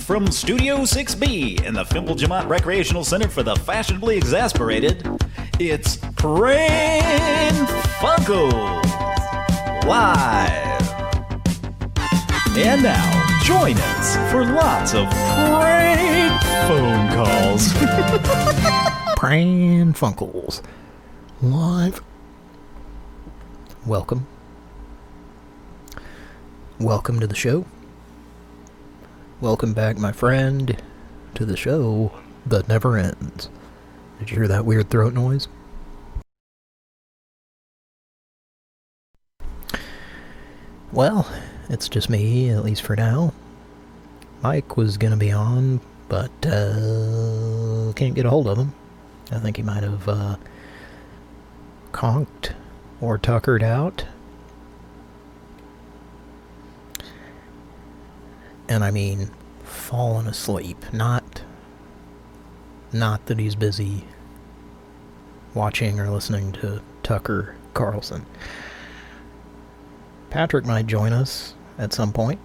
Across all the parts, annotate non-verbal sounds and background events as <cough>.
from Studio 6B in the Fimple Jamont Recreational Center for the Fashionably Exasperated, it's Pran Funkels Live. And now, join us for lots of prank phone calls. <laughs> Pran Funkels live. Welcome. Welcome to the show. Welcome back, my friend, to the show that never ends. Did you hear that weird throat noise? Well, it's just me, at least for now. Mike was gonna be on, but uh, can't get a hold of him. I think he might have uh, conked or tuckered out. And I mean, fallen asleep. Not, not that he's busy watching or listening to Tucker Carlson. Patrick might join us at some point.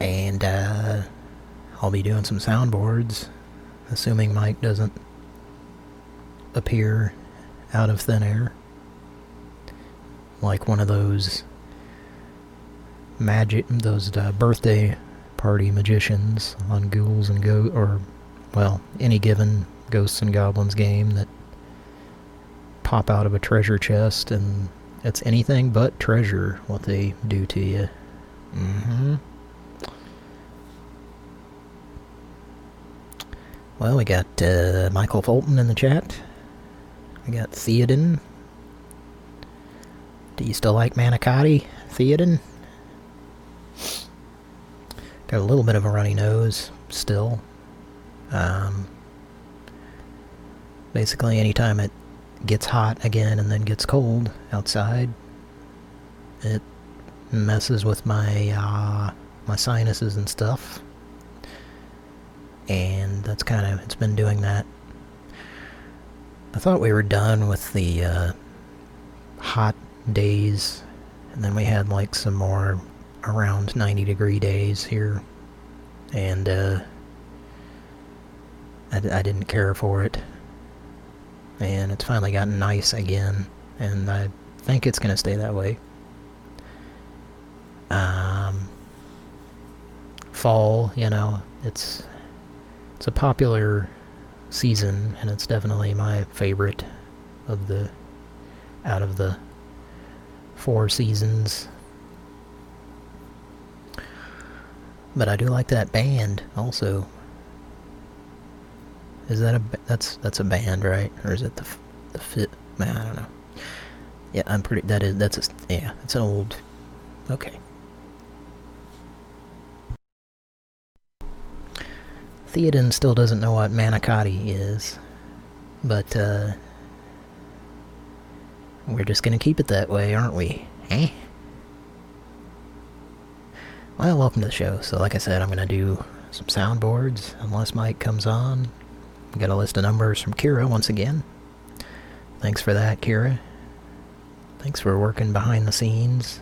And, uh, I'll be doing some soundboards, assuming Mike doesn't appear out of thin air. Like one of those magic, those uh, birthday party magicians on Ghouls and Go, or, well, any given Ghosts and Goblins game that pop out of a treasure chest and it's anything but treasure what they do to you. Mm-hmm. Well, we got uh, Michael Fulton in the chat. We got Theoden. Do you still like manicotti, Theoden? Got a little bit of a runny nose still. Um, basically, anytime it gets hot again and then gets cold outside, it messes with my uh, my sinuses and stuff. And that's kind of, it's been doing that. I thought we were done with the uh, hot days, and then we had like some more around 90 degree days here. And uh, I, I didn't care for it. And it's finally gotten nice again, and I think it's going to stay that way. Um, fall, you know, it's it's a popular season, and it's definitely my favorite of the out of the four seasons. But I do like that band also. Is that a that's that's a band, right? Or is it the the fit? Man, I don't know. Yeah, I'm pretty. That is that's a yeah. It's an old. Okay. Theoden still doesn't know what manicotti is, but uh, we're just gonna keep it that way, aren't we? Eh? Well, welcome to the show. So like I said, I'm gonna do some soundboards, unless Mike comes on. We got a list of numbers from Kira once again. Thanks for that, Kira. Thanks for working behind the scenes.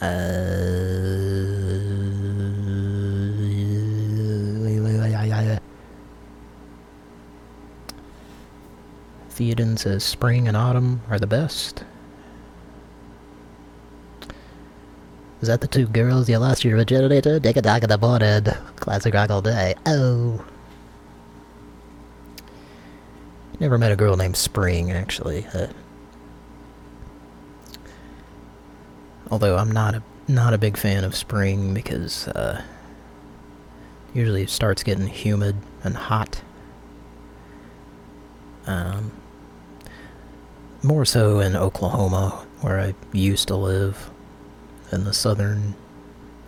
Uh, Theoden says spring and autumn are the best. Is that the two girls you lost your virginity to? Dick a dog in the morning. Classic rock all day. Oh. Never met a girl named Spring, actually. Uh, although I'm not a not a big fan of spring because uh, usually it starts getting humid and hot. Um, more so in Oklahoma, where I used to live, in the southern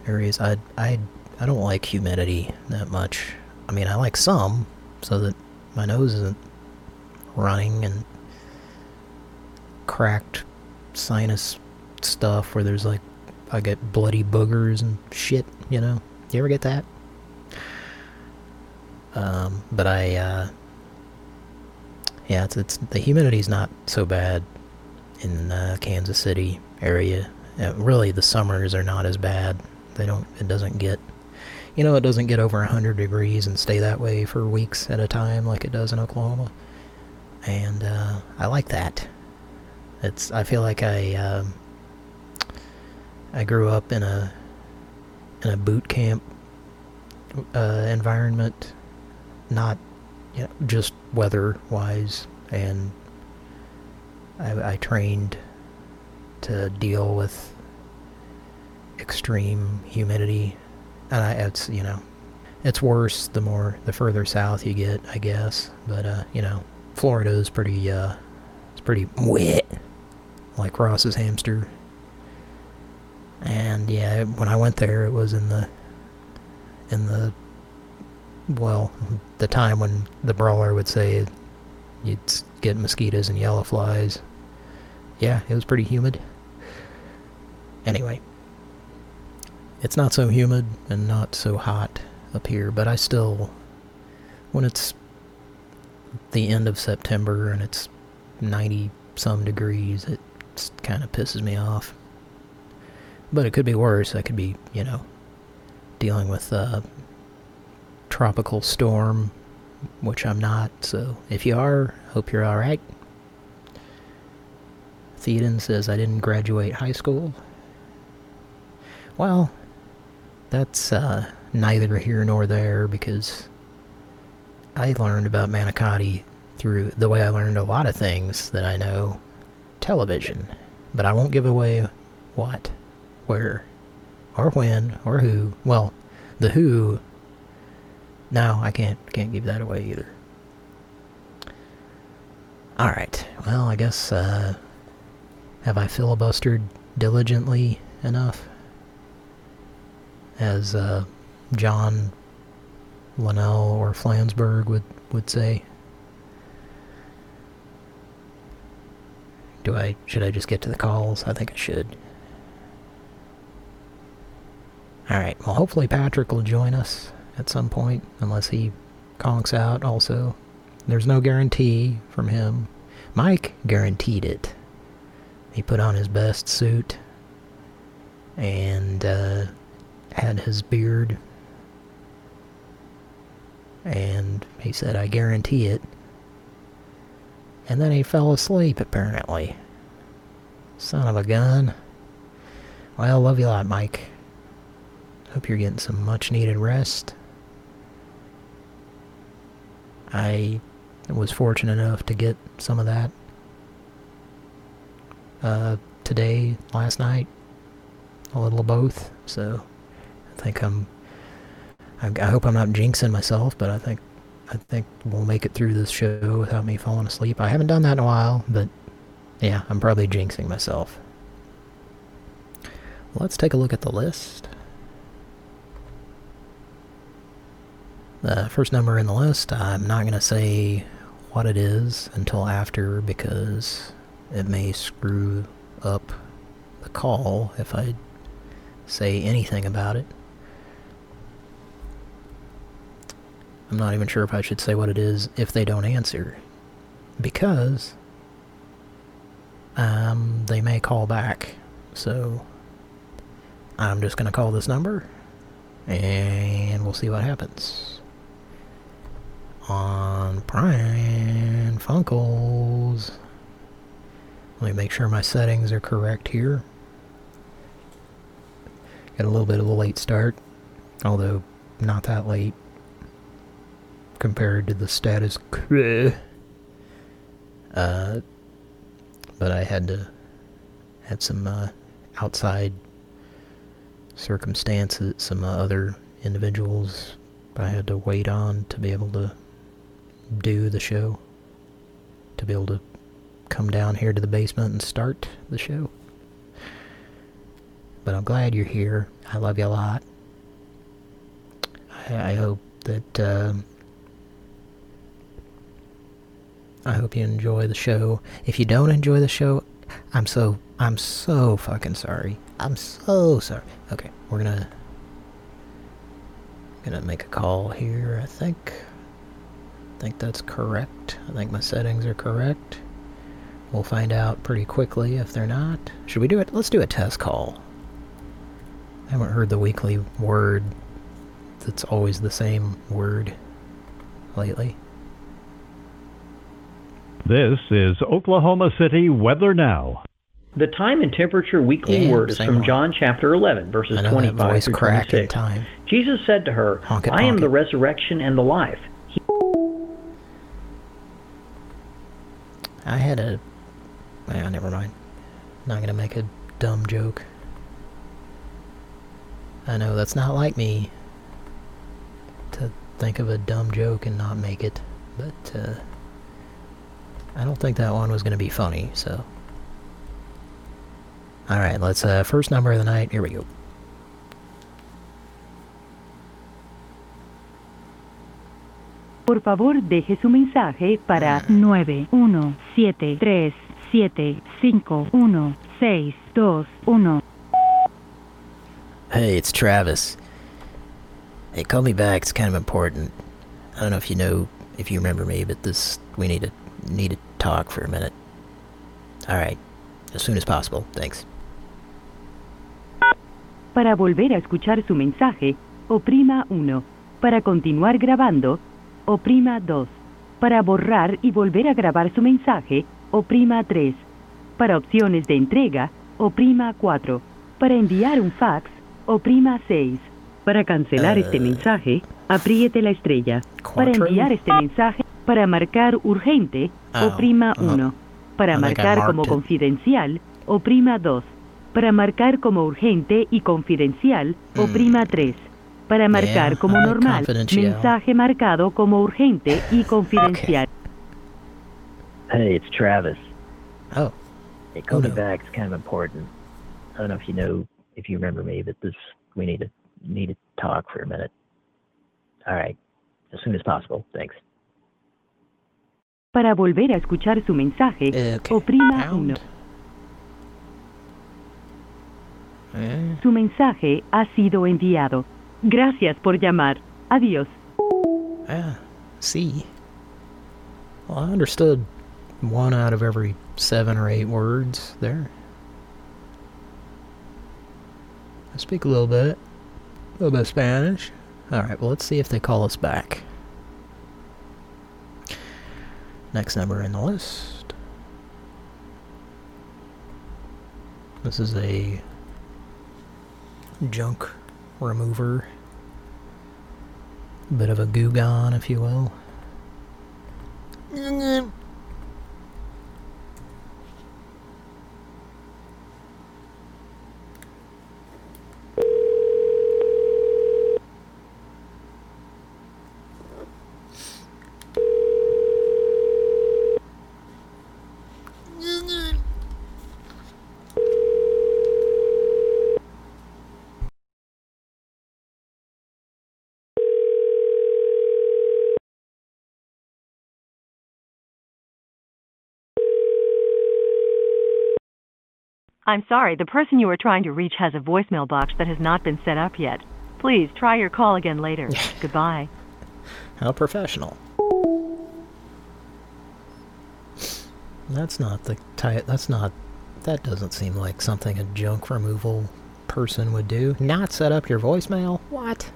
areas. I I I don't like humidity that much. I mean, I like some, so that my nose isn't running and cracked sinus stuff where there's like I get bloody boogers and shit, you know? You ever get that? Um, but I, uh, yeah, it's, it's, the humidity's not so bad in, uh, Kansas City area Uh, really, the summers are not as bad. They don't. It doesn't get. You know, it doesn't get over 100 degrees and stay that way for weeks at a time like it does in Oklahoma. And uh, I like that. It's. I feel like I. Um, I grew up in a in a boot camp uh, environment, not you know, just weather-wise, and I, I trained to deal with extreme humidity, and I, it's you know, it's worse the more the further south you get, I guess. But uh, you know, Florida is pretty uh, it's pretty wet, like Ross's hamster. And yeah, when I went there, it was in the in the well, the time when the brawler would say you'd get mosquitoes and yellow flies. Yeah, it was pretty humid. Anyway, it's not so humid and not so hot up here, but I still, when it's the end of September and it's 90 some degrees, it kind of pisses me off. But it could be worse. I could be, you know, dealing with a tropical storm, which I'm not, so if you are, hope you're alright. Theoden says I didn't graduate high school. Well, that's uh, neither here nor there because I learned about manicotti through the way I learned a lot of things that I know. Television. But I won't give away what, where, or when, or who. Well, the who, no, I can't, can't give that away either. Alright, well, I guess, uh, have I filibustered diligently enough? As, uh, John Linnell or Flansburgh would, would say. Do I, should I just get to the calls? I think I should. Alright, well hopefully Patrick will join us at some point, unless he conks out also. There's no guarantee from him. Mike guaranteed it. He put on his best suit and uh, had his beard and he said, I guarantee it. And then he fell asleep, apparently. Son of a gun. Well, love you a lot, Mike. Hope you're getting some much-needed rest. I was fortunate enough to get some of that uh, today, last night, a little of both. So I think I'm I, I hope I'm not jinxing myself, but I think I think we'll make it through this show without me falling asleep. I haven't done that in a while, but yeah, I'm probably jinxing myself. Let's take a look at the list. The first number in the list, I'm not going to say what it is until after because it may screw up the call if I say anything about it. I'm not even sure if I should say what it is if they don't answer. Because um, they may call back. So I'm just going to call this number and we'll see what happens. On Pran Funkels. Let me make sure my settings are correct here. Got a little bit of a late start, although not that late compared to the status quo. Uh, but I had to had some uh, outside circumstances, some uh, other individuals I had to wait on to be able to do the show, to be able to come down here to the basement and start the show. But I'm glad you're here. I love you a lot. I, I hope that um, I hope you enjoy the show. If you don't enjoy the show, I'm so, I'm so fucking sorry. I'm so sorry. Okay, we're gonna, gonna make a call here, I think. I think that's correct. I think my settings are correct. We'll find out pretty quickly if they're not. Should we do it? Let's do a test call. I haven't heard the weekly word that's always the same word lately. This is Oklahoma City Weather Now. The time and temperature weekly Yeah, word is from one. John chapter 11, verses I know that 25 voice through crack in 26. time. Jesus said to her, Honk it, I am honk the resurrection and the life. He I had a... Well, never mind. Not gonna make a dumb joke. I know that's not like me to think of a dumb joke and not make it, but uh, I don't think that one was gonna be funny, so... Alright, let's, uh, first number of the night, here we go. Por favor, deje su mensaje para 9 1 7 3 7 5 1 6 2 1. Hey, it's Travis. Hey, call me back. It's kind of important. I don't know if you know, if you remember me, but this we need to need to talk for a minute. All right, as soon as possible. Thanks. Para volver a escuchar su mensaje, oprima 1. Para continuar grabando, oprima 2. Para borrar y volver a grabar su mensaje, oprima 3. Para opciones de entrega, oprima 4. Para enviar un fax, oprima 6. Para cancelar este mensaje, apriete la estrella. Para enviar este mensaje, para marcar urgente, Oh, oprima oh. 1. Para marcar como it. confidencial, oprima 2. Para marcar como urgente y confidencial, oprima 3. Para marcar Yeah, como normal, mensaje marcado como urgente y confidencial. Hey, it's Travis. Oh, Hey, call Oh, me no. back. It's kind of important. I don't know if you know, if you remember me, but this we need to need to talk for a minute. All right, as soon as possible. Thanks. Para volver a escuchar su mensaje, okay. oprima Pound. 1. Eh, Su mensaje ha sido enviado. Gracias por llamar. Adiós. ah, see. Well, I understood one out of every seven or eight words there. I speak a little bit. A little bit of Spanish. Alright, well, let's see if they call us back. Next number in the list. This is a junk remover. Bit of a Gugon, if you will. Mm-hmm. I'm sorry, the person you are trying to reach has a voicemail box that has not been set up yet. Please try your call again later. <laughs> Goodbye. How professional. That's not the type. That's not. That doesn't seem like something a junk removal person would do. Not set up your voicemail? What?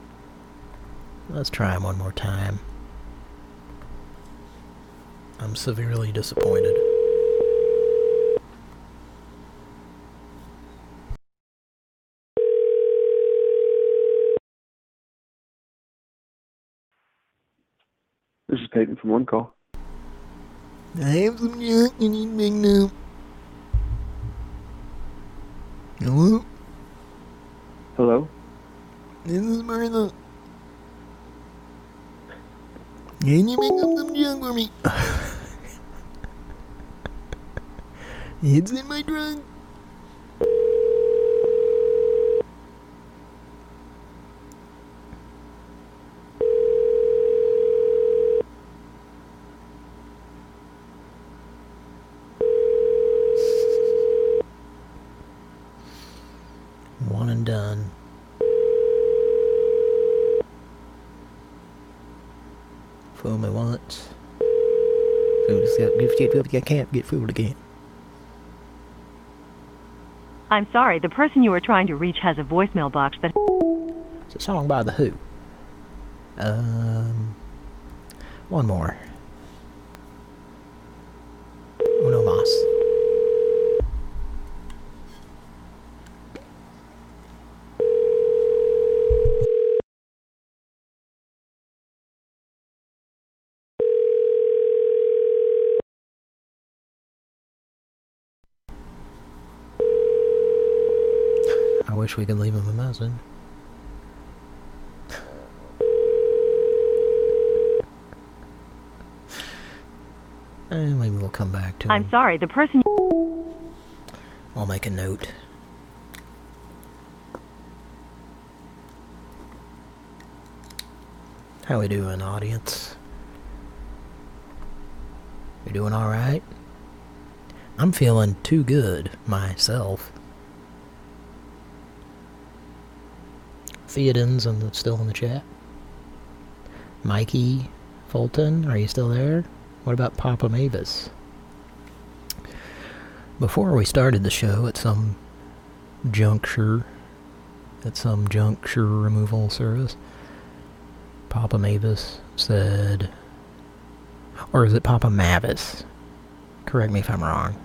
Let's try 'em one more time. I'm severely disappointed. This is Peyton from One Call. I have some junk you need make now. Hello? Hello? This is Martha. Can you make up some junk for me? <laughs> it's in my trunk. I can't get fooled again. I'm sorry, the person you are trying to reach has a voicemail box that. It's a song by The Who. Um, one more. We could leave him a message. Maybe we'll come back to him. I'm sorry, the person. I'll make a note. How we doing, audience? You doing alright? I'm feeling too good, myself. Theoden's in the, still in the chat. Mikey Fulton, are you still there? What about Papa Mavis? Before we started the show at some juncture, at some juncture removal service, Papa Mavis said, or is it Papa Mavis? Correct me if I'm wrong.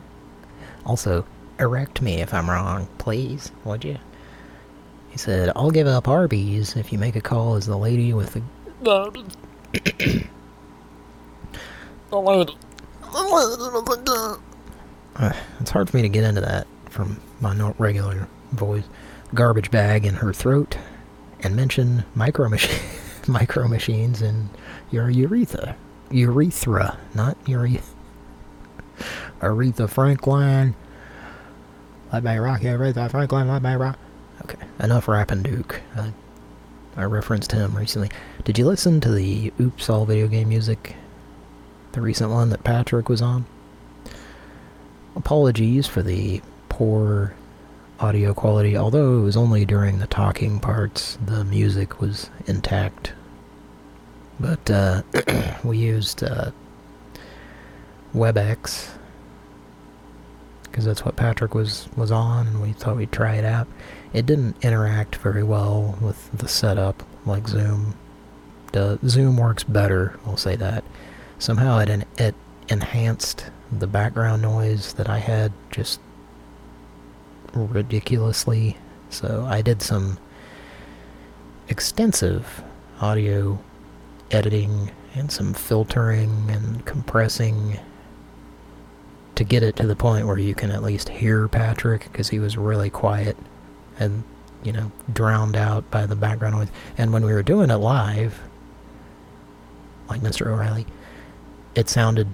Also, erect me if I'm wrong, please, would you? He said, I'll give up Arby's if you make a call as the lady with the... the lady. Uh, it's hard for me to get into that from my regular voice. Garbage bag in her throat, and mention micro, mach <laughs> micro machines in your urethra. Urethra, not <laughs> urethra. Aretha Franklin. Let me rock you, Aretha Franklin, let me rock. Enough rapping Duke. I, I referenced him recently. Did you listen to the Oops All Video Game Music? The recent one that Patrick was on? Apologies for the poor audio quality, although it was only during the talking parts, the music was intact. But, uh, <clears throat> we used, uh, WebEx, because that's what Patrick was, was on, and we thought we'd try it out. It didn't interact very well with the setup, like Zoom does. Zoom works better, I'll say that. Somehow it, en it enhanced the background noise that I had just ridiculously. So I did some extensive audio editing and some filtering and compressing to get it to the point where you can at least hear Patrick because he was really quiet and, you know, drowned out by the background noise. And when we were doing it live, like Mr. O'Reilly, it sounded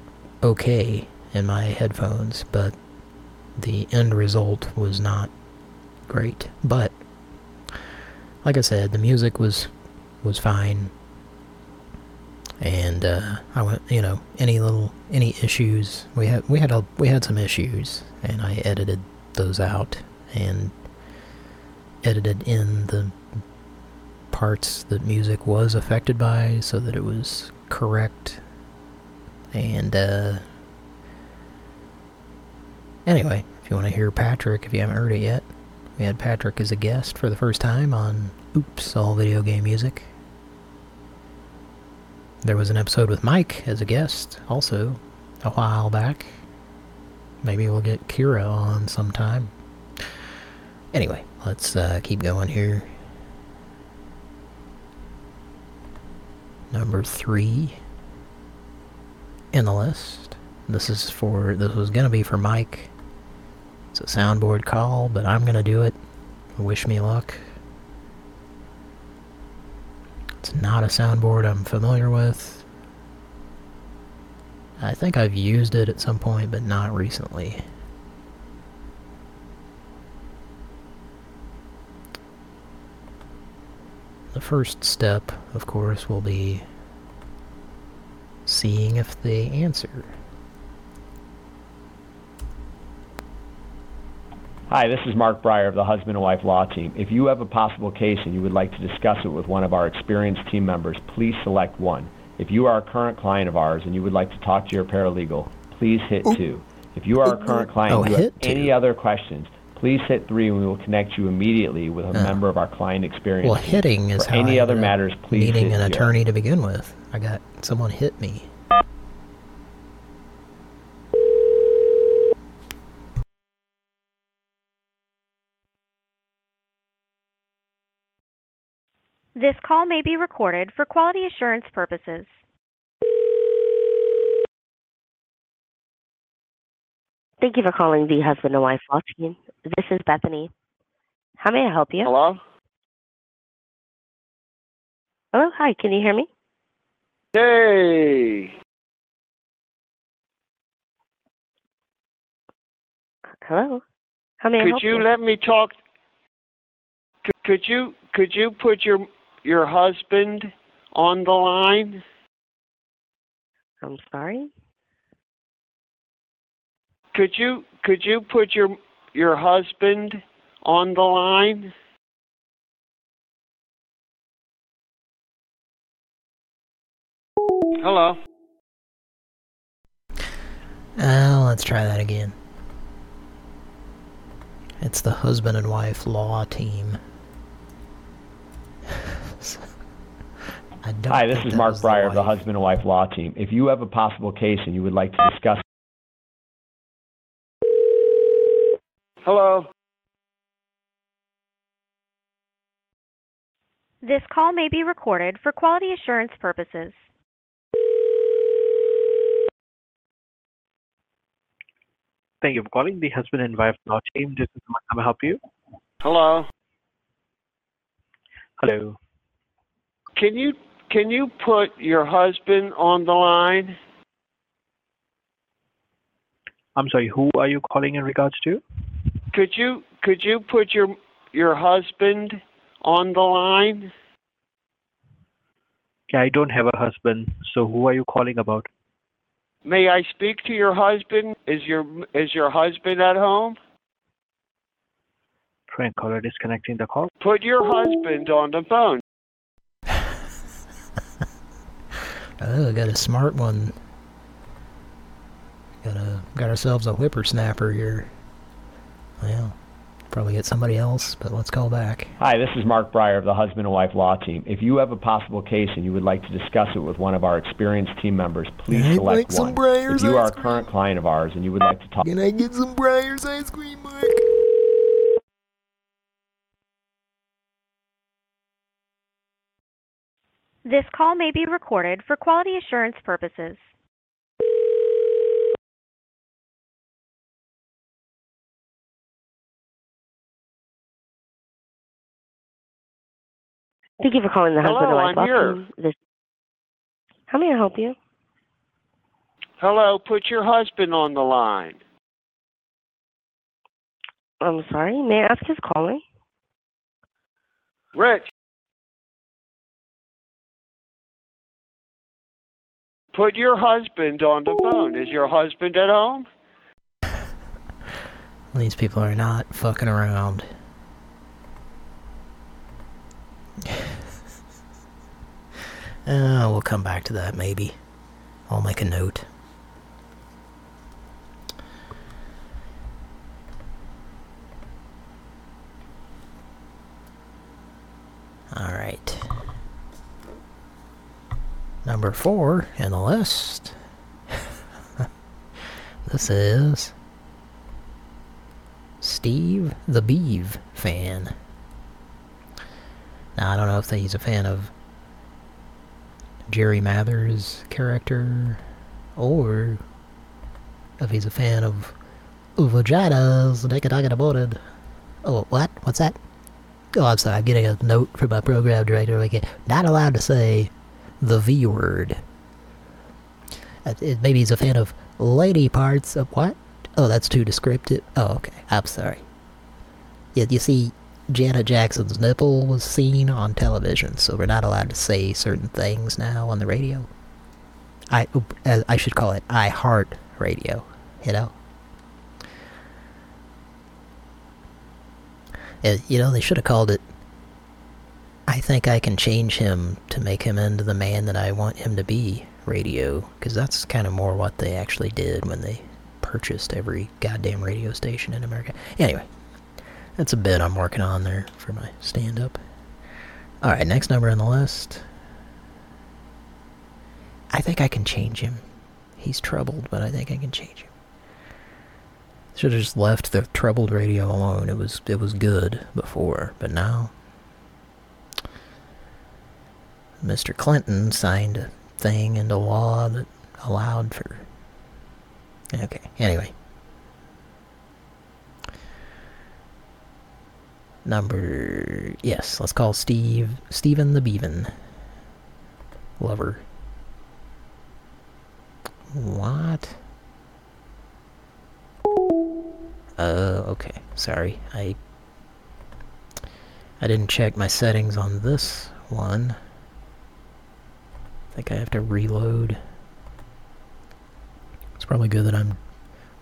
okay in my headphones, but the end result was not great. But, like I said, the music was was fine. And uh, I went, you know, any little any issues we had we had a we had some issues, and I edited those out and edited in the parts that music was affected by, so that it was correct. And uh, anyway, if you want to hear Patrick, if you haven't heard it yet, we had Patrick as a guest for the first time on Oops All Video Game Music. There was an episode with Mike as a guest, also, a while back. Maybe we'll get Kira on sometime. Anyway, let's uh, keep going here. Number three in the list. This is for, this was going to be for Mike. It's a soundboard call, but I'm going to do it. Wish me luck. It's not a soundboard I'm familiar with. I think I've used it at some point, but not recently. The first step, of course, will be seeing if they answer. Hi, this is Mark Breyer of the Husband and Wife Law Team. If you have a possible case and you would like to discuss it with one of our experienced team members, please select 1. If you are a current client of ours and you would like to talk to your paralegal, please hit 2. If you are a current client Oh, and you have hit two. any other questions, Please hit 3 and we will connect you immediately with a Oh. member of our client experience Well, hitting is For how any I other matters, please needing hit an zero. attorney to begin with. I got someone hit me. This call may be recorded for quality assurance purposes. Thank you for calling the husband and wife law team. This is Bethany. How may I help you? Hello? Hello, hi, can you hear me? Hey! Hello? How may I Could help you Could you? let me talk? Could, could you could you put your your husband on the line? I'm sorry? Could you could you put your your husband on the line? Hello. Oh, let's try that again. It's the husband and wife law team. <laughs> I don't Hi, this is Mark was Breyer of the husband and wife law team. If you have a possible case and you would like to discuss Hello. This call may be recorded for quality assurance purposes. Thank you for calling the husband and wife law team. This is Mark. How may I help you? Hello. Hello. Can you can you put your husband on the line? I'm sorry, who are you calling in regards to? Could you could you put your your husband on the line? I don't have a husband, so who are you calling about? May I speak to your husband? Is your is your husband at home? Frank caller disconnecting the call. Put your husband on the phone. Oh, got a smart one. Got a got ourselves a whippersnapper here. Well, probably get somebody else, but let's call back. Hi, this is Mark Breyer of the husband and wife law team. If you have a possible case and you would like to discuss it with one of our experienced team members, please I'd select like some one. Breyer's if you are a current client of ours and you would like to talk Can I get some Breyer's ice cream, Mark? This call may be recorded for quality assurance purposes. Thank you for calling the husband and Hello, wife I'm here. This How may I help you? Hello, put your husband on the line. I'm sorry, may I ask who's calling? Rich. Put your husband on the phone. Is your husband at home? These people are not fucking around. Uh, <laughs> we'll come back to that maybe. I'll make a note. Alright. Number four in the list. <laughs> this is Steve the Beeve fan. Now, I don't know if he's a fan of Jerry Mathers' character or if he's a fan of vaginas naked naked aborted. Oh, what? What's that? Oh, I'm sorry. I'm getting a note from my program director. Like, not allowed to say the V word. Uh, Maybe he's a fan of lady parts of what? Oh, that's too descriptive. Oh, okay. I'm sorry. Yeah, you see, Janet Jackson's nipple was seen on television, so we're not allowed to say certain things now on the radio. I I should call it I Heart Radio, you know? You know, they should have called it I think I can change him to make him into the man that I want him to be radio, because that's kind of more what they actually did when they purchased every goddamn radio station in America. Anyway, That's a bit I'm working on there for my stand-up. Alright, next number on the list. I think I can change him. He's troubled, but I think I can change him. Should have just left the troubled radio alone. It was it was good before, but now Mr. Clinton signed a thing into law that allowed for Okay, anyway. Number yes, let's call Steve Stephen the Beaven. Lover. What? Uh, okay. Sorry. I I didn't check my settings on this one. I think I have to reload. It's probably good that I'm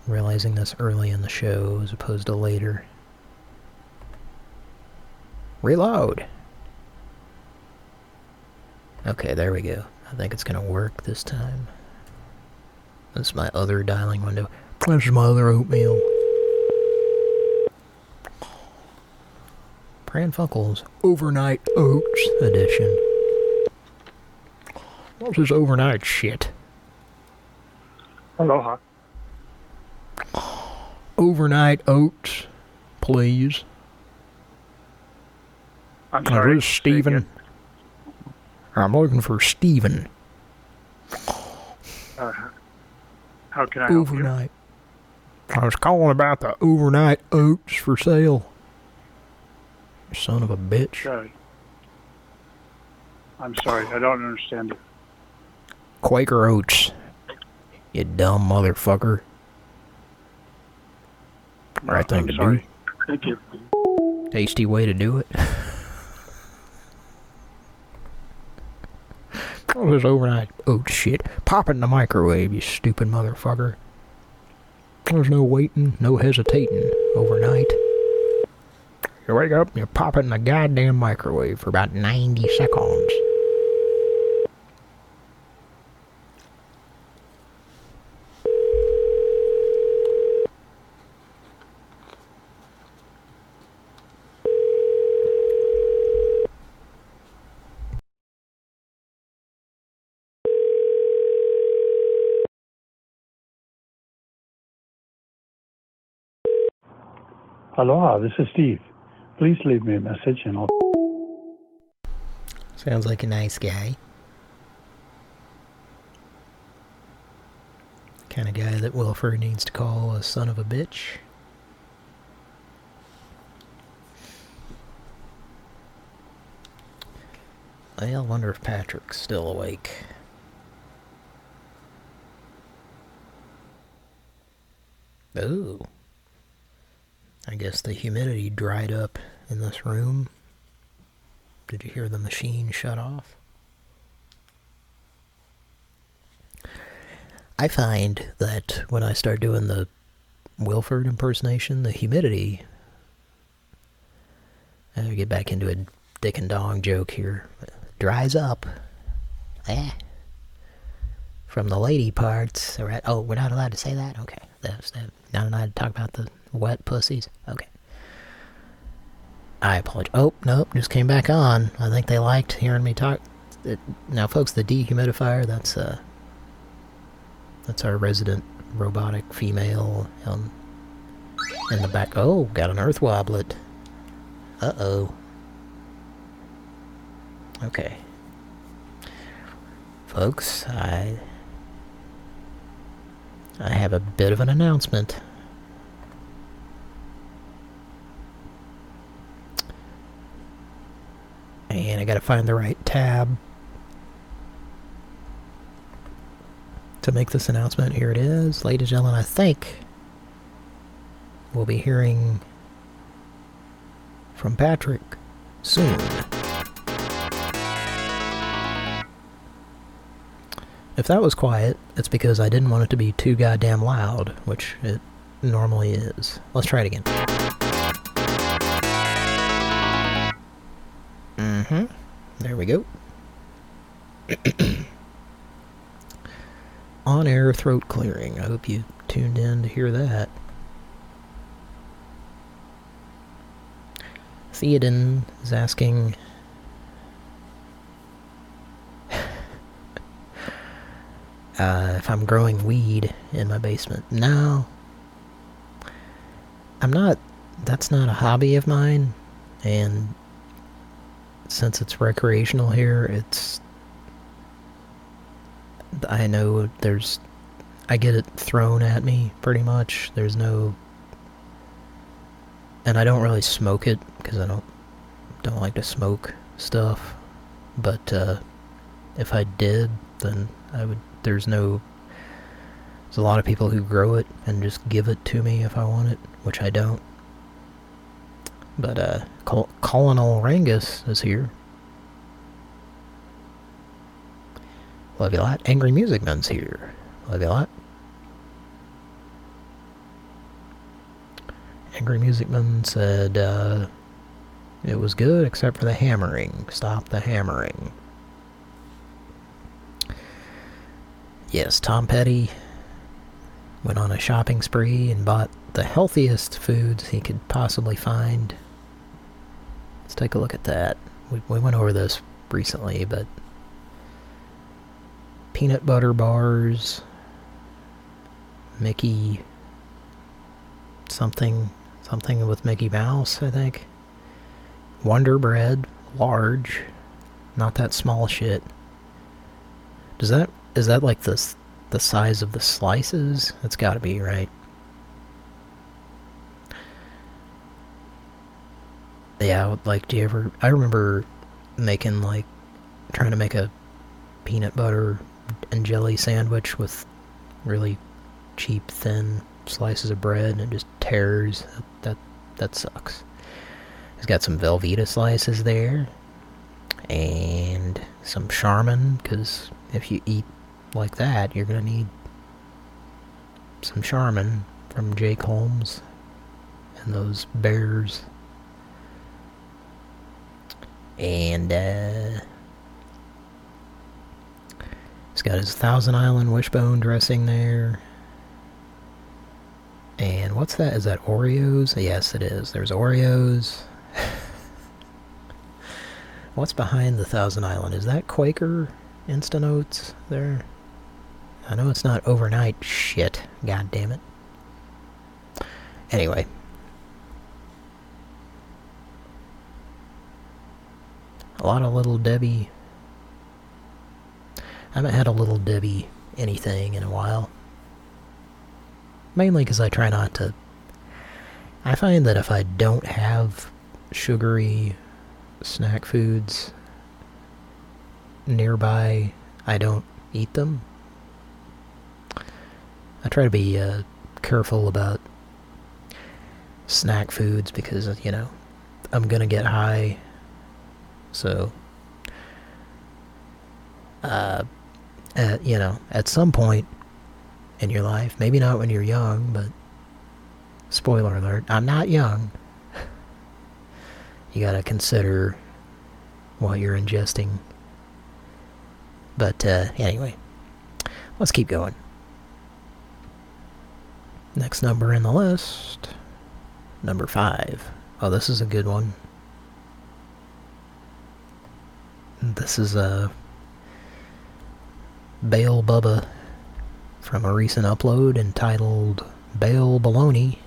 realizing this early in the show as opposed to later. Reload! Okay, there we go. I think it's gonna work this time. That's my other dialing window. This is my other oatmeal. Pran Funkels Overnight Oats Edition. What's this overnight shit? Aloha. Overnight oats, please. I'm sorry. Is Steven. I'm looking for Steven. Uh, how can I? Overnight. I was calling about the overnight oats for sale. Son of a bitch. Okay. I'm sorry. I don't understand you. Quaker Oats. You dumb motherfucker. Right thing I'm to sorry. Thank you. Tasty way to do it. <laughs> Oh, this overnight oat shit. Pop it in the microwave, you stupid motherfucker. There's no waiting, no hesitating overnight. You wake up, you pop it in the goddamn microwave for about 90 seconds. Aloha, this is Steve. Please leave me a message and I'll. Sounds like a nice guy. Kind of guy that Wilford needs to call a son of a bitch. I wonder if Patrick's still awake. Oh. I guess the humidity dried up in this room. Did you hear the machine shut off? I find that when I start doing the Wilford impersonation, the humidity... I get back into a dick and dong joke here. Dries up. Eh. From the lady parts. Oh, we're not allowed to say that? Okay. That's that. Not allowed to talk about the wet pussies? Okay. I apologize. Oh, nope, just came back on. I think they liked hearing me talk. It, now, folks, the dehumidifier, that's, uh, that's our resident robotic female on, in the back. Oh, got an earth wobblet. Uh-oh. Okay. Folks, I... I have a bit of an announcement. And I gotta find the right tab to make this announcement. Here it is. Ladies and gentlemen, I think we'll be hearing from Patrick soon. If that was quiet, it's because I didn't want it to be too goddamn loud, which it normally is. Let's try it again. Mm-hmm. There we go. <clears throat> On-air throat clearing. I hope you tuned in to hear that. Theoden is asking... <laughs> uh, if I'm growing weed in my basement. No. I'm not... That's not a hobby of mine. And since it's recreational here, it's... I know there's... I get it thrown at me, pretty much. There's no... And I don't really smoke it, because I don't don't like to smoke stuff. But, uh, if I did, then I would... There's no... There's a lot of people who grow it and just give it to me if I want it, which I don't. But, uh, Col Colonel Rangus is here. Love you a lot. Angry Music Man's here. Love you a lot. Angry Music Man said, uh, it was good except for the hammering. Stop the hammering. Yes, Tom Petty went on a shopping spree and bought the healthiest foods he could possibly find. Let's take a look at that. We, we went over this recently, but peanut butter bars, Mickey something, something with Mickey Mouse, I think. Wonder Bread, large, not that small shit. Does that, is that like the, the size of the slices? It's gotta be, right? Yeah, like, do you ever... I remember making, like, trying to make a peanut butter and jelly sandwich with really cheap, thin slices of bread, and it just tears. That, that, that sucks. It's got some Velveeta slices there. And some Charmin, because if you eat like that, you're going to need some Charmin from Jake Holmes and those bears. And, uh... He's got his Thousand Island wishbone dressing there. And what's that? Is that Oreos? Yes, it is. There's Oreos. <laughs> what's behind the Thousand Island? Is that Quaker Instant Oats there? I know it's not overnight shit. God damn it. Anyway. A lot of Little Debbie. I haven't had a Little Debbie anything in a while. Mainly because I try not to... I find that if I don't have sugary snack foods nearby, I don't eat them. I try to be uh, careful about snack foods because, you know, I'm gonna get high so, uh, at, you know, at some point in your life, maybe not when you're young, but spoiler alert, I'm not young. You gotta consider what you're ingesting. But, uh, anyway, let's keep going. Next number in the list, number five. Oh, this is a good one. This is a Bail Bubba from a recent upload entitled Bale Baloney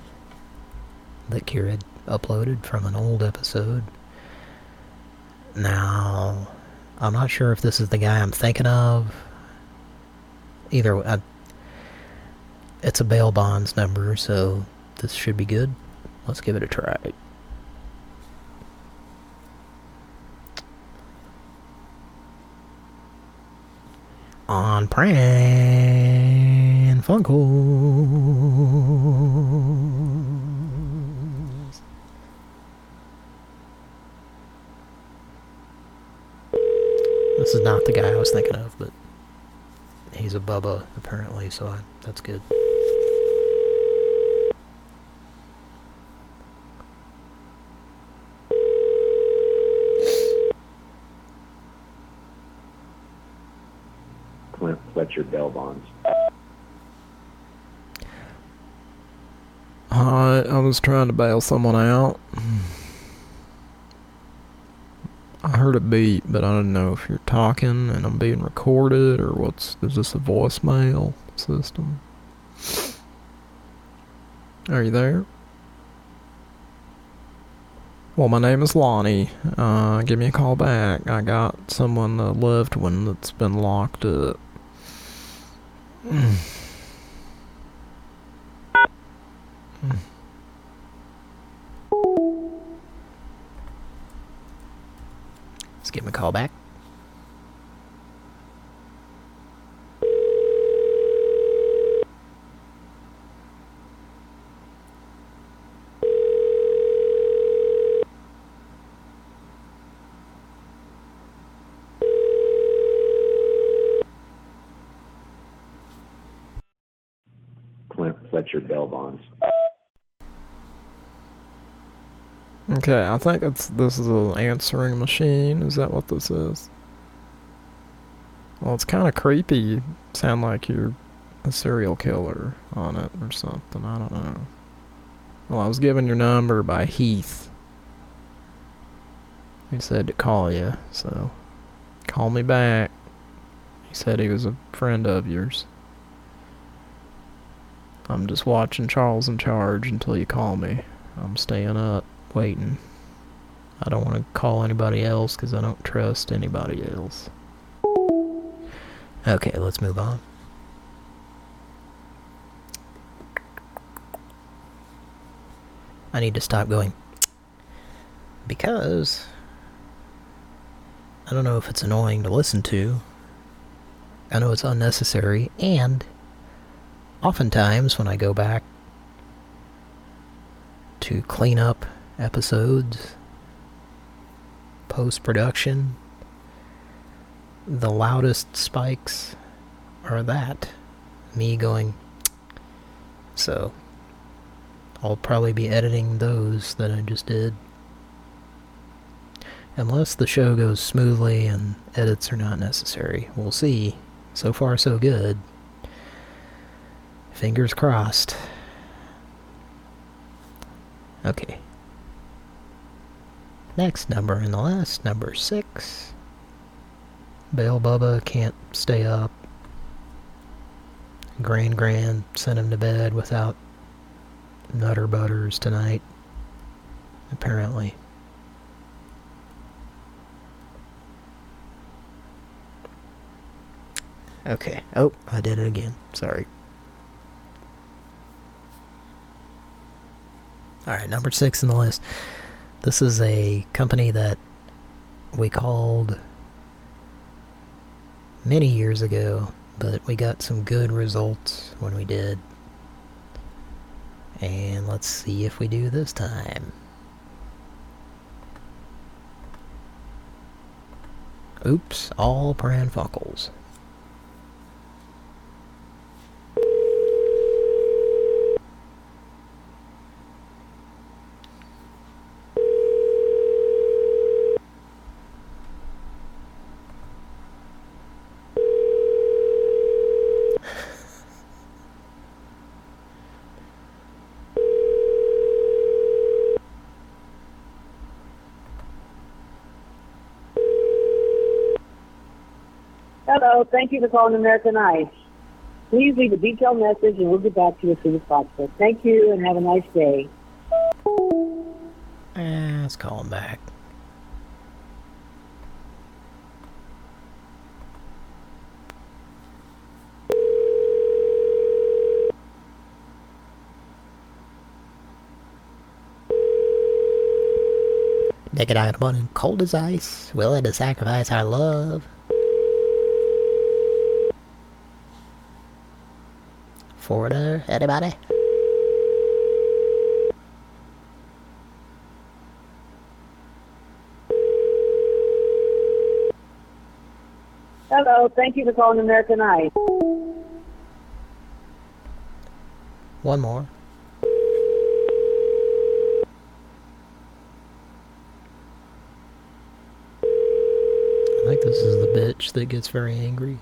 that Kira uploaded from an old episode. Now, I'm not sure if this is the guy I'm thinking of. Either way, it's a bail bonds number, so this should be good. Let's give it a try. On Pran Funkels. This is not the guy I was thinking of, but he's a Bubba, apparently, so I, that's good. Fletcher bail bonds. Hi, I was trying to bail someone out. I heard a beep, but I don't know if you're talking and I'm being recorded or what's... Is this a voicemail system? Are you there? Well, my name is Lonnie. Uh, give me a call back. I got someone, a loved one, that's been locked up. Let's give him a call back. Clint Fletcher bail bonds. Okay, I think it's this is an answering machine. Is that what this is? Well, it's kind of creepy. You sound like you're a serial killer on it or something. I don't know. Well, I was given your number by Heath. He said to call you, so call me back. He said he was a friend of yours. I'm just watching Charles in Charge until you call me. I'm staying up, waiting. I don't want to call anybody else because I don't trust anybody else. Okay, let's move on. I need to stop going <tsk> because I don't know if it's annoying to listen to. I know it's unnecessary, and oftentimes when I go back to clean up episodes, post-production, the loudest spikes are that. Me going, so I'll probably be editing those that I just did. Unless the show goes smoothly and edits are not necessary. We'll see. So far, so good. Fingers crossed. Okay. Next number and the last, number six. Bail Bubba can't stay up. Grand Grand sent him to bed without Nutter Butters tonight. Apparently. Okay. Oh, I did it again. Sorry. Alright, number six in the list. This is a company that we called many years ago, but we got some good results when we did. And let's see if we do this time. Oops, all Pran Funkels. Hello, thank you for calling American Ice. Please leave a detailed message and we'll get back to you as soon as possible. Thank you and have a nice day. Eh, let's call him back. Naked Iron and cold as ice, willing to sacrifice our love. Forwarder, anybody? Hello, thank you for calling American Ice. One more. I think this is the bitch that gets very angry.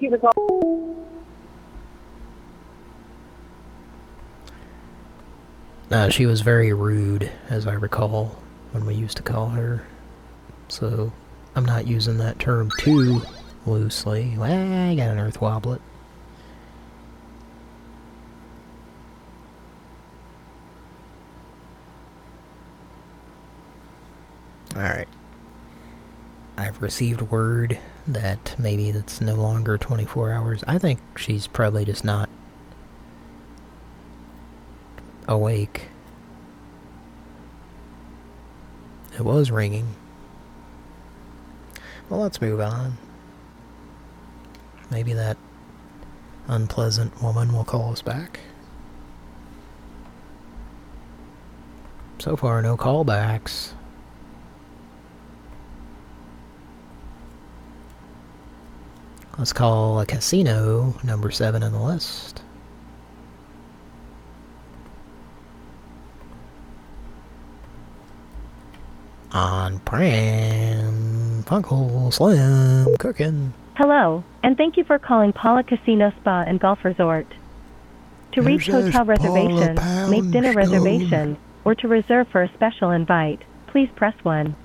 You for calling. Uh, she was very rude, as I recall, when we used to call her. So, I'm not using that term too loosely. Well, I got an earth wobblet. Alright. I've received word that maybe it's no longer 24 hours. I think she's probably just not awake. It was ringing. Well, let's move on. Maybe that unpleasant woman will call us back. So far, no callbacks. Let's call a casino number seven on the list. On Pran Funkle Slim Cooking. Hello, and thank you for calling Pala Casino Spa and Golf Resort. To reach hotel reservations, make dinner reservations, or to reserve for a special invite, please press 1.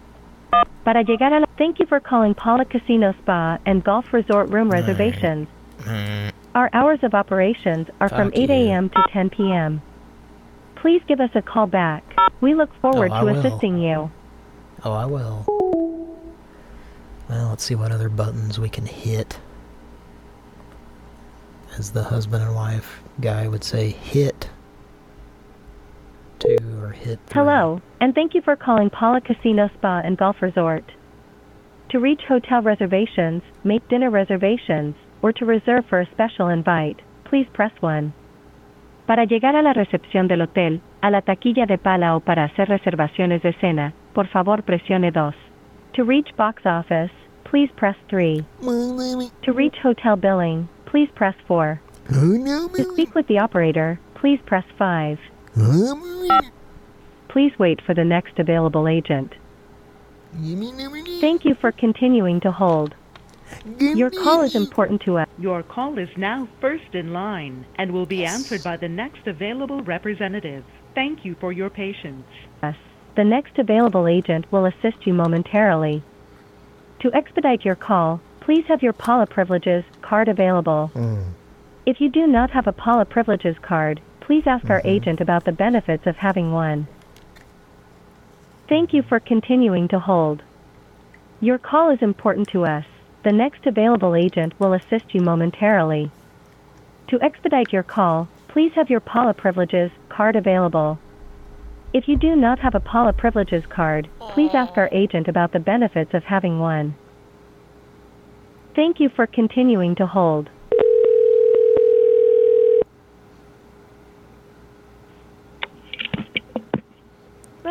Para llegar a la... Thank you for calling Pala Casino Spa and Golf Resort room reservations. Mm. Our hours of operations are from Fuck 8 a.m. to 10 p.m. Please give us a call back. We look forward Oh, I to will. assisting you. Oh, I will. Well, let's see what other buttons we can hit. As the husband and wife guy would say, hit. Two or hit three. Hello, and thank you for calling Pala Casino Spa and Golf Resort. To reach hotel reservations, make dinner reservations, or to reserve for a special invite, please press 1. Para llegar a la recepción del hotel, a la taquilla de pala o para hacer reservaciones de cena, por favor presione 2. To reach box office, please press 3. To reach hotel billing, please press 4. To speak with the operator, please press 5. Please wait for the next available agent. Thank you for continuing to hold. Your call is important to us. Your call is now first in line and will be answered by the next available representative. Thank you for your patience. The next available agent will assist you momentarily. To expedite your call, please have your Pala Privileges card available. If you do not have a Pala Privileges card, please ask our agent about the benefits of having one. Thank you for continuing to hold. Your call is important to us. The next available agent will assist you momentarily. To expedite your call, please have your Pala Privileges card available. If you do not have a Pala Privileges card, please ask our agent about the benefits of having one. Thank you for continuing to hold.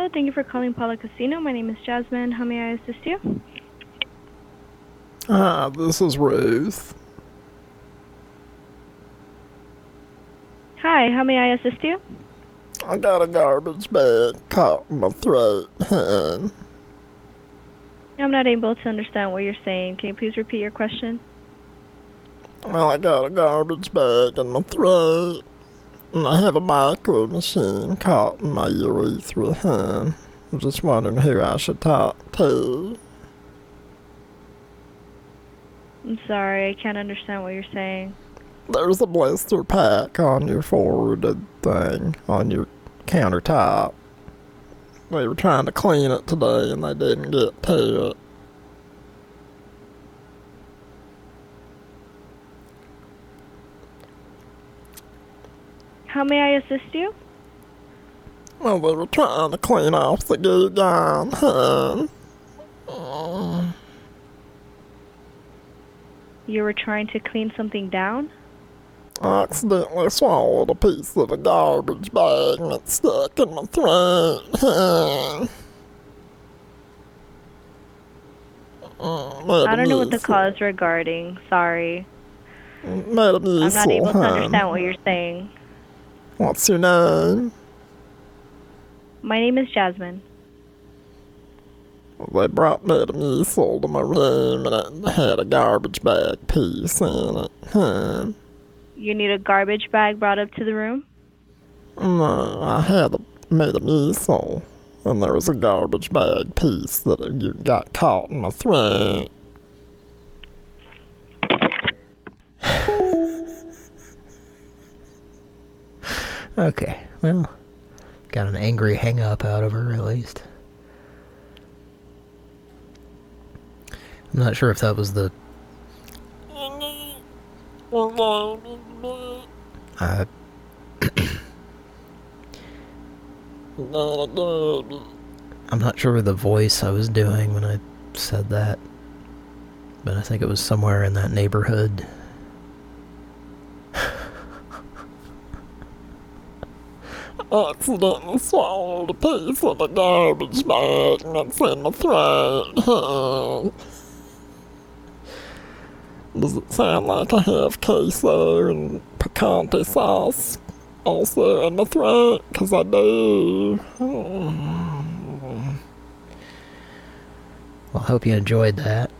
Hello, thank you for calling Pala Casino. My name is Jasmine. How may I assist you? Ah, this is Ruth. Hi, how may I assist you? I got a garbage bag caught in my throat. <laughs> I'm not able to understand what you're saying. Can you please repeat your question? Well, I got a garbage bag in my throat. And I have a micro machine caught in my urethra, hun. I'm just wondering who I should talk to. I'm sorry, I can't understand what you're saying. There's a blister pack on your forwarded thing, on your countertop. They were trying to clean it today and they didn't get to it. How may I assist you? Well, they were trying to clean off the goo hun. Oh. You were trying to clean something down? I accidentally swallowed a piece of a garbage bag and it stuck in my throat. Oh, I don't know what the call is regarding. Sorry. I'm not able to understand what you're saying. What's your name? My name is Jasmine. They brought Metamucil to my room and it had a garbage bag piece in it. Huh? You need a garbage bag brought up to the room? No, I had a, made a Metamucil and there was a garbage bag piece that you got caught in my throat. <sighs> <sighs> <sighs> Okay, well, got an angry hang up out of her at least. I'm not sure if that was the. Uh, <clears throat> I'm not sure the voice I was doing when I said that, but I think it was somewhere in that neighborhood. Accidentally swallowed a piece of a garbage bag that's in my throat. Does it sound like I have queso and picante sauce also in my throat? Because I do. Well, hope you enjoyed that.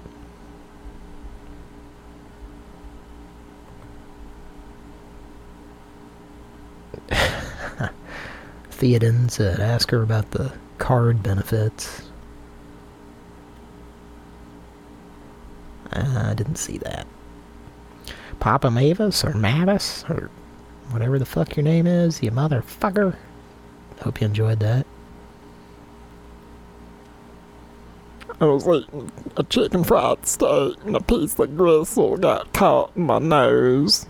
<laughs> Theoden said, ask her about the card benefits. Uh, I didn't see that. Papa Mavis or Mavis or whatever the fuck your name is, you motherfucker. Hope you enjoyed that. I was eating a chicken fried steak and a piece of gristle got caught in my nose.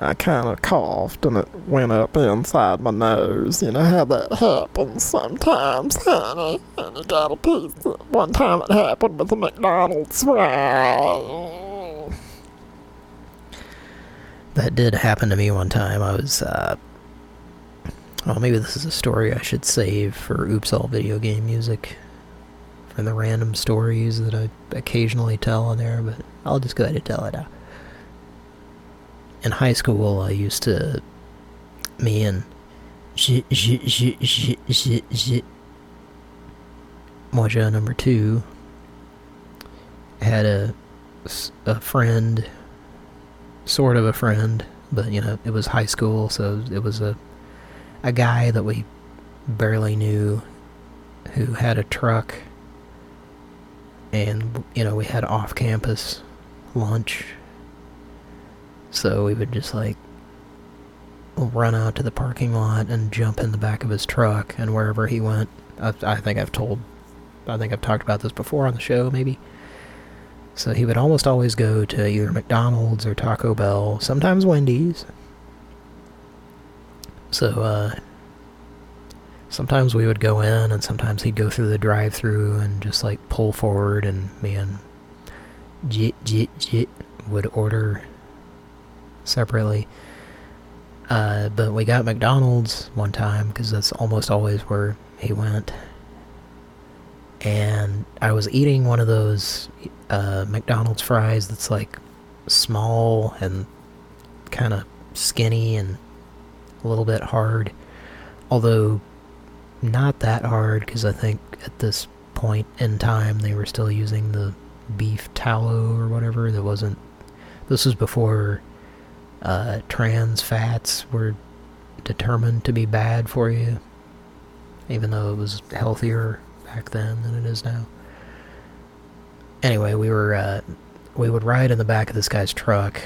I kind of coughed and it went up inside my nose. You know how that happens sometimes, honey? And you got a piece. One time it happened with a McDonald's fry. That did happen to me one time. I was, uh... Well, maybe this is a story I should save for Oops All Video Game Music. For the random stories that I occasionally tell on there, but I'll just go ahead and tell it now in high school, uh, I used to, me and Moja number two had a, a friend, sort of a friend, but you know, it was high school, so it was a, a guy that we barely knew who had a truck and, you know, we had off-campus lunch so we would just like run out to the parking lot and jump in the back of his truck and wherever he went. I, I think I've told, I think I've talked about this before on the show maybe. So he would almost always go to either McDonald's or Taco Bell, sometimes Wendy's. So, uh, sometimes we would go in and sometimes he'd go through the drive through and just like pull forward and me and Jit Jit Jit would order separately. Uh, but we got McDonald's one time because that's almost always where he went. And I was eating one of those uh, McDonald's fries that's like small and kind of skinny and a little bit hard. Although not that hard because I think at this point in time they were still using the beef tallow or whatever that wasn't... This was before uh, trans fats were determined to be bad for you, even though it was healthier back then than it is now. Anyway, we were, uh, we would ride in the back of this guy's truck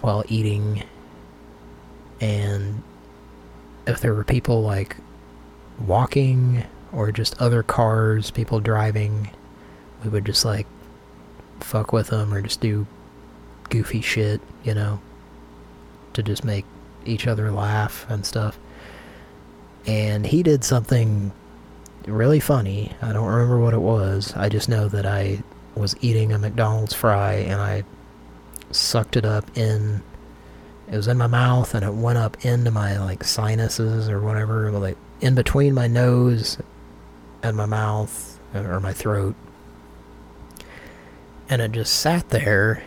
while eating, and if there were people, like, walking, or just other cars, people driving, we would just, like, fuck with them, or just do goofy shit, you know, to just make each other laugh and stuff. And he did something really funny. I don't remember what it was. I just know that I was eating a McDonald's fry and I sucked it up in it was in my mouth and it went up into my like sinuses or whatever like in between my nose and my mouth uh, or my throat and it just sat there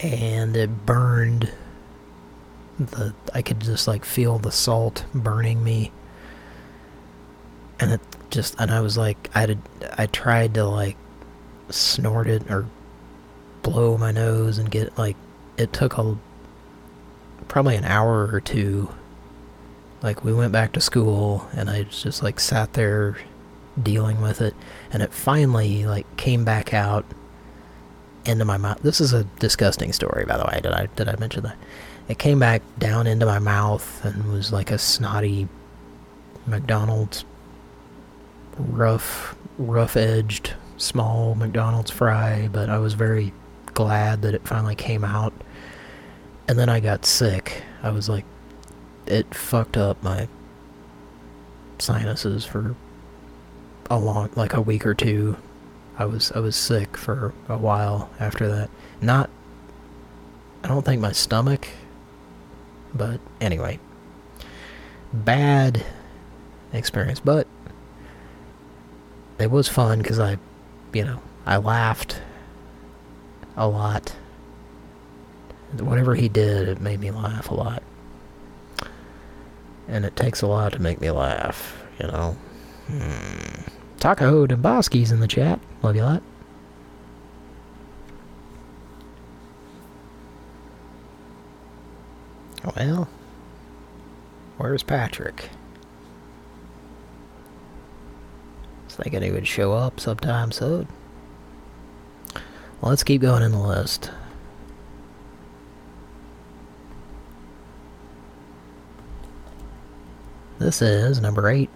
and it burned the I could just like feel the salt burning me. And it just and I was like I did I tried to like snort it or blow my nose and get like it took a probably an hour or two. Like we went back to school and I just like sat there dealing with it. And it finally like came back out into my mouth this is a disgusting story by the way did I did I mention that it came back down into my mouth and was like a snotty McDonald's rough, rough-edged, small McDonald's fry, but I was very glad that it finally came out. And then I got sick. I was like, it fucked up my sinuses for a long, like a week or two. I was, I was sick for a while after that. Not, I don't think my stomach, but anyway. Bad experience, but it was fun because I, you know, I laughed a lot. Whatever he did, it made me laugh a lot. And it takes a lot to make me laugh, you know. Hmm. Taco Demboski's in the chat. Love you a lot. Well, where's Patrick? Was thinking he would show up sometime soon. Let's keep going in the list. This is number eight.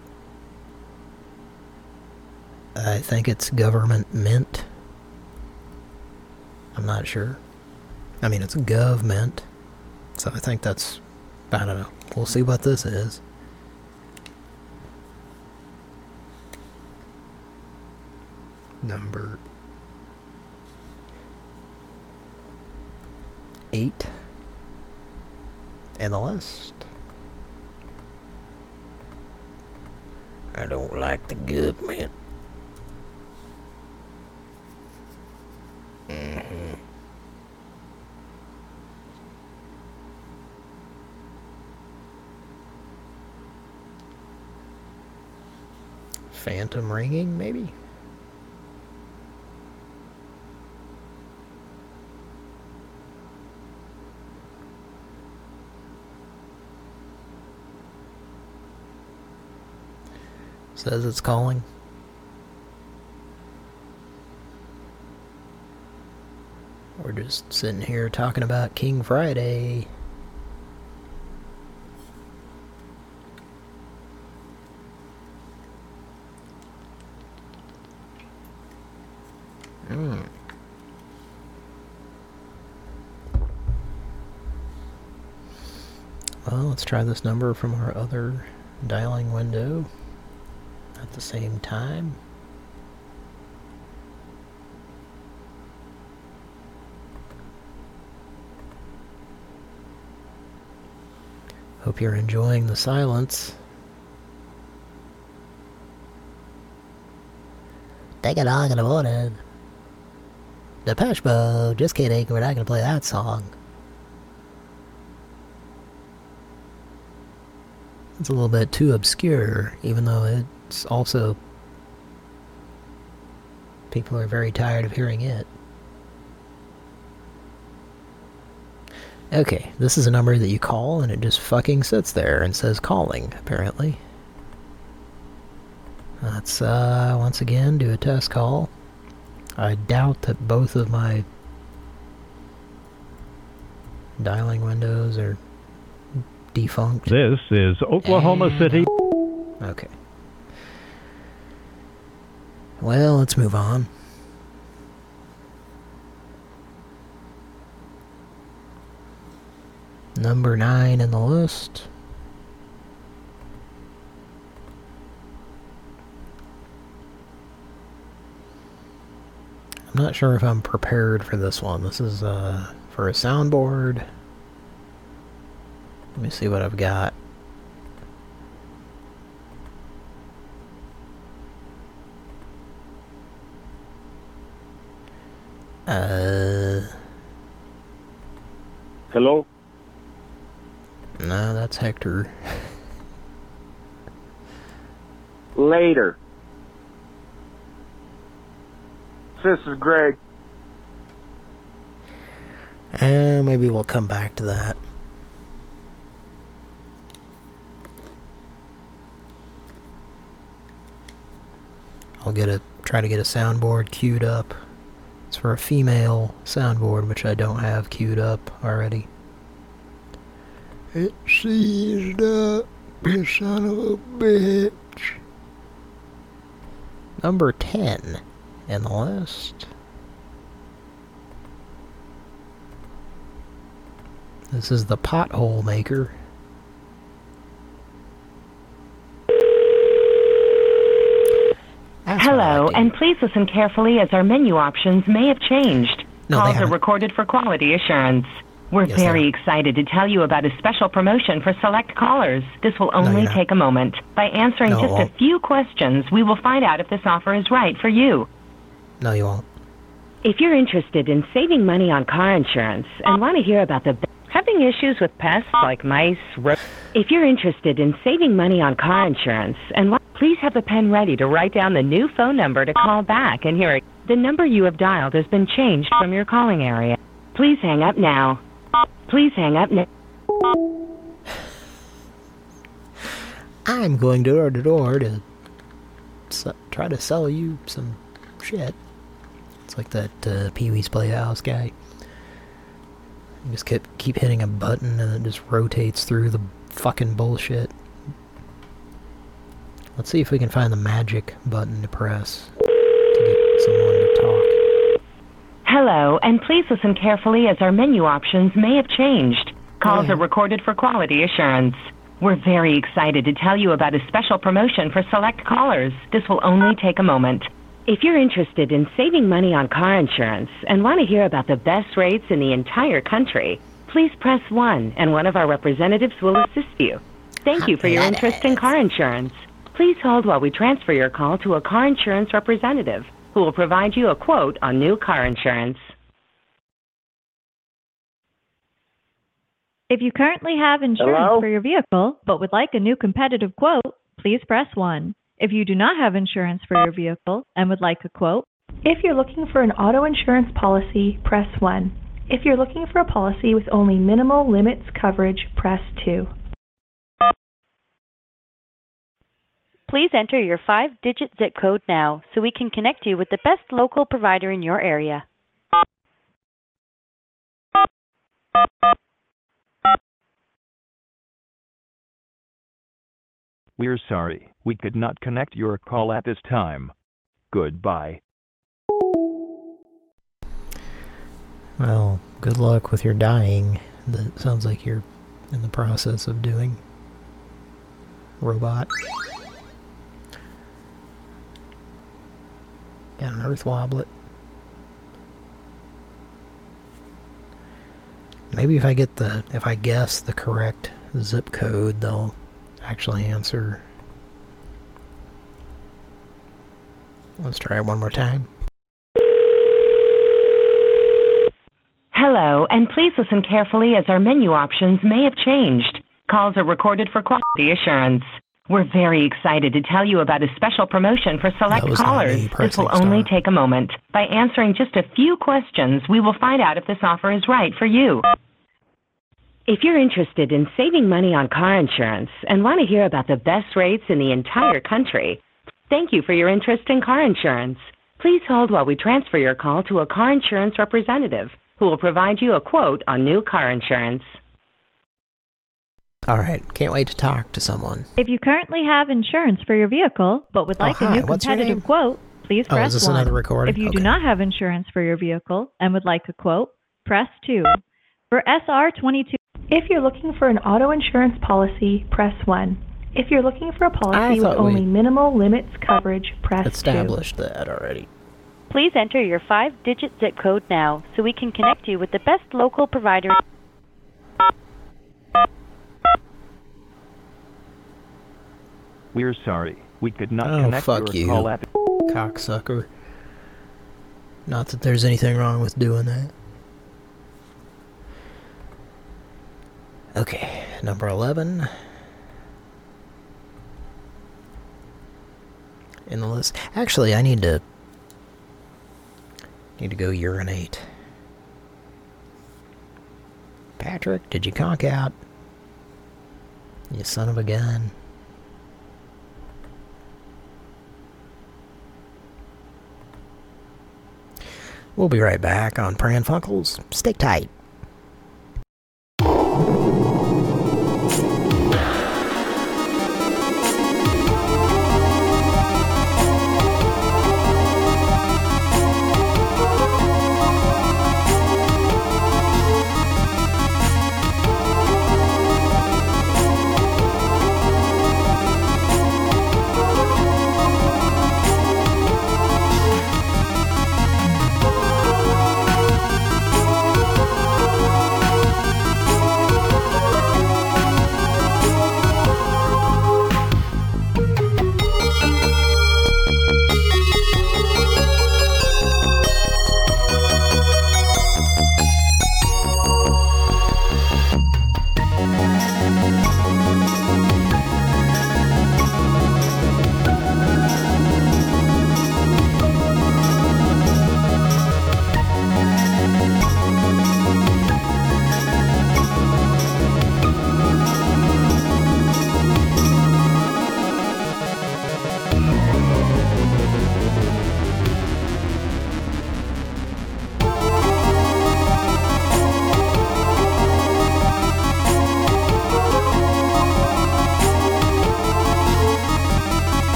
I think it's government mint. I'm not sure. I mean, it's government. So I think that's... I don't know. We'll see what this is. Number... Eight. In the list. I don't like the government. Phantom ringing, maybe? Says it's calling. We're just sitting here talking about King Friday. Hmm. Well, let's try this number from our other dialing window at the same time. Hope you're enjoying the silence. Take it on in the morning. Depeche Mode. Just kidding, we're not to play that song. It's a little bit too obscure, even though it's also... People are very tired of hearing it. Okay, this is a number that you call and it just fucking sits there and says calling, apparently. Let's, uh, once again do a test call. I doubt that both of my dialing windows are defunct. This is Oklahoma And- City. Okay. Well, let's move on. Number nine in the list. I'm not sure if I'm prepared for this one. This is uh, for a soundboard. Let me see what I've got. Uh, Hello? No, that's Hector. Later. This is Greg. Uh, maybe we'll come back to that. I'll get a try to get a soundboard queued up. It's for a female soundboard, which I don't have queued up already. It seized up, you son of a bitch. Number 10 in the list. This is the pothole maker. Hello, and please listen carefully as our menu options may have changed. No, Calls are recorded for quality assurance. We're Yes, very excited to tell you about a special promotion for select callers. This will only you're take a moment. By answering No, just a few questions, we will find out if this offer is right for you. No, you won't. If you're interested in saving money on car insurance and want to hear about the having issues with pests like mice, ro- if you're interested in saving money on car insurance and want, please have a pen ready to write down the new phone number to call back and hear it. The number you have dialed has been changed from your calling area. Please hang up now. Please hang up now. I'm going door to door to try to sell you some shit. It's like that uh, Pee Wee's Playhouse guy. You just keep, keep hitting a button and it just rotates through the fucking bullshit. Let's see if we can find the magic button to press to get someone. Hello, and please listen carefully as our menu options may have changed. Calls oh, are recorded for quality assurance. We're very excited to tell you about a special promotion for select callers. This will only take a moment. If you're interested in saving money on car insurance and want to hear about the best rates in the entire country, please press 1 and one of our representatives will assist you. Thank you for your interest in car insurance. Please hold while we transfer your call to a car insurance representative who will provide you a quote on new car insurance. If you currently have insurance Hello? for your vehicle but would like a new competitive quote, please press 1. If you do not have insurance for your vehicle and would like a quote, If you're looking for an auto insurance policy, press 1. If you're looking for a policy with only minimal limits coverage, press 2. Please enter your five digit zip code now so we can connect you with the best local provider in your area. We're sorry, we could not connect your call at this time. Goodbye. Well, good luck with your dying. That sounds like you're in the process of doing. Robot. Got an earth wobblet. Maybe if I get the, if I guess the correct zip code, they'll actually answer. Let's try it one more time. Hello, and please listen carefully as our menu options may have changed. Calls are recorded for quality assurance. We're very excited to tell you about a special promotion for select That was not callers. This pressing will only take a moment. By answering just a few questions, we will find out if this offer is right for you. If you're interested in saving money on car insurance and want to hear about the best rates in the entire country, thank you for your interest in car insurance. Please hold while we transfer your call to a car insurance representative who will provide you a quote on new car insurance. Alright, can't wait to talk to someone. if you currently have insurance for your vehicle but would Oh, like a new what's competitive quote, please Oh, press is this 1. another recording? If you do not have insurance for your vehicle and would like a quote, press 2. For SR22 If you're looking for an auto insurance policy, press 1. If you're looking for a policy with only minimal limits coverage, press 2. Established that already. Please enter your five digit zip code now so we can connect you with the best local provider. We're sorry, we could not Oh, connect fuck your you. call at Cocksucker. Not that there's anything wrong with doing that. Okay, number 11. in the list. Actually, I need to need to go urinate. Patrick, did you conk out? You son of a gun. We'll be right back on Pran Funkels. Stick tight.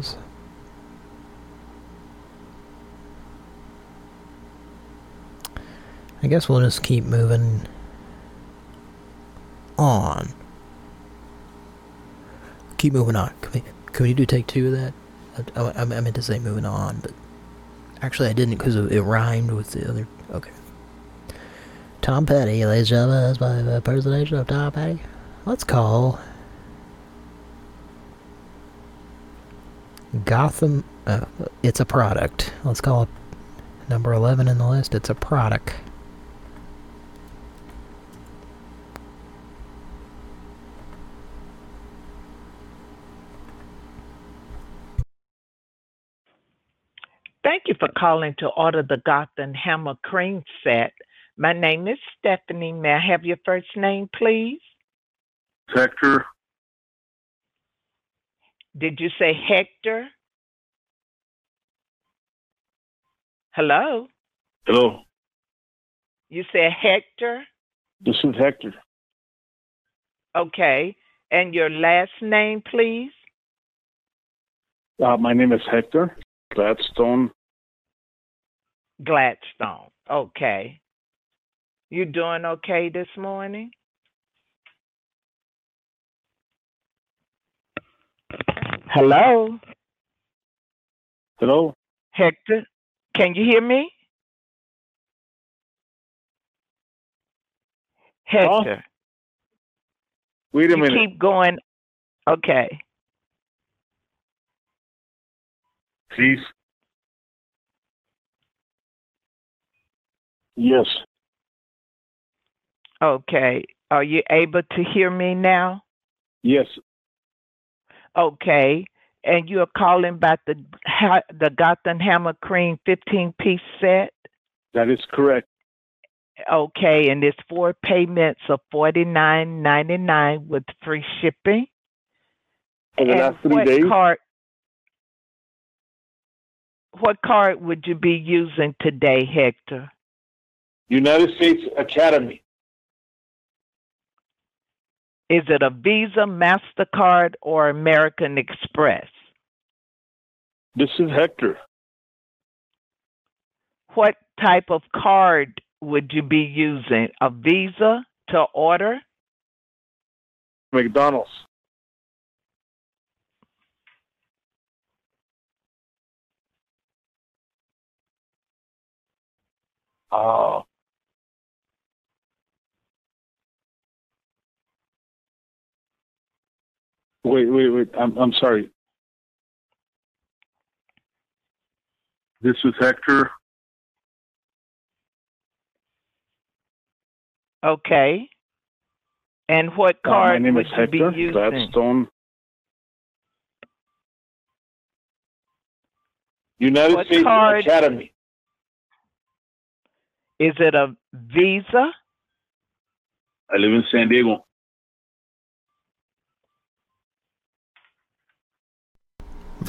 Funkels. I guess we'll just keep moving on. Keep moving on. Can we, can we do take two of that? I, I, I meant to say moving on, but actually I didn't because it rhymed with the other. Okay. Tom Petty, ladies and gentlemen, that's my impersonation of Tom Petty. Let's call Gotham. Uh, it's a product. Let's call it number 11 in the list. It's a product. Thank you for calling to order the Gotham Hammer Cream Set. My name is Stephanie. May I have your first name, please? Hector, Did you say Hector? Hello? hello. You said Hector? This is Hector. Okay. And your last name, please? Uh, my name is Hector Gladstone. Gladstone. Okay. You doing okay this morning? Hello? Hello. Hector? Can you hear me? Hector. Wait a you minute. keep going. Okay. Please. Yes. Okay. Are you able to hear me now? Yes. Okay. And you're calling about the the Gotham Hammer Cream 15 piece set? That is correct. Okay, and it's four payments of forty nine ninety nine with free shipping. for the and last three what days. card? What card would you be using today, Hector? United States Academy. Is it a Visa, Mastercard, or American Express? This is Hector. What type of card would you be using? A Visa to order? McDonald's. Oh. Wait, wait, wait. I'm I'm sorry. This is Hector. Okay. And what Uh, my card name would is you be Hector using? Gladstone. United What States card- Academy. Is it a Visa? I live in San Diego.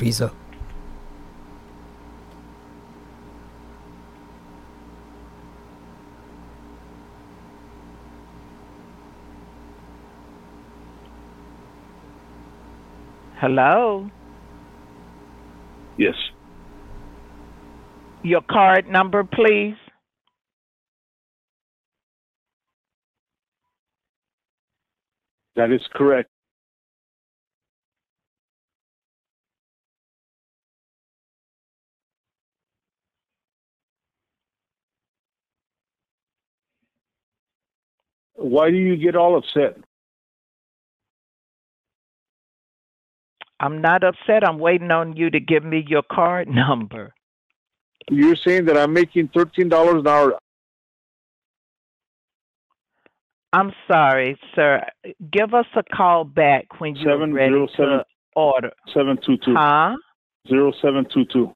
Visa. Hello? Yes. Your card number, please. That is correct. Why do you get all upset? I'm not upset. I'm waiting on you to give me your card <laughs> number. You're saying that I'm making thirteen dollars an hour. I'm sorry, sir. Give us a call back when you're Seven ready zero to order. seven two two Huh? zero seven two two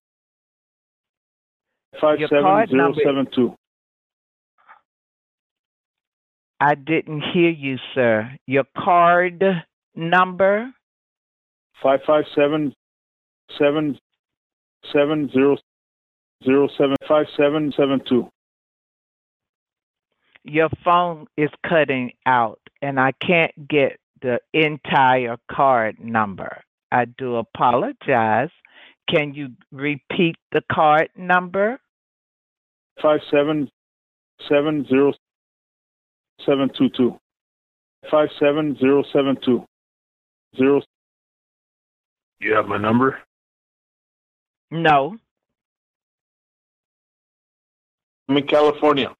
five Your seven card zero number- seven two. I didn't hear you, sir. Your card number? five five seven seven seven zero zero seven five seven seven two. Your phone is cutting out, and I can't get the entire card number. I do apologize. Can you repeat the card number? Five seven seven zero seven two two. Five seven zero seven two. Zero You have my number? No. I'm in California.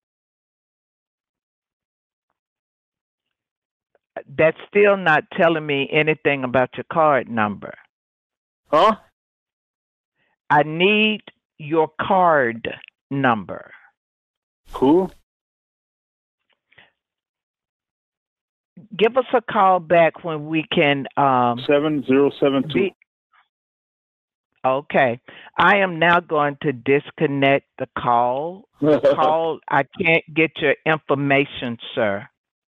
That's still not telling me anything about your card number. Huh? I need your card number. Who? Give us a call back when we can um Seven zero seven two. be Okay. I am now going to disconnect the call. <laughs> Call I can't get your information, sir.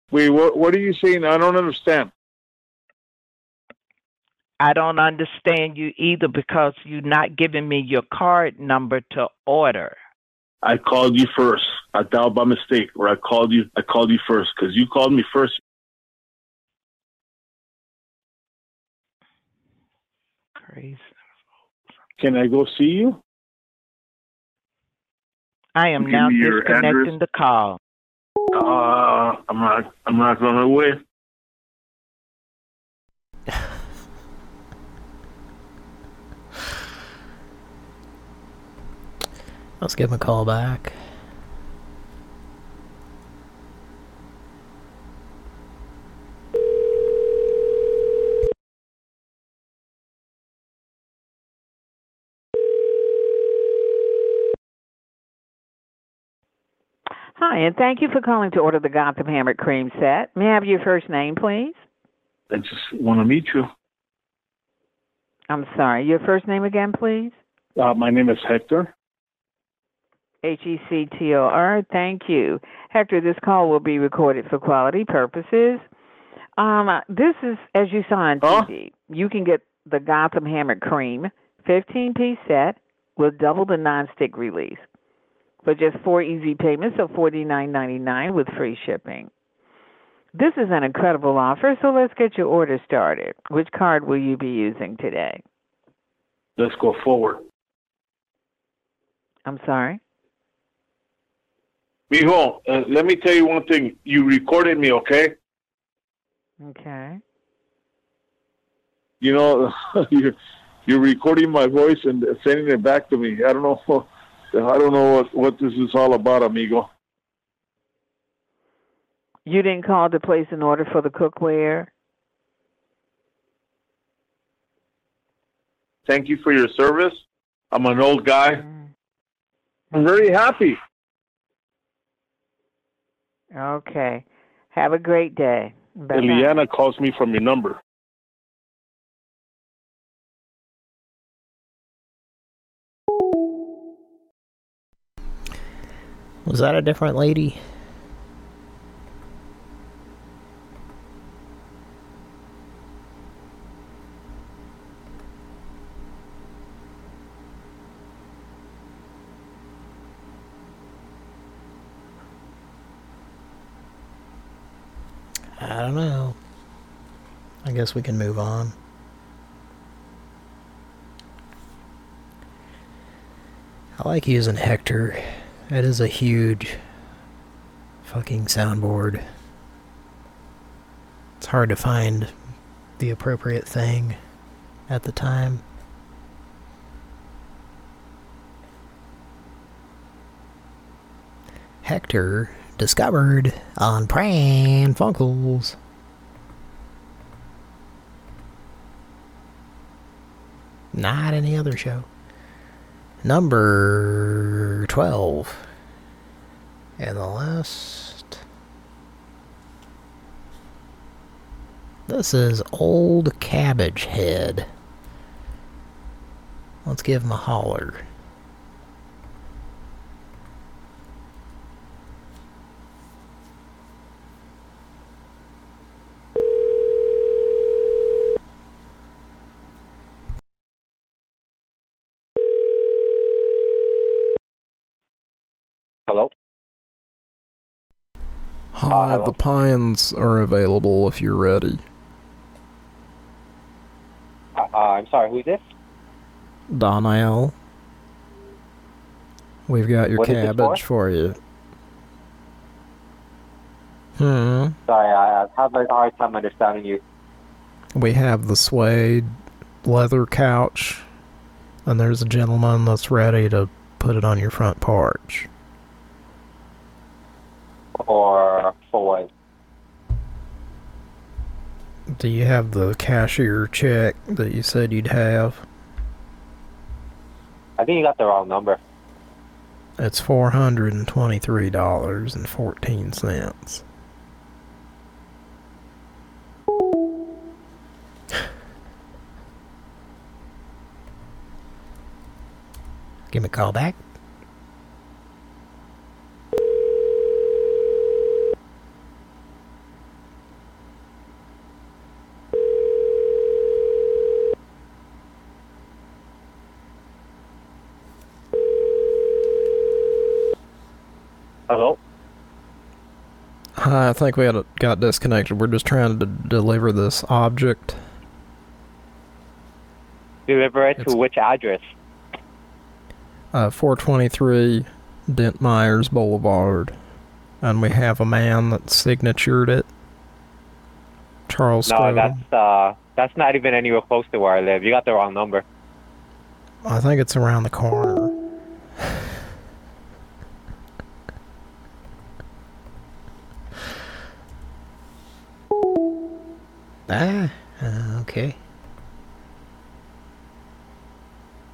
Wait, what what are you saying? I don't understand. I don't understand you either because you're not giving me your card number to order. I called you first. I dialed by mistake, or I called you. I called you first because you called me first. Crazy. Can I go see you? I am Give now disconnecting the call. Uh, I'm not. I'm not going away. Let's give him a call back. Hi, and thank you for calling to order the Gotham Hammered Cream set. May I have your first name, please? I just want to meet you. I'm sorry, your first name again, please? Uh, my name is Hector. H E C T O R. Thank you. Hector, this call will be recorded for quality purposes. Um, this is, as you saw on TV, you can get the Gotham Hammer Cream 15 piece set with double the non-stick release for just four easy payments of $49.99 with free shipping. This is an incredible offer, so let's get your order started. Which card will you be using today? Let's go forward. I'm sorry? Mijo, uh, let me tell you one thing. You recorded me, okay? Okay. You know, <laughs> you're, you're recording my voice and sending it back to me. I don't know. <laughs> I don't know what, what this is all about, amigo. You didn't call to place an order for the cookware? Thank you for your service. I'm an old guy. Mm-hmm. I'm very happy. Okay. Have a great day. Bye-bye. Eliana calls me from your number. Was that a different lady? I don't know. I guess we can move on. I like using Hector. It is a huge fucking soundboard. It's hard to find the appropriate thing at the time. Hector discovered on Pran Funkels. Not any other show. Number 12. And the last... This is Old Cabbage Head. Let's give him a holler. Hi, the pines are available if you're ready. Uh, uh, I'm sorry, who's this? Donnell. We've got your What cabbage for? you. Hmm. Sorry, I have a hard time understanding you. We have the suede leather couch, and there's a gentleman that's ready to put it on your front porch. Or for? Do you have the cashier check that you said you'd have? I think you got the wrong number. It's four hundred and twenty-three dollars and fourteen cents. Give me a call back. Hello? Hi, I think we had got disconnected. We're just trying to deliver this object. Deliver it to which address? Uh, 423 Dent Myers Boulevard. And we have a man that signatured it. Charles No, that's uh, that's not even anywhere close to where I live. You got the wrong number. I think it's around the corner. Ah, uh, okay.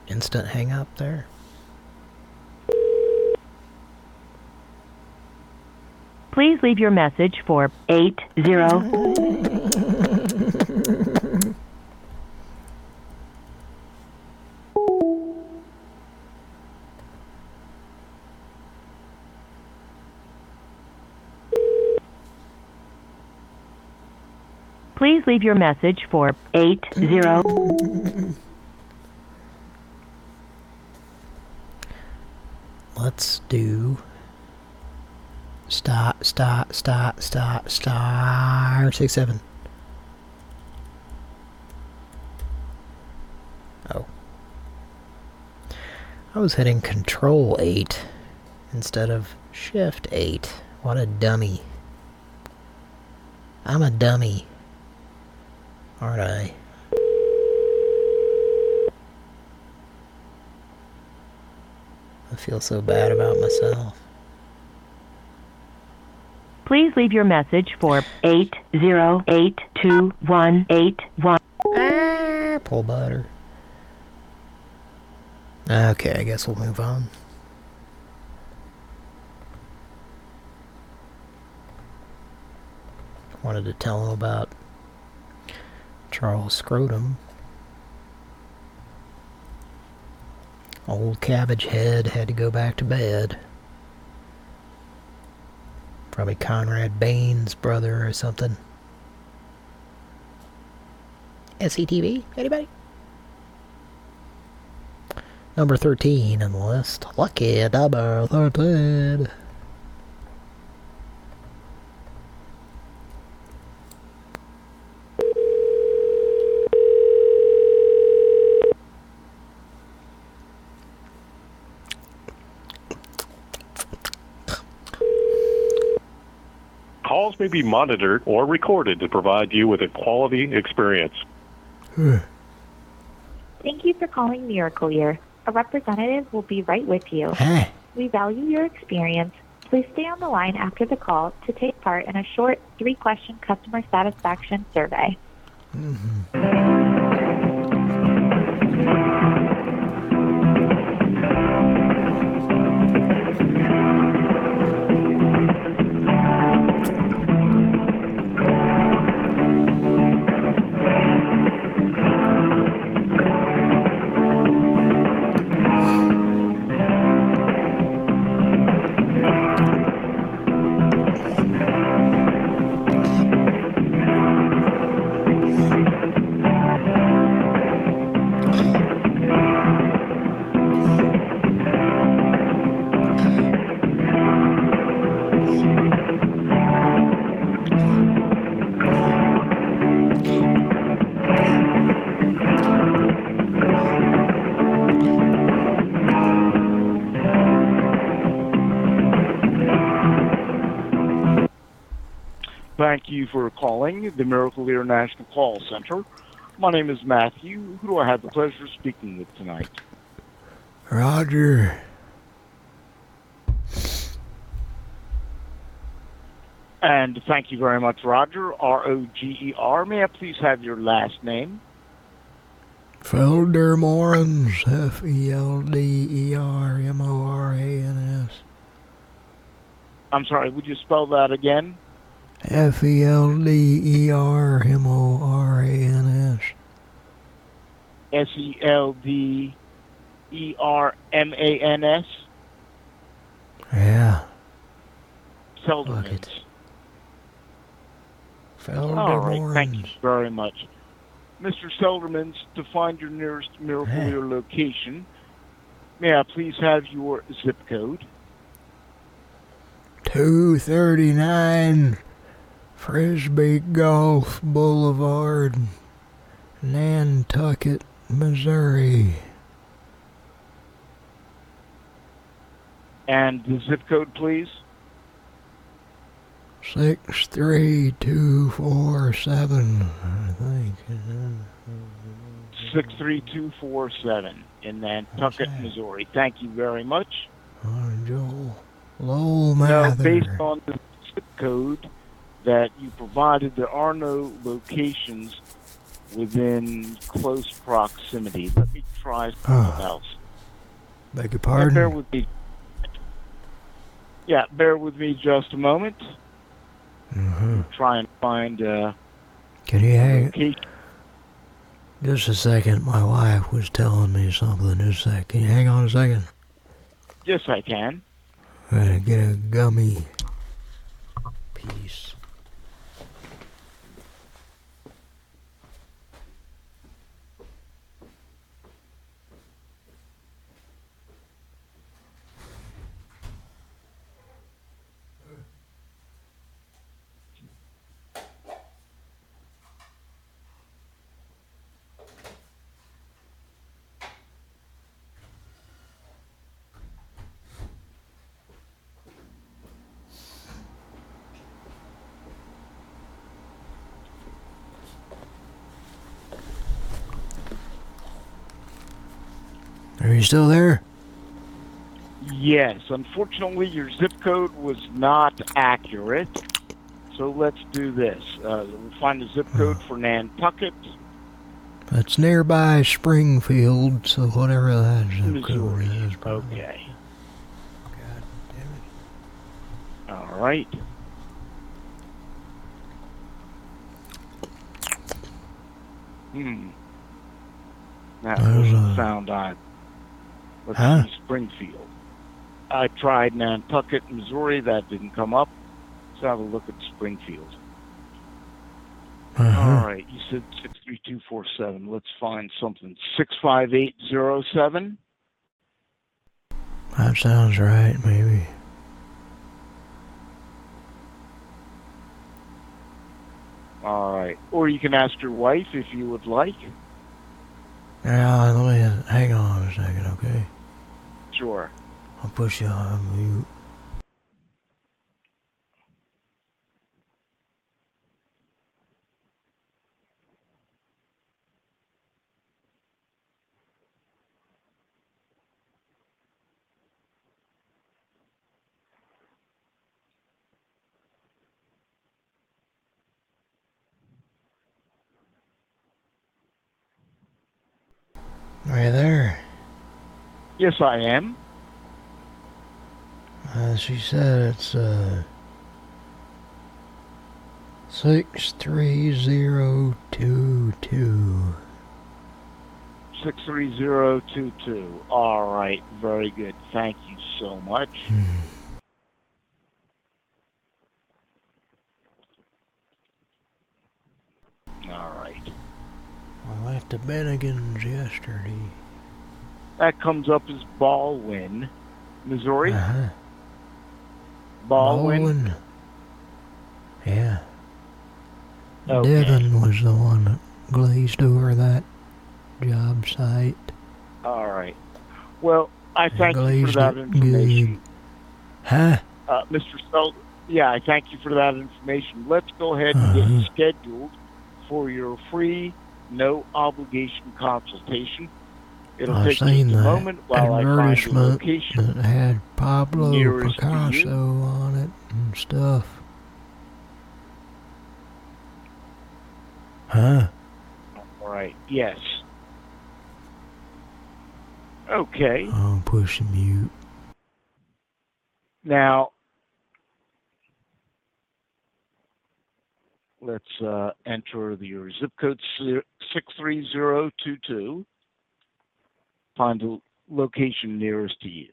Instant hang up there. Please leave your message for 80. <laughs> leave your message for 80. Let's do star star star star star six seven. Oh. I was hitting control eight instead of shift eight. What a dummy. I'm a dummy. Aren't I? I feel so bad about myself. Please leave your message for 8082181. Apple ah, butter. Okay, I guess we'll move on. Wanted to tell him about Charles Scrotum. Old Cabbage Head had to go back to bed. Probably Conrad Bain's brother or something. SCTV? Anybody? Number 13 on the list. Lucky number 13. Calls may be monitored or recorded to provide you with a quality experience. Thank you for calling Miracle Ear. A representative will be right with you. Hey. We value your experience. Please stay on the line after the call to take part in a short three question customer satisfaction survey. Thank you for calling the Miracle Ear National Call Center. My name is Matthew. Who do I have the pleasure of speaking with tonight? Roger. And thank you very much, Roger. R O G E R. May I please have your last name? Felder Morans. F E L D E R M O R A N S. I'm sorry, would you spell that again? F E L D E R M O R A N S. S E L D E R M A N S? Yeah. Seldermans. Felder All right, thank you very much. Mr. Seldermans, to find your nearest Miracle Hey. Location, may I please have your zip code? 239 Frisbee Golf Boulevard, Nantucket, Missouri. And the zip code, please? 63247, I think. 63247 in Nantucket, Missouri. Thank you very much. Oh, Joel. Lowell Now, Mather. based on the zip code that you provided, there are no locations within close proximity. Let me try <sighs> something Oh. else. Beg your Yeah, bear pardon? with me. Yeah, bear with me just a moment. hmm Try and find uh, Can you hang? location. Just a second. My wife was telling me something. Just a sec. Can you hang on a second? Yes, I can. Gotta get a gummy piece. Are you still there? Yes, unfortunately, your zip code was not accurate. So let's do this. Uh, we'll find the zip code for Nantucket, It's nearby Springfield, so whatever that zip code Missouri. is. Okay. God damn it. All right. Hmm. That doesn't a- sound odd. Let's Huh? see, Springfield. I tried Nantucket, Missouri. That didn't come up. Let's have a look at Springfield. Uh-huh. All right. You said 63247. Let's find something. 65807. That sounds right, maybe. All right. Or you can ask your wife if you would like. Yeah, let me hang on a second, okay? Sure. I'll push you on mute. You there? Yes, I am. Uh, she said it's uh six three zero two two. 63022. All right. Very good. Thank you so much. All right. I went to Bennigan's yesterday. That comes up as Ballwin, Missouri. Uh-huh. Ballwin. Ballwin. Yeah. Okay. Devin was the one that glazed over that job site. All right. Well, I thank you for that information. good. Huh? Uh, Mr. Sel, yeah, I thank you for that information. Let's go ahead and get Uh-huh. scheduled for your free, no obligation consultation. It'll I take seen that moment while I find advertisement that had Pablo nearest to you. Picasso on it and stuff. Huh? All right. Yes. Okay. I'll push mute. Now, let's uh, enter the, your zip code 63022. Find the location nearest to you.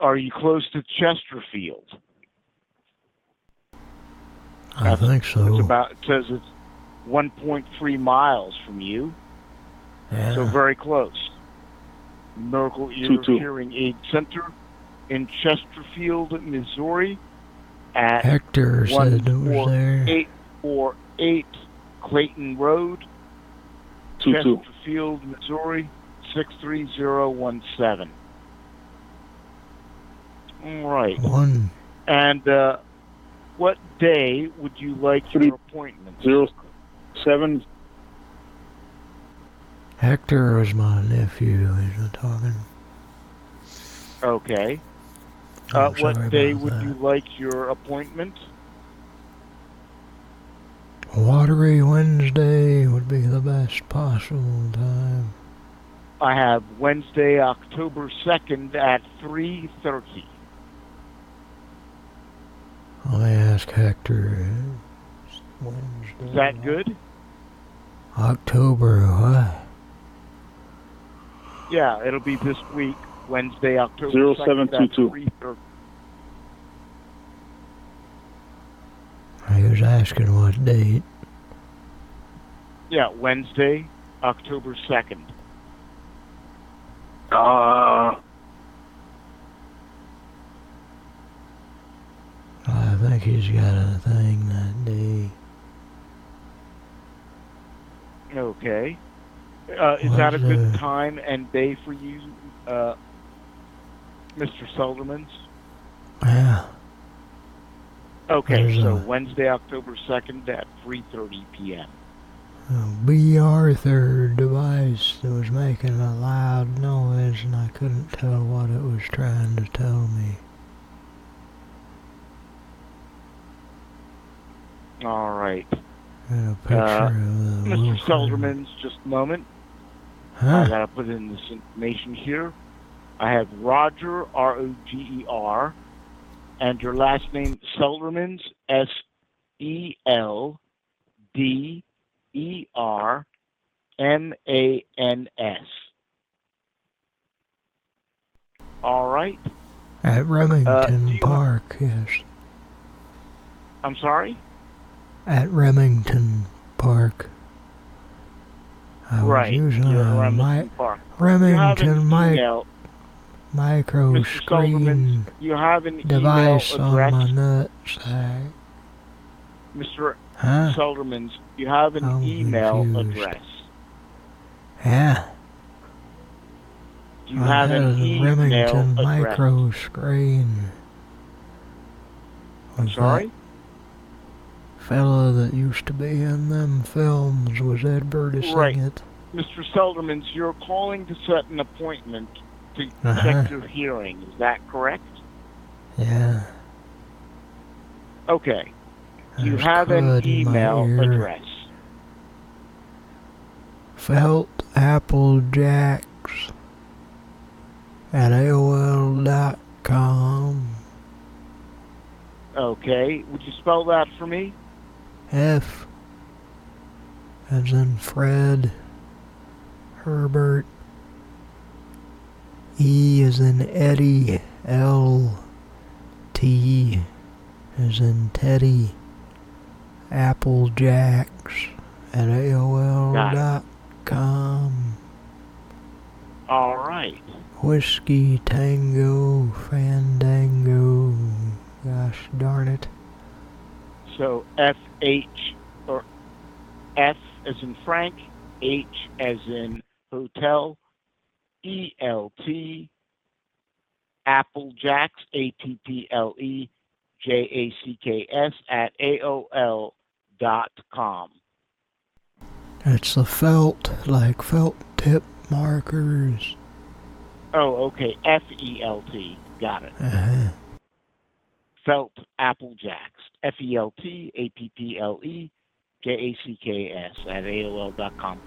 Are you close to Chesterfield? I uh, think so. It's about it says it's 1.3 miles from you, yeah. so very close. Miracle Ear Two, two. Hearing Aid Center in Chesterfield, Missouri, at Hector said it was there. 14848 Clayton Road, Two, two. Chesterfield, Missouri 63017. All right. One. And uh, what day would you like Three. your appointment? Zero seven Hector is my nephew. He's not talking. Okay. Oh, Uh, sorry what day about would that. you like your appointment? Watery Wednesday would be the best possible time. I have Wednesday, October 2nd at 3.30. Let me ask Hector. Wednesday. Is that good? October what? Yeah, it'll be this week, Wednesday, October Zero 2nd seven two at two. 3.30. He was asking what date. Yeah, Wednesday, October 2nd. uh I think he's got a thing that day. Okay. Uh, is that a good time and day for you, uh, Mr. Seldermans? Yeah. Okay, There's so a- Wednesday, October 2nd at 3.30 p.m. A B. Arthur device that was making a loud noise and I couldn't tell what it was trying to tell me. All right. And a picture Uh, of Mr. Selderman's, just a moment. Huh? I gotta put in this information here. I have Roger, R O G E R, and your last name Seldermans, S E L D E R M A N S. All right. At Remington Uh, do you- Park, yes. I'm sorry. At Remington Park. I right. using You're Remington mi- Park. You have an Remington email, micro Mr. screen You have an device email on my nutsack. Mr. Huh? Selderman's. You have an I'm email confused. address. Yeah. You I have an a email Remington address? micro screen. I'm sorry. Fella that used to be in them films was advertising Right. it. Mr. Seldermans, you're calling to set an appointment to Uh-huh. check your hearing. Is that correct? Yeah. Okay. You have an crud in my email address? Felt Apple Jacks at AOL dot com. Okay. Would you spell that for me? F as in Fred Herbert E is in Eddie L T as in Teddy Apple Jacks at AOL dot com. All right. Whiskey Tango Fandango. Gosh darn it. So F H or F as in Frank, H as in hotel, E L T, Apple Jacks, A P P L E J A C K S at AOL dot com. It's the felt like felt tip markers Oh, okay. F E L T. Got it. uh-huh. Felt Apple Jacks. F E L T A P P L E J A C K S at AOL dot com.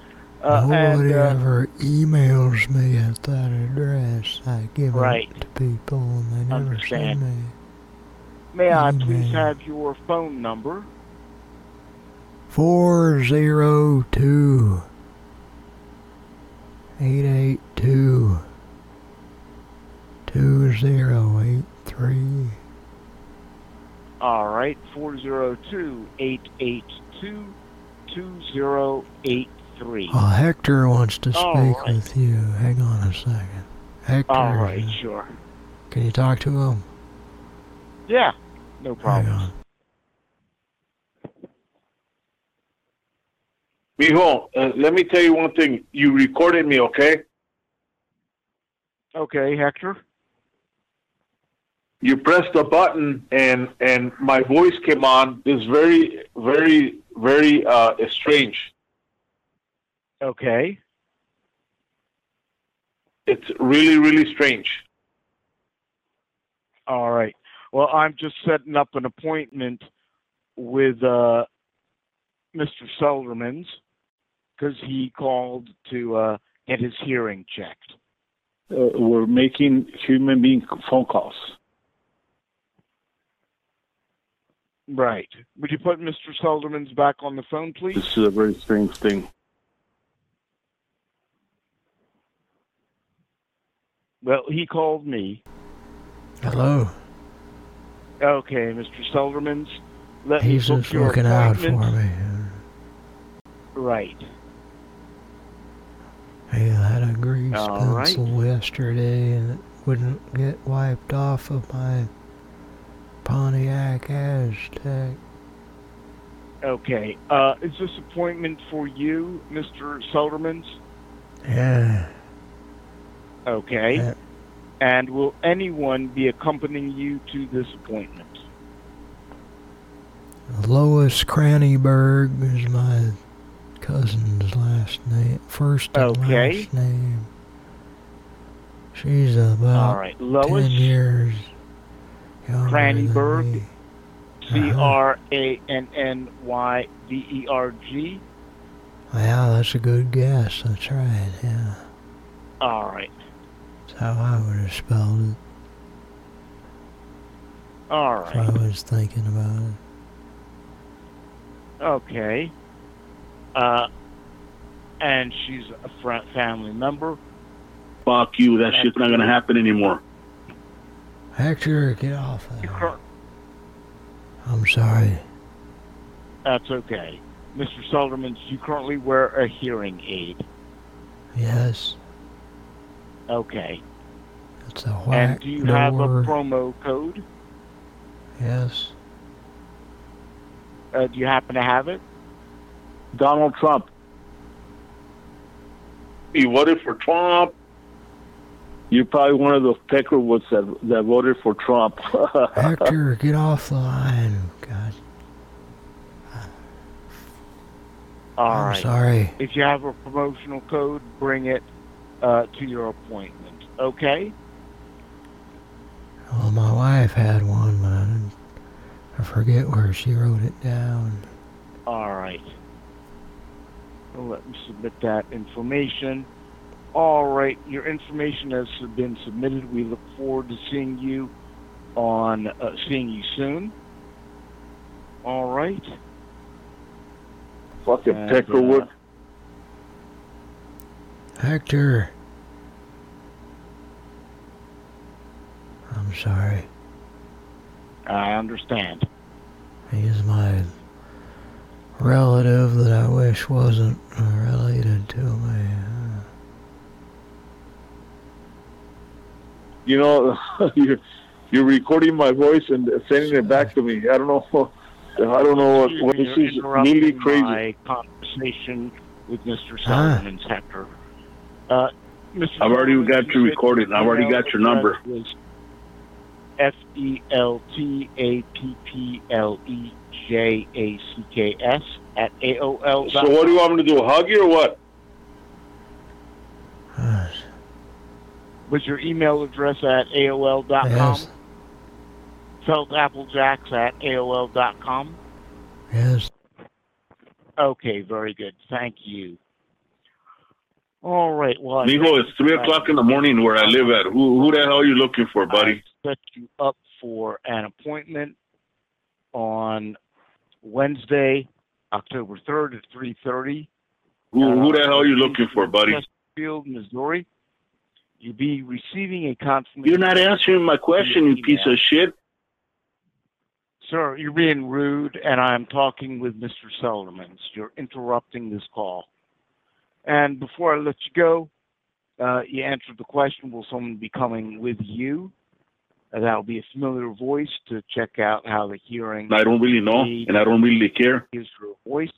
Uh, Nobody and, uh, ever emails me at that address. I give Right. it to people and they never Understand. send me. may I please have your phone number? Four zero two eight eight two two zero eight three. All right, 402 882 2083. Oh, Hector wants to speak All right. with you. Hang on a second. Hector, All right, sure. can you talk to him? Yeah, no problem. Mijo, uh, let me tell you one thing. You recorded me, okay? Okay, Hector. You pressed the button and and my voice came on. It's very, very, very uh, strange. Okay. It's really, really strange. All right. Well, I'm just setting up an appointment with uh, Mr. Seldermans because he called to uh, get his hearing checked. Uh, we're making human being phone calls. Right. Would you put Mr. Seldermans back on the phone, please? This is a very strange thing. Well, he called me. Hello. Okay, Mr. Seldermans. Let He's just looking out for me. Right. He had a grease All right. pencil yesterday and it wouldn't get wiped off of my Pontiac Aztek. Okay. Uh, is this appointment for you, Mr. Seldermans? Yeah. Okay. And will anyone be accompanying you to this appointment? Lois Crannyberg is my cousin's last name. First and Okay. last name. She's about All right, Lois ten years younger than Crannyberg. me. Uh-huh. C R A N N Y B E R G. Yeah, that's a good guess. That's right. Yeah, All right. That's how I would have spelled it All if. I was thinking about it. Okay. Uh, and she's a fr- family member. Fuck you. That shit's not gonna happen anymore. Hector, get off there. I'm sorry. That's okay. Mr. Sullivan, do you currently wear a hearing aid? Yes, Okay. It's a And do you have a promo code? Yes. Uh, do you happen to have it? Donald Trump. He voted for Trump. You're probably one of those peckerwoods that that voted for Trump. <laughs> Hector, get off the line. God, All I'm right. sorry. If you have a promotional code, bring it uh, to your appointment. Okay? Well, my wife had one, but I, I forget where she wrote it down. All right. Well, let me submit that information. All right, your information has been submitted. We look forward to seeing you on uh, seeing you soon. All right. Fucking And, peckerwood. Hector. I'm sorry. I understand. He's my relative that I wish wasn't related to me. You know, <laughs> you're you're recording my voice and sending it back to me. I don't know. <laughs> I don't know what, what this You're is. Really crazy. my conversation with Mr. Ah. Solomon's Hector. Uh, Mr. I've already got you recorded. I've already got your number. Address was F E L T A P P L E J A C K S at AOL. So what do you want me to do? Hug you or what? Was your email address at AOL.com? Yes. Felt Applejacks at AOL.com? Yes. Okay, very good. Thank you. All right. Well, I think it's three o'clock in the morning where I live at. Who who the hell are you looking for, buddy? set you up for an appointment on Wednesday, October 3rd at 3.30. Who who the hell are you uh, looking for, buddy? Chesterfield, Missouri. You'll be receiving a confirmation. You're not answering my question, you piece of shit. Sir, you're being rude, and I'm talking with Mr. Solomons. You're interrupting this call. And before I let you go, uh, you answered the question, will someone be coming with you? Uh, that'll be a familiar voice to check out how the hearing I don't really know, and I don't really care. is your voice.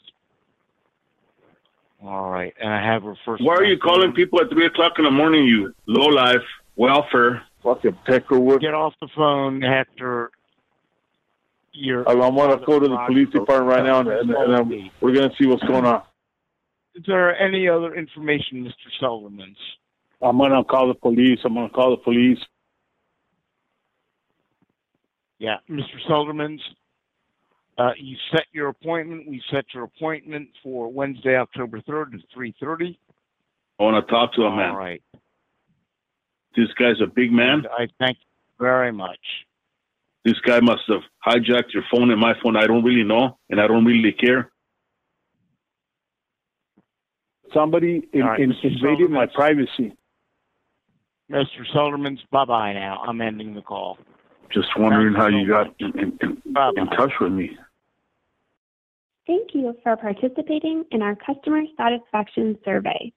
All right, and I have her first. Why are you calling name. people at three o'clock in the morning? You low life welfare. Fucking peckerwood. Get off the phone, Hector. You're. I'm gonna go to the police department right now, and, and, and um, we're gonna see what's going on. Is there any other information, Mr. Solomons? I'm gonna call the police. I'm gonna call the police. Yeah, Mr. Solomons. Uh, you set your appointment. We set your appointment for Wednesday, October third at three thirty. I want to talk to him, man. All right. This guy's a big man. I thank you very much. This guy must have hijacked your phone and my phone. I don't really know, and I don't really care. Somebody in- All right, in- invaded my privacy. Mr. Solomons, bye bye now. I'm ending the call. Just wondering how you got in, in, in, in touch with me. Thank you for participating in our customer satisfaction survey.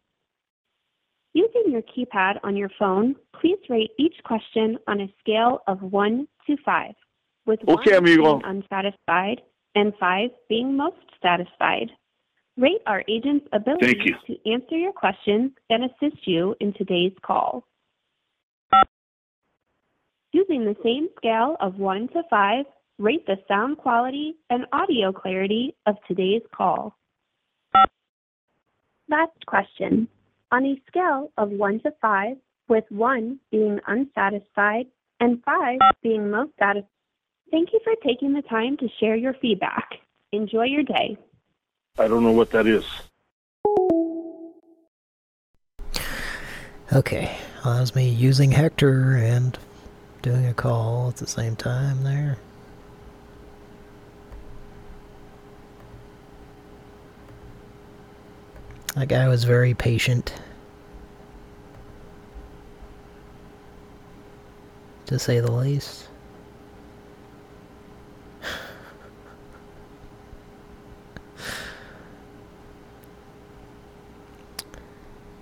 Using your keypad on your phone, please rate each question on a scale of 1 to 5, with Okay, 1 amigo. being unsatisfied and 5 being most satisfied. Rate our agent's ability to answer your questions and assist you in today's call. Using the same scale of 1 to 5, rate the sound quality and audio clarity of today's call. Last question. On a scale of 1 to 5, with 1 being unsatisfied and 5 being most satisfied, thank you for taking the time to share your feedback. Enjoy your day. I don't know what that is. Okay, well, that was me using Hector and doing a call at the same time there. That guy was very patient. To say the least.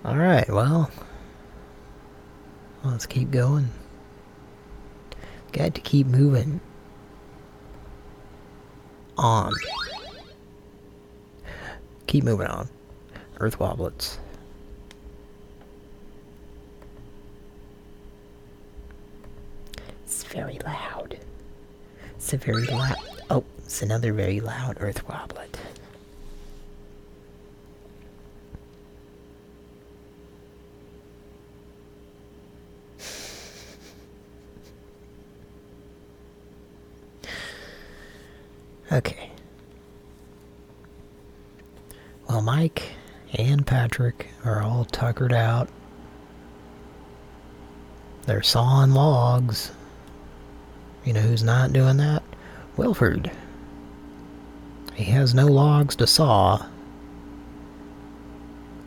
Alright, well. Let's keep going. Got to keep moving. On. Keep moving on. Earth Woblets. It's very loud. It's a very loud... Oh, it's another very loud Earth Woblet. Okay. Well, Mike and Patrick are all tuckered out. They're sawing logs. You know who's not doing that? Wilford. He has no logs to saw.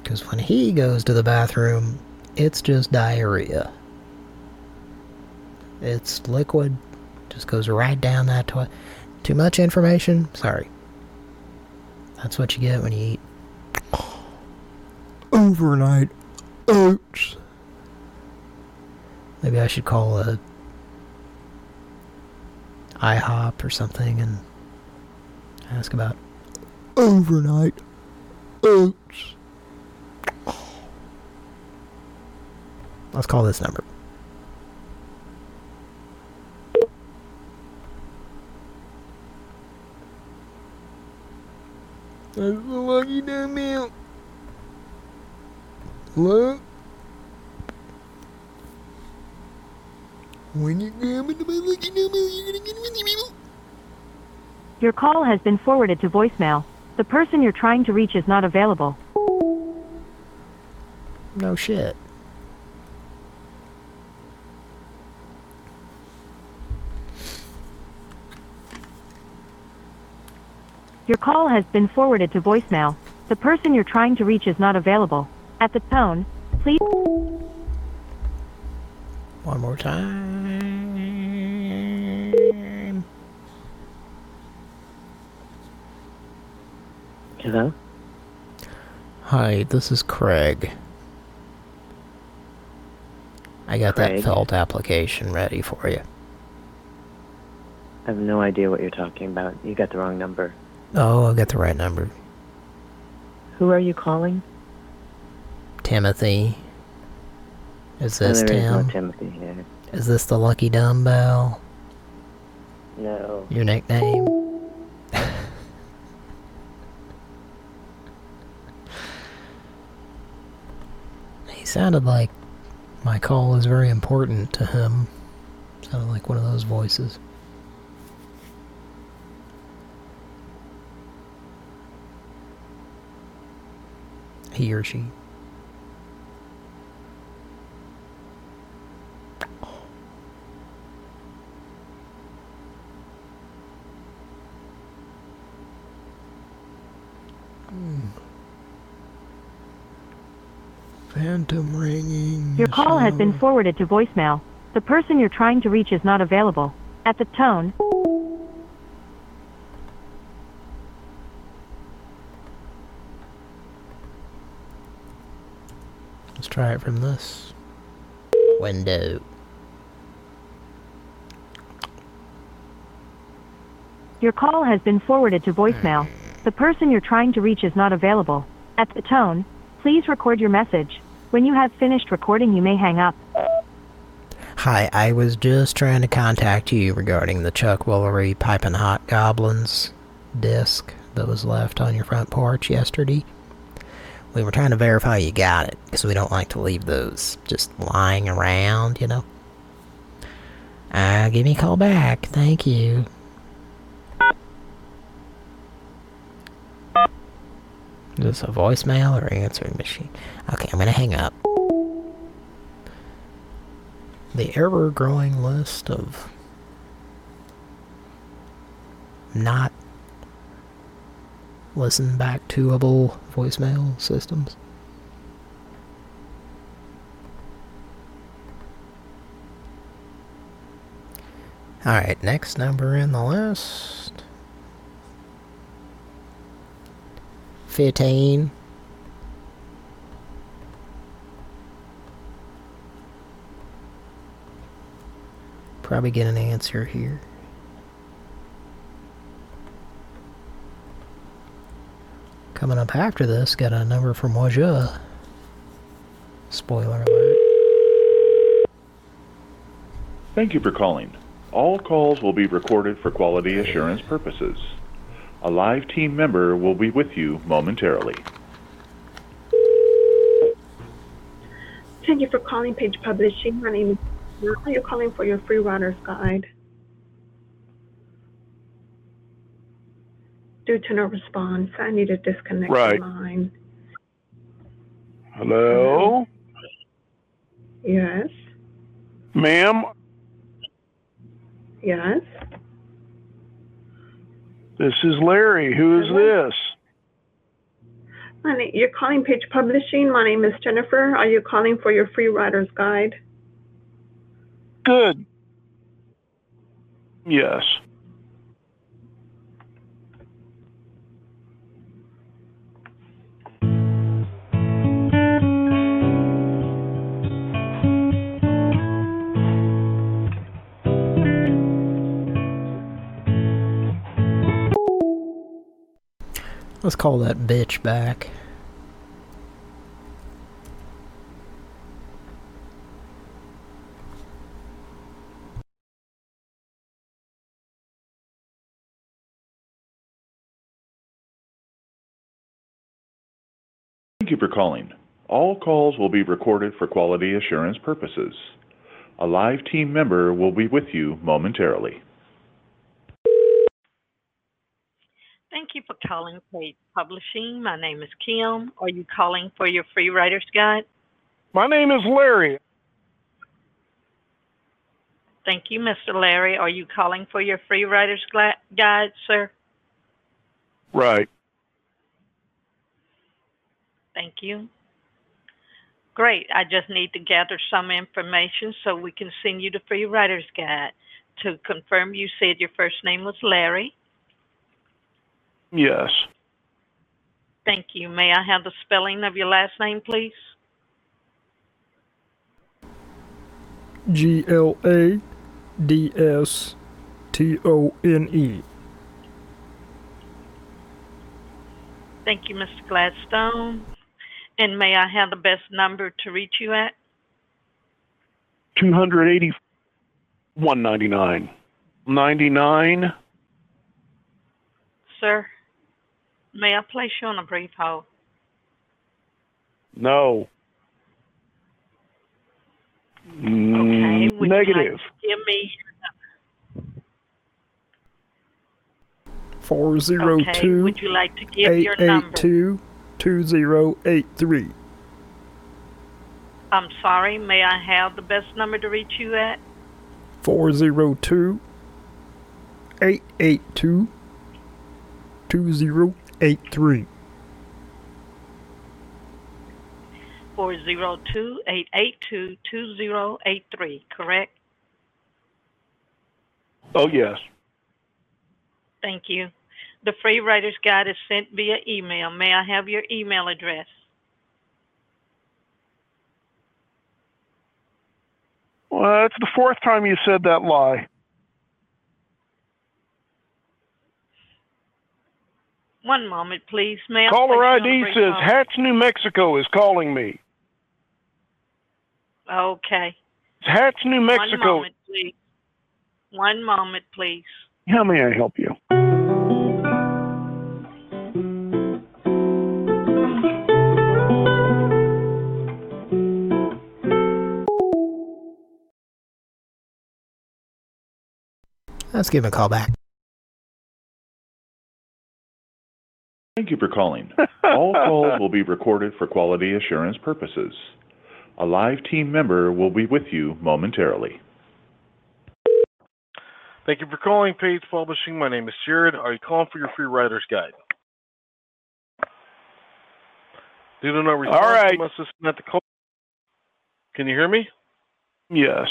Because when he goes to the bathroom, it's just diarrhea. It's liquid. Just goes right down that toilet. Too much information? Sorry. That's what you get when you eat overnight oats. Maybe I should call a IHOP or something and ask about overnight oats. Let's call this number. That's the lucky damn meal. Hello? When you come into my lucky damn meal, you're gonna get with me. Your call has been forwarded to voicemail. The person you're trying to reach is not available. No shit. Your call has been forwarded to voicemail. The person you're trying to reach is not available. At the tone, please. One more time. Hello? Hi, this is Craig. I got that Craig? felt application ready for you. I have no idea what you're talking about. You got the wrong number. Oh, I got the right number. Who are you calling? Timothy. Is oh, this no, there is Tim? no Timothy here. Is this the Lucky Dumbbell? No. Your nickname? <laughs> he sounded like my call is very important to him. Sounded like one of those voices. He or she. Phantom ringing. Your call has been forwarded to voicemail. The person you're trying to reach is not available. At the tone, Let's try it from this window. your call has been forwarded to voicemail. The person you're trying to reach is not available. At the tone, please record your message. When you have finished recording, you may hang up. Hi, I was just trying to contact you regarding the Chuck Woolery Piping Hot Goblins disc that was left on your front porch yesterday. We were trying to verify you got it, because we don't like to leave those just lying around, you know? Uh, give me a call back. Thank you. Is this a voicemail or answering machine? Okay, I'm gonna hang up. The ever-growing list of not listen back toable voicemail systems. Alright, next number in the list. 15. Probably get an answer here. Coming up after this, got a number from Waja. Spoiler alert. Thank you for calling. All calls will be recorded for quality assurance purposes. A live team member will be with you momentarily. Thank you for calling Page Publishing. My name is. Are you calling for your free router's guide? Due to no response, I need to disconnect Right. the line. Hello? Yes, Ma'am, yes. This is Larry. Who is this? You're calling Page Publishing. My name is Jennifer. Are you calling for your free router's guide? Good. Yes. Let's call that bitch back. Thank you for calling. All calls will be recorded for quality assurance purposes. A live team member will be with you momentarily. Thank you for calling Page Publishing. My name is Kim. Are you calling for your free writer's guide? My name is Larry. Thank you, Mr. Larry. Are you calling for your free writer's gla- guide, sir? Right. Thank you. Great. I just need to gather some information so we can send you the free writer's guide. To confirm, you said your first name was Larry. Yes. Thank you. May I have the spelling of your last name, please? G L A D S T O N E. Thank you, Mr. Gladstone. And may I have the best number to reach you at? 280 199 99 Sir, may I place you on a brief hold? No. Okay. Mm, Would negative. You like to give me Four zero okay. two Would you like to give eight your eight number? two two zero eight three. I'm sorry. May I have the best number to reach you at? Four zero two eight eight two two zero eight three. Four zero two eight eight two two zero eight three. Correct. Oh, yes. Thank you. The free writer's guide is sent via email. May I have your email address? Well, that's the fourth time you said that lie. One moment, please. ma'am. Caller place you on a ID says hold? Hatch, New Mexico is calling me. Okay. Hatch, New Mexico. One Mexico. moment, please. One moment, please. How may I help you? Let's give him a call back. Thank you for calling. All <laughs> calls will be recorded for quality assurance purposes. A live team member will be with you momentarily. Thank you for calling Page Publishing. My name is Jared. Are you calling for your free writer's guide? Due to no response All right. from assistant the call. Can you hear me? Yes.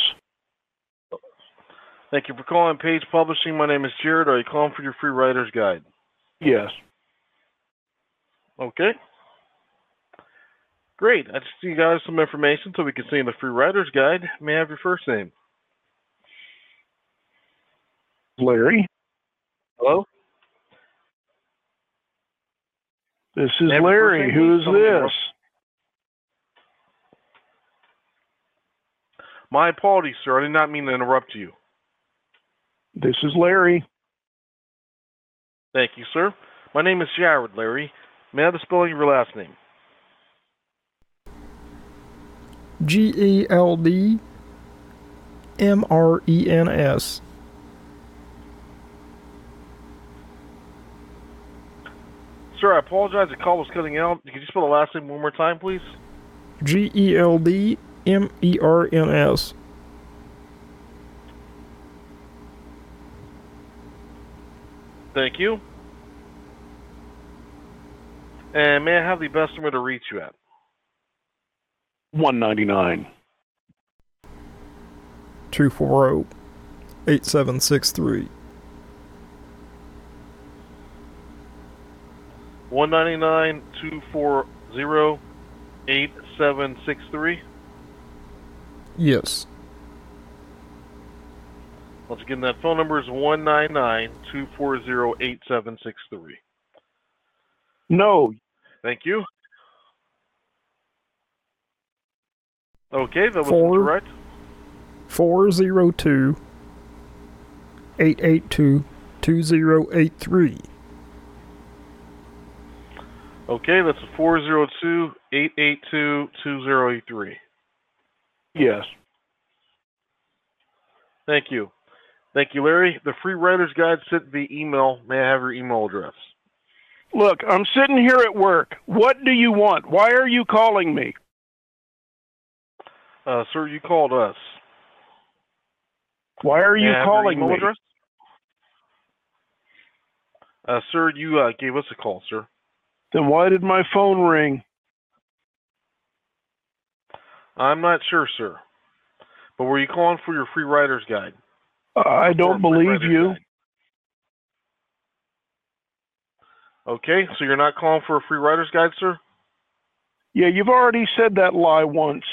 Thank you for calling Page Publishing. My name is Jared. Are you calling for your free writer's guide? Yes. Okay. Great. I just you guys some information so we can see in the free writer's guide. May I have your first name? Larry. Hello? This is May I have your Larry. Who is Tell me your this? My apologies, sir. I did not mean to interrupt you. This is Larry. Thank you, sir. My name is Jared, Larry. May I have the spelling of your last name? G E L D M R E N S. Sir, I apologize. The call was cutting out. Could you spell the last name one more time, please? G E L D M E R N S. Thank you. And may I have the best number to reach you at? 199. 240 8763. 199 240 8763? Yes. Once again, that phone number is one nine nine two four zero eight seven six three. No. Thank you. Okay, that was Four. correct. 402 882 2083. Okay, that's 402 882 2083. Yes. Thank you. Thank you, Larry. The free writer's guide sent via email. May I have your email address? Look, I'm sitting here at work. What do you want? Why are you calling me? Uh, sir, you called us. Why are you I have your calling me? address? Uh, sir, you uh, gave us a call, sir. Then why did my phone ring? I'm not sure, sir. But were you calling for your free writer's guide? I don't believe you. guide? Okay, so you're not calling for a free writer's guide, sir? Yeah, you've already said that lie once.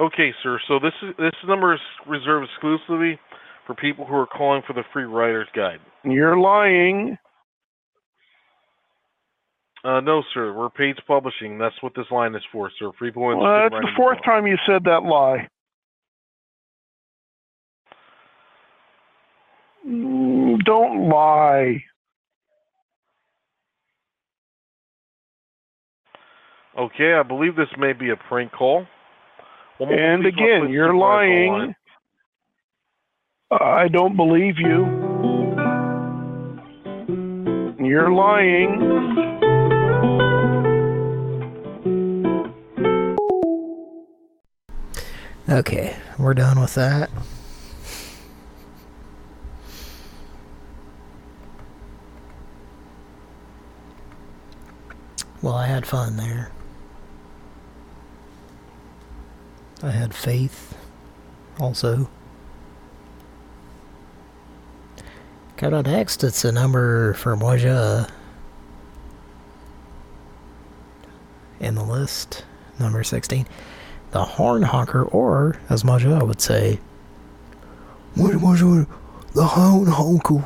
Okay, sir. So this is this number is reserved exclusively for people who are calling for the free writer's guide. You're lying. Uh, no, sir. We're Page Publishing. That's what this line is for, sir. People Well, that's the fourth time you said that lie. Don't lie. Okay, I believe this may be a prank call. One And please, while I again, you're supervisor on the lying. I don't believe you. You're lying. Okay, we're done with that. Well, I had fun there. I had faith also. Got on next, it's a number for Moja in the list, number 16. The horn honker, or as Moja would say, Moja Moja, the horn honker.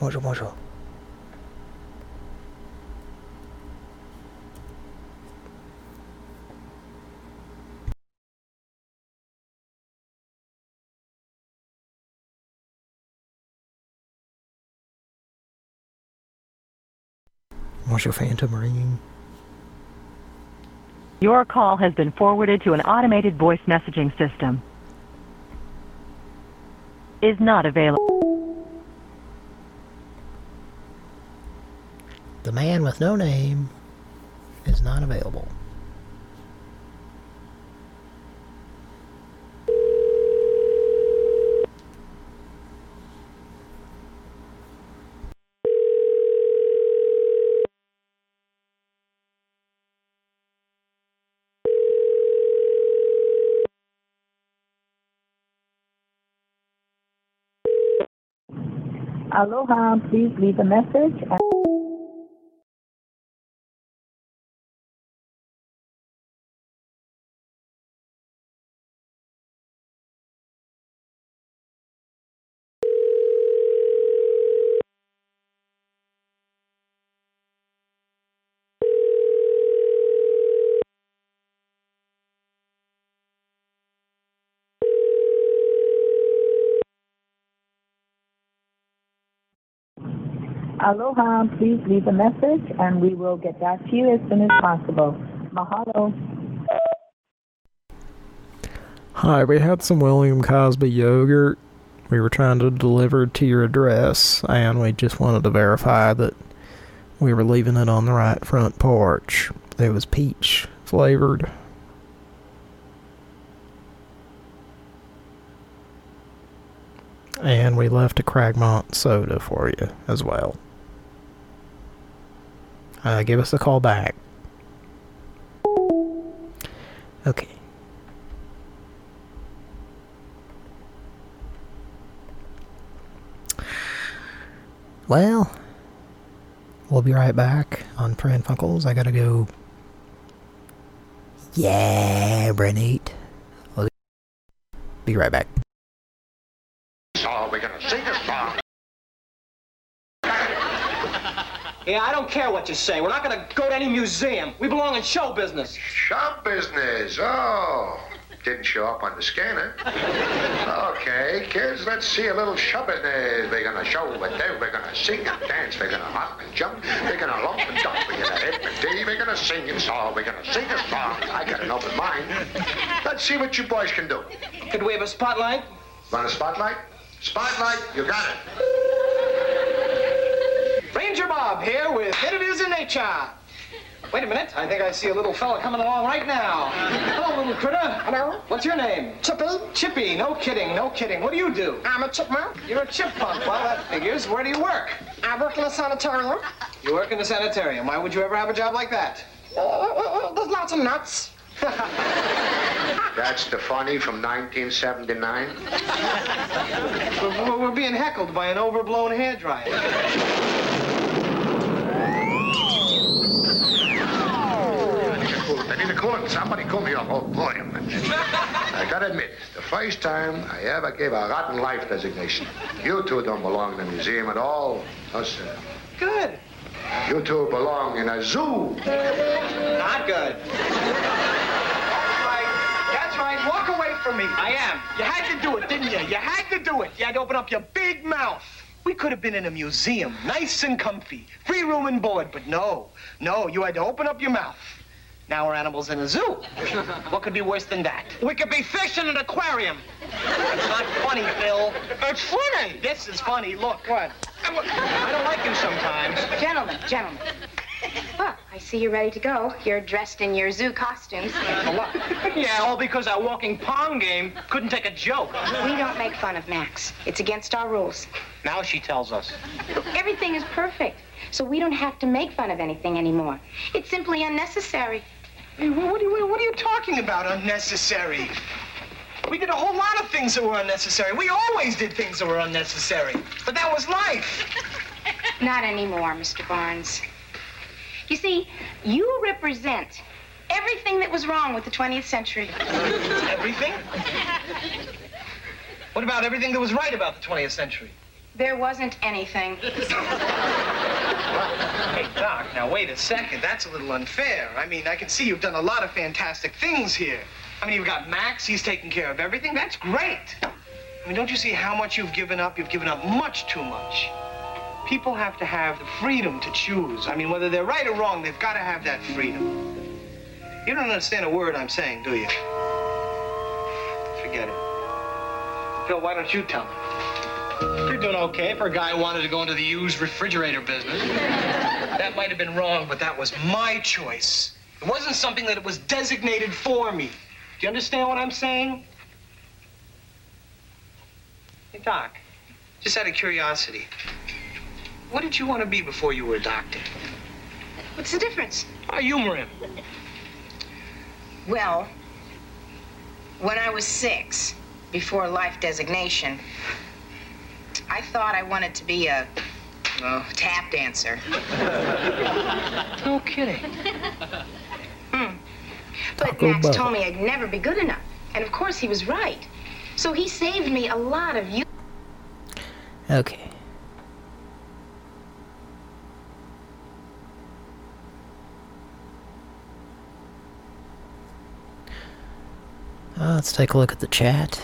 Moja Moja. Your phantom ringing? Your call has been forwarded to an automated voice messaging system. Is not available. The man with no name is not available. Aloha, please leave a message. Aloha, please leave a message and we will get back to you as soon as possible. Mahalo. Hi, we had some William Cosby yogurt. We were trying to deliver to your address, and we just wanted to verify that we were leaving it on the right front porch. It was peach flavored. And we left a Cragmont soda for you as well. Uh, give us a call back. Okay. Well, we'll be right back on Pran Funkels. I gotta go. Yeah, Brenate. We'll be right back. So we're gonna sing a song. Yeah, I don't care what you say. We're not going to go to any museum. We belong in show business. Show business. Oh, didn't show up on the scanner. Okay, kids, let's see a little show business. We're gonna show what they We're gonna sing and dance. We're gonna hop and jump. We're gonna lump and dump. We're gonna hip and dee. We're gonna sing and song. We're gonna sing a song. I got an open mind. Let's see what you boys can do. Could we have a spotlight? Want a spotlight? Spotlight, you got it. Ranger Bob here with Interviews in Nature. Wait a minute. I think I see a little fella coming along right now. Hello, little critter. Hello. What's your name? Chippy. Chippy. No kidding. No kidding. What do you do? I'm a chipmunk. You're a chipmunk. Well, that figures. Where do you work? I work in a sanitarium. You work in a sanitarium. Why would you ever have a job like that? Uh, uh, uh, there's lots of nuts. <laughs> That's the funny from 1979. We're, we're being heckled by an overblown hairdryer. I need a coolant. Somebody call me up. Oh, boy. I gotta admit, the first time I ever gave a rotten life designation. You two don't belong in a museum at all. No, sir. Good. You two belong in a zoo. Not good. That's right. That's right. Walk away from me. I am. You had to do it, didn't you? You had to do it. You had to open up your big mouth. We could have been in a museum, nice and comfy, free room and board, but no, no, you had to open up your mouth. Now we're animals in a zoo. <laughs> What could be worse than that? We could be fish in an aquarium. It's not funny, Phil. It's funny. This is funny. Look. What? I don't like you sometimes. Gentlemen, gentlemen. Well, I see you're ready to go. You're dressed in your zoo costumes. Yeah, all because our walking pong game couldn't take a joke. We don't make fun of Max. It's against our rules. Now she tells us. Everything is perfect, so we don't have to make fun of anything anymore. It's simply unnecessary. Hey, What are you, what are you talking about, unnecessary? We did a whole lot of things that were unnecessary. We always did things that were unnecessary. But that was life. Not anymore, Mr. Barnes. You see, you represent everything that was wrong with the 20th century. <laughs> Everything? What about everything that was right about the 20th century? There wasn't anything. Hey, Doc, now wait a second. That's a little unfair. I mean, I can see you've done a lot of fantastic things here. I mean, you've got Max, he's taking care of everything. That's great. I mean, don't you see how much you've given up? You've given up much too much. People have to have the freedom to choose. I mean, whether they're right or wrong, they've got to have that freedom. You don't understand a word I'm saying, do you? Forget it. Phil, why don't you tell me? You're doing okay for a guy who wanted to go into the used refrigerator business. <laughs> that might have been wrong, but that was my choice. It wasn't something that it was designated for me. Do you understand what I'm saying? Hey, Doc, just out of curiosity, what did you want to be before you were a doctor? What's the difference? A humor him. Well, when I was six, before life designation, I thought I wanted to be a well, tap dancer. No kidding. Hmm. But Taco Max Bell. told me I'd never be good enough. And of course, he was right. So he saved me a lot of you. Okay. Uh, let's take a look at the chat.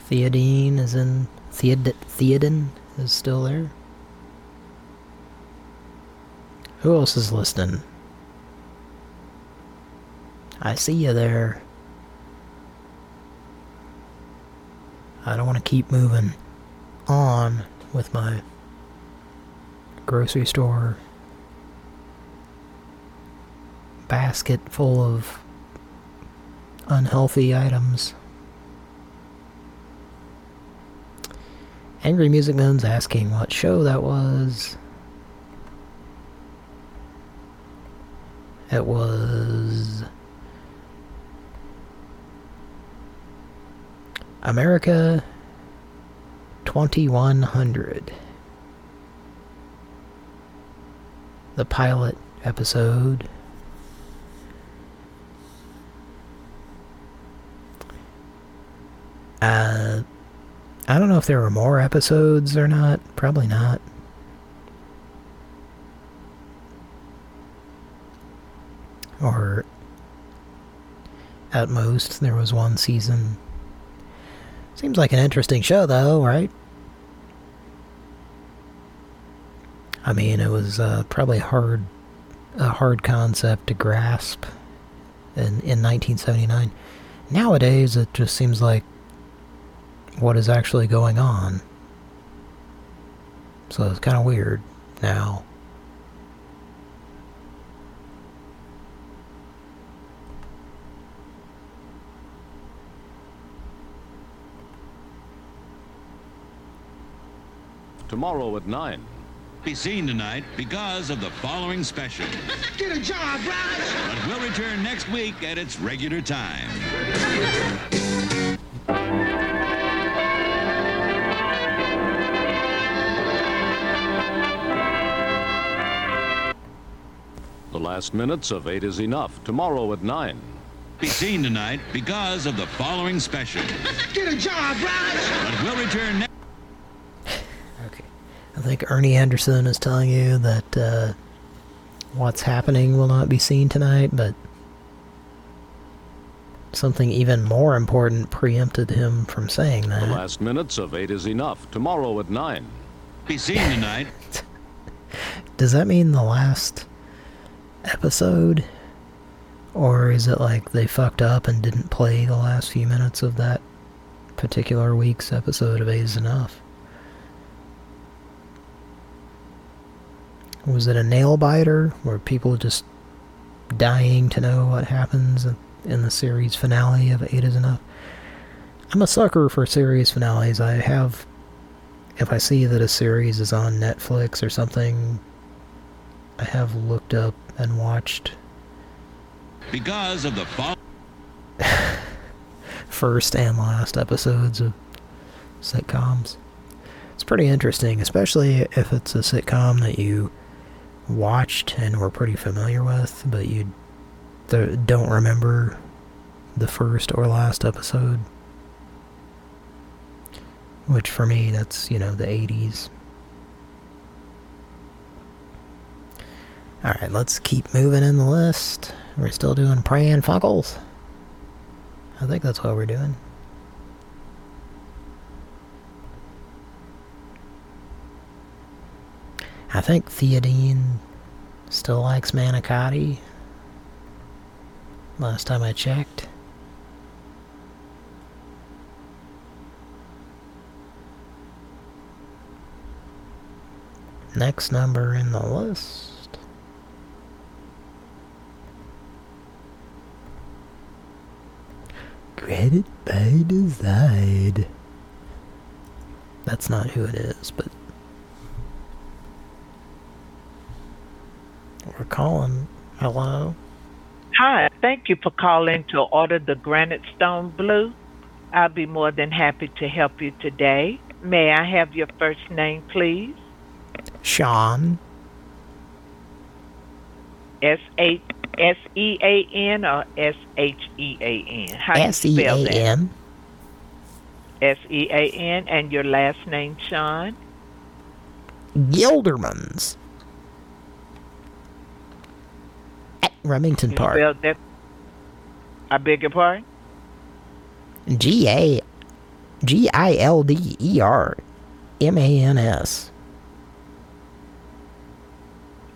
Theodine is in... Theod Theoden is still there. Who else is listening? I see you there. I don't want to keep moving on with my grocery store basket full of unhealthy items. Angry Music Man's asking what show that was. It was... America 2100. The pilot episode. Uh, I don't know if there were more episodes or not. Probably not. Or at most there was one season. Seems like an interesting show though, right? I mean, it was uh, probably hard, a hard concept to grasp in, in 1979. Nowadays, it just seems like what is actually going on. So it's kind of weird now. Tomorrow at 9. Be seen tonight because of the following special. <laughs> Get a job, Raj! But we'll return next week at its regular time. <laughs> The last minutes of 8 is enough. Tomorrow at 9. Be seen tonight because of the following special. <laughs> Get a job, Raj! But we'll return next I think Ernie Anderson is telling you that uh, what's happening will not be seen tonight, but something even more important preempted him from saying that. The last minutes of 8 is enough. Tomorrow at 9. Be seen tonight. <laughs> Does that mean the last episode? Or is it like they fucked up and didn't play the last few minutes of that particular week's episode of Eight is Enough? Was it a nail biter where people just dying to know what happens in- in the series finale of Eight is Enough? I'm a sucker for series finales. I have, if I see that a series is on Netflix or something, I have looked up and watched Because of the <laughs> first and last episodes of sitcoms. It's pretty interesting, especially if it's a sitcom that you watched and were pretty familiar with, but you don't remember the first or last episode. Which for me, that's, you know, the 80s. Alright, let's keep moving in the list. We're still doing Pran Funkels. I think that's what we're doing. I think Theodine still likes manicotti. Last time I checked. Next number in the list. Credit by design. That's not who it is, but... We're calling. Hello? Hi, thank you for calling to order the Granite Stone Blue. I'll be more than happy to help you today. May I have your first name, please? Sean. S H S E A N or S H E A N? How do you S E spell that? N. S E A N and your last name, Sean? Gildermans. At Remington Park. I beg your pardon? G A G I L D E R M A N S.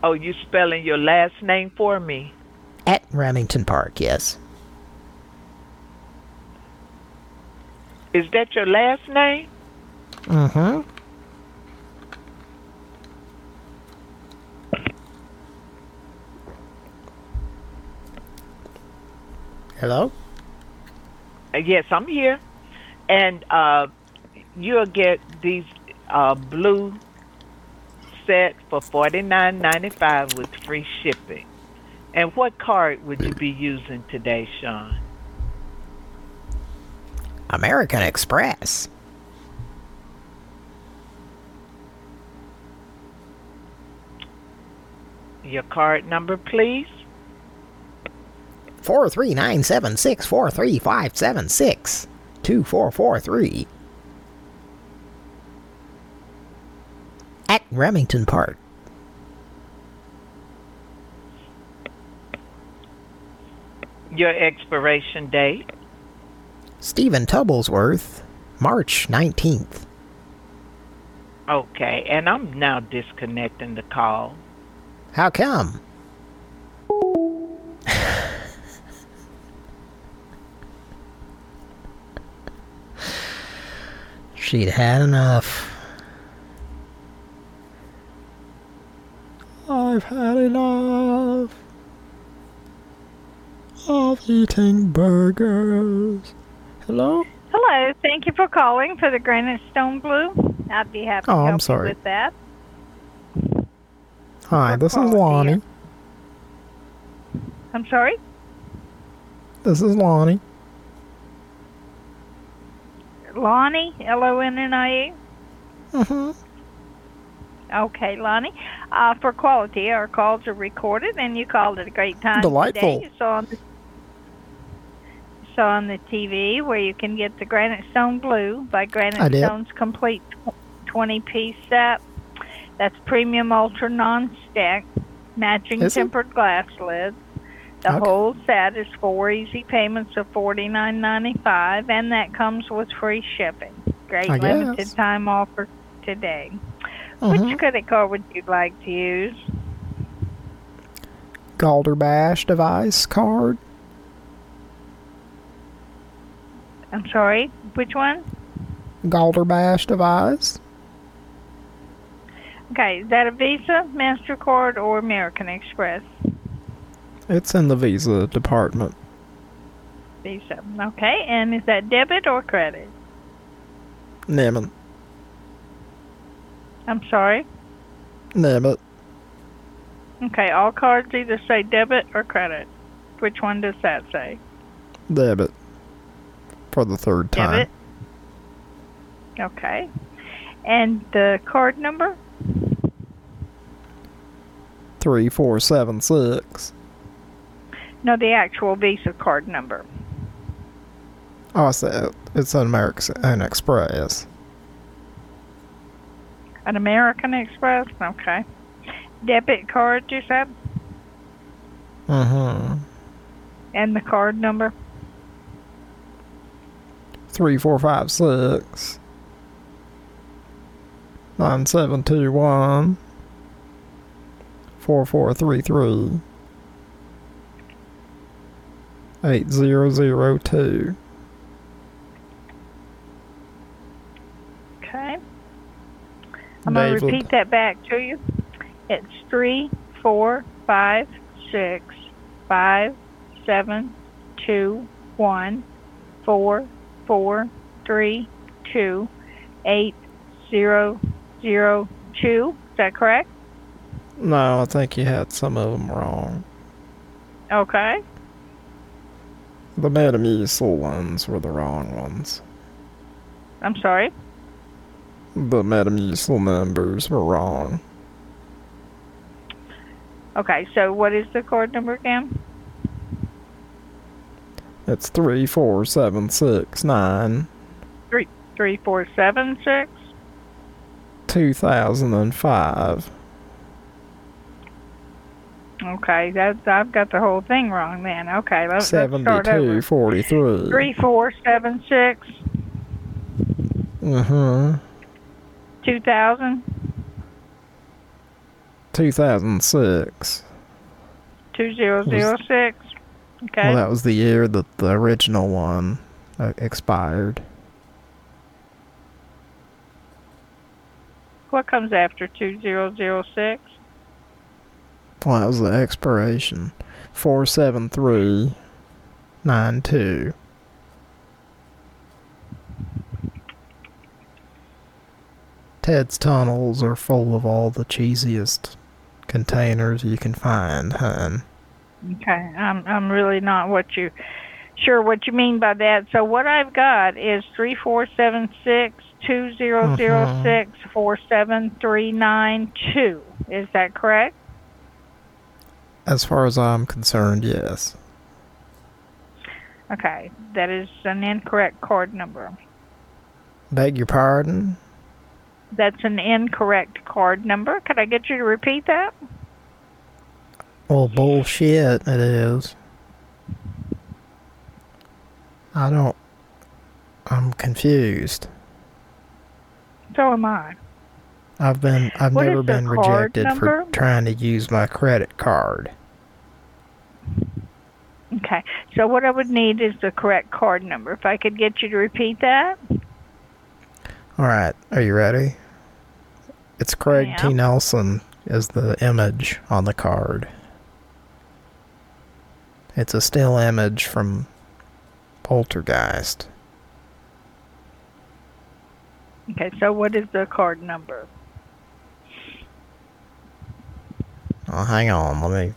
Oh, you spelling your last name for me? At Remington Park, yes. Is that your last name? Mm-hmm. Hello? Uh, Yes, I'm here. And uh, you'll get these uh, blue set for forty nine ninety five with free shipping. And what card would you be using today, Sean? American Express. Your card number, please. Four three nine seven six four three five seven six two four four three. At Remington Park. Your expiration date. Stephen Tubblesworth, March 19th. Okay, and I'm now disconnecting the call. How come? She'd had enough. I've had enough of eating burgers. Hello? Hello, thank you for calling for the Granite Stone Blue. I'd be happy to Oh, I'm help sorry. you with that. Hi, this is Lonnie. I'm sorry? This is Lonnie. Lonnie, L-O-N-N-I-E? Mm-hmm. Okay, Lonnie. Uh, for quality, our calls are recorded, and you called at a great time Delightful. today. Saw on the, saw on the TV where you can get the Granite Stone Blue by Granite. Stone's complete 20-piece set. That's premium ultra non-stick, matching Is it? tempered glass lids. The Okay. whole set is four easy payments of forty nine ninety five, and that comes with free shipping. Great I limited guess. time offer today. Mhm. Which credit card would you like to use? Galderbash device card. I'm sorry, which one? Galderbash device. Okay, is that a Visa, MasterCard, or American Express? It's in the Visa department. Visa. Okay, and is that debit or credit? Nemon. I'm sorry. Nemon. Okay, all cards either say debit or credit. Which one does that say? Debit. For the third time. Okay. And the card number? 3476. No, the actual Visa card number. Oh, I said it's an American Express. An American Express? Okay. Debit card, you said? Mm-hmm. And the card number? 3456. 9721. 4433 8002. Okay. I'm going to repeat that back to you. It's three, four, five, six, five, seven, two, one, four, four, three, two, eight, zero, zero, two. Is that correct? No, I think you had some of them wrong. Okay. The Metamucil ones were the wrong ones. I'm sorry. The Metamucil numbers were wrong. Okay, so what is the card number again? It's 34769 Three, three, four, seven, six. 2005. Okay, that I've got the whole thing wrong then. Okay, let's, let's start over. 7243. Three, four, seven, six, Uh-huh. two thousand, 2006. two zero zero six. Okay. Well, that was the year that the original one uh, expired. What comes after two zero zero six? Well, that was the expiration. 47392. Ted's tunnels are full of all the cheesiest containers you can find, hun. Okay, I'm I'm really not what you sure what you mean by that. So what I've got is three four seven six two zero zero mm-hmm. six four seven three nine two. Is that correct? As far as I'm concerned, yes. Okay, that is an incorrect card number. Beg your pardon? That's an incorrect card number. Could I get you to repeat that? Well, bullshit, it is. I don't... I'm confused. So am I. I've been... I've What never been rejected for trying to use my credit card. Okay, so what I would need is the correct card number. If I could get you to repeat that. Alright, are you ready? It's Craig T. Nelson is the image on the card. It's a still image from Poltergeist. Okay, so what is the card number? Oh, hang on, let me...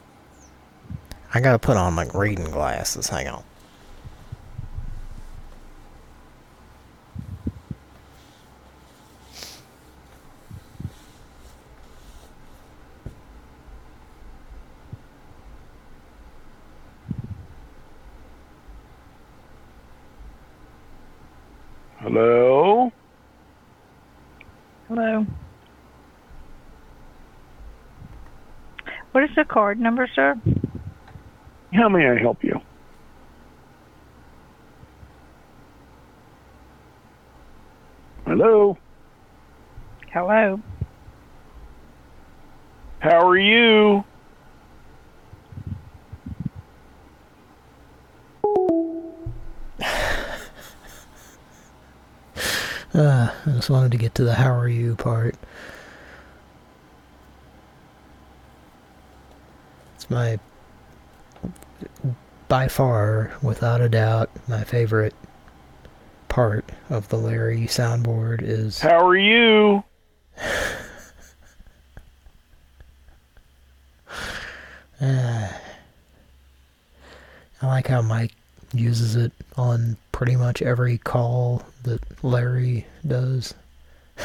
I gotta put on my reading glasses, hang on. Hello? Hello. What is the card number, sir? How may I help you? Hello? Hello. How are you? Uh, I just wanted to get to the how are you part. It's my, by far, without a doubt, my favorite part of the Larry soundboard is... How are you? <sighs> Uh, I like how Mike uses it on pretty much every call that Larry does. <laughs>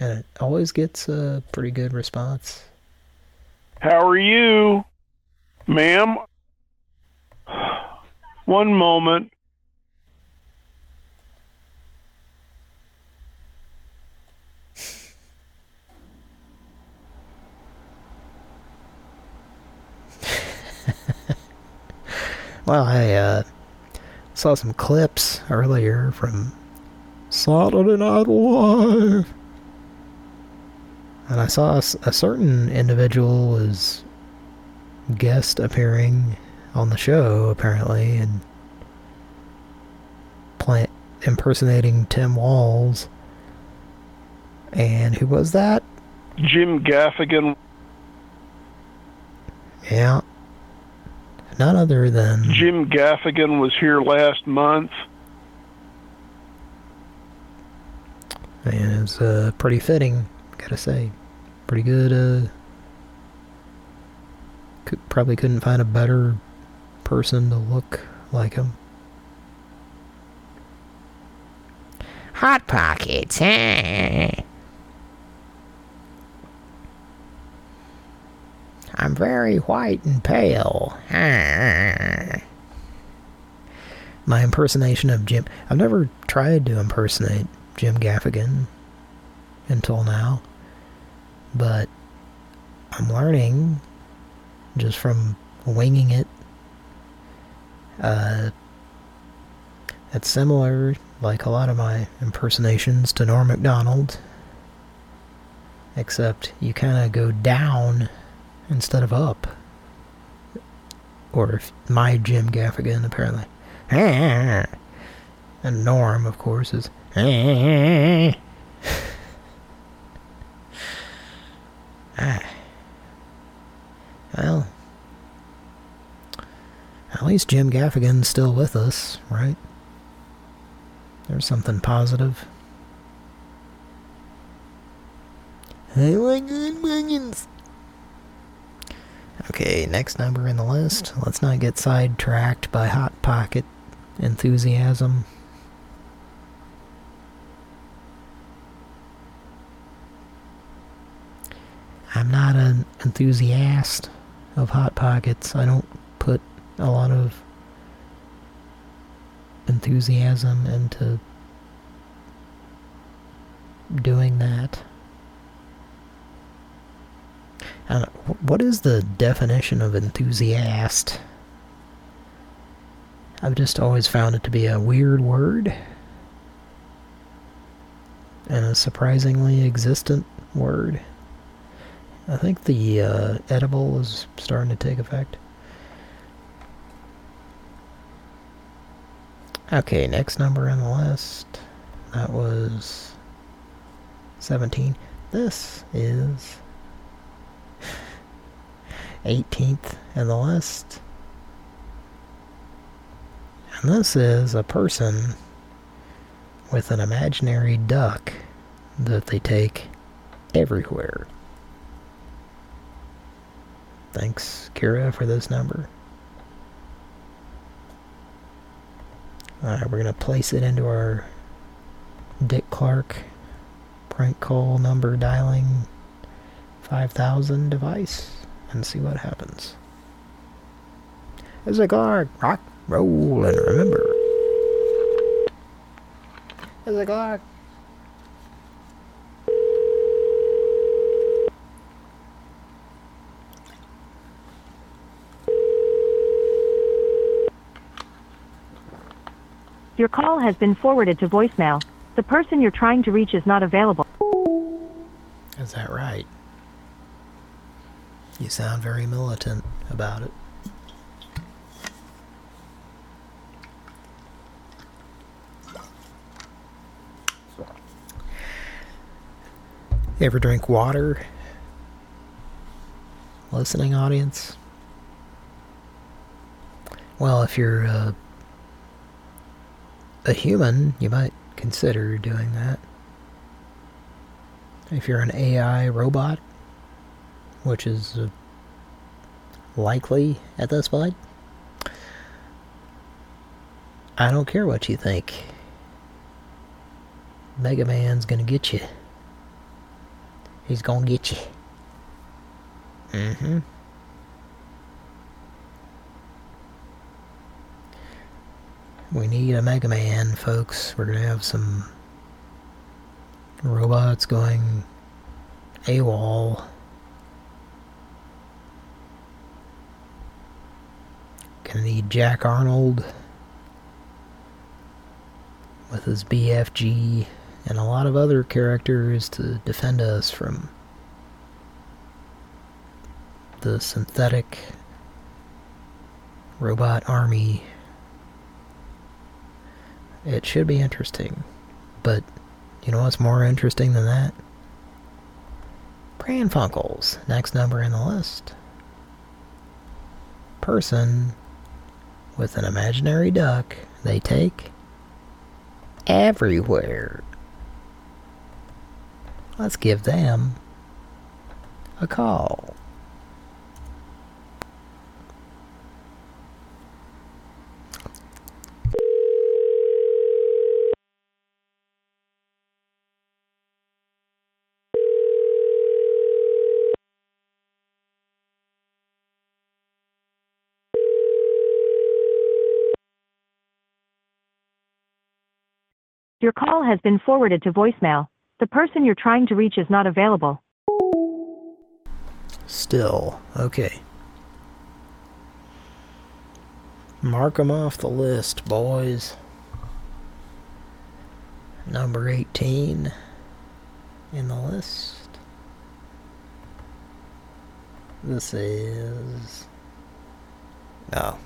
and it always gets a pretty good response. How are you? Ma'am? <sighs> One moment. Well, I uh, saw some clips earlier from Saturday Night Live. And I saw a, a certain individual was guest appearing on the show, apparently, and plant impersonating Tim Walz. And who was that? Jim Gaffigan. Yeah. None other than... Jim Gaffigan was here last month. And it's uh, pretty fitting, gotta say. Pretty good, uh... Could, probably couldn't find a better person to look like him. Hot Pockets, eh? I'm very white and pale. <laughs> My impersonation of Jim... I've never tried to impersonate Jim Gaffigan until now. But I'm learning just from winging it. Uh, it's similar, like a lot of my impersonations, to Norm Macdonald. Except you kind of go down instead of up. Or my Jim Gaffigan, apparently. <laughs> And Norm, of course, is... <laughs> Well, at least Jim Gaffigan's still with us, right? There's something positive. Oh I like good onions. Okay, next number in the list. Let's not get sidetracked by Hot Pocket enthusiasm. I'm not an enthusiast of Hot Pockets. I don't put a lot of enthusiasm into doing that. And what is the definition of enthusiast? I've just always found it to be a weird word. And a surprisingly existent word. I think the uh, edible is starting to take effect. Okay, next number on the list. That was 17. This is 18th in the list. And this is a person with an imaginary duck that they take everywhere. Thanks, Kira, for this number. Alright, we're going to place it into our Dick Clark prank call number dialing 5000 device and see what happens. It's a Clark, rock, roll, and remember. It's a Clark. Your call has been forwarded to voicemail. The person you're trying to reach is not available. Is that right? You sound very militant about it. You ever drink water? Listening audience? Well, if you're uh, a human, you might consider doing that. If you're an AI robot, which is likely at this point, I don't care what you think. Mega Man's gonna get you. He's gonna get you. Mm-hmm. We need a Mega Man, folks. We're gonna have some robots going AWOL. Gonna need Jack Arnold with his BFG and a lot of other characters to defend us from the synthetic robot army. It should be interesting. But you know what's more interesting than that? Pran Funkels, next number in the list. Person with an imaginary duck they take everywhere. Let's give them a call. Your call has been forwarded to voicemail. The person you're trying to reach is not available. Still, okay. Mark 'em off the list, boys. Number 18 in the list. This is... No.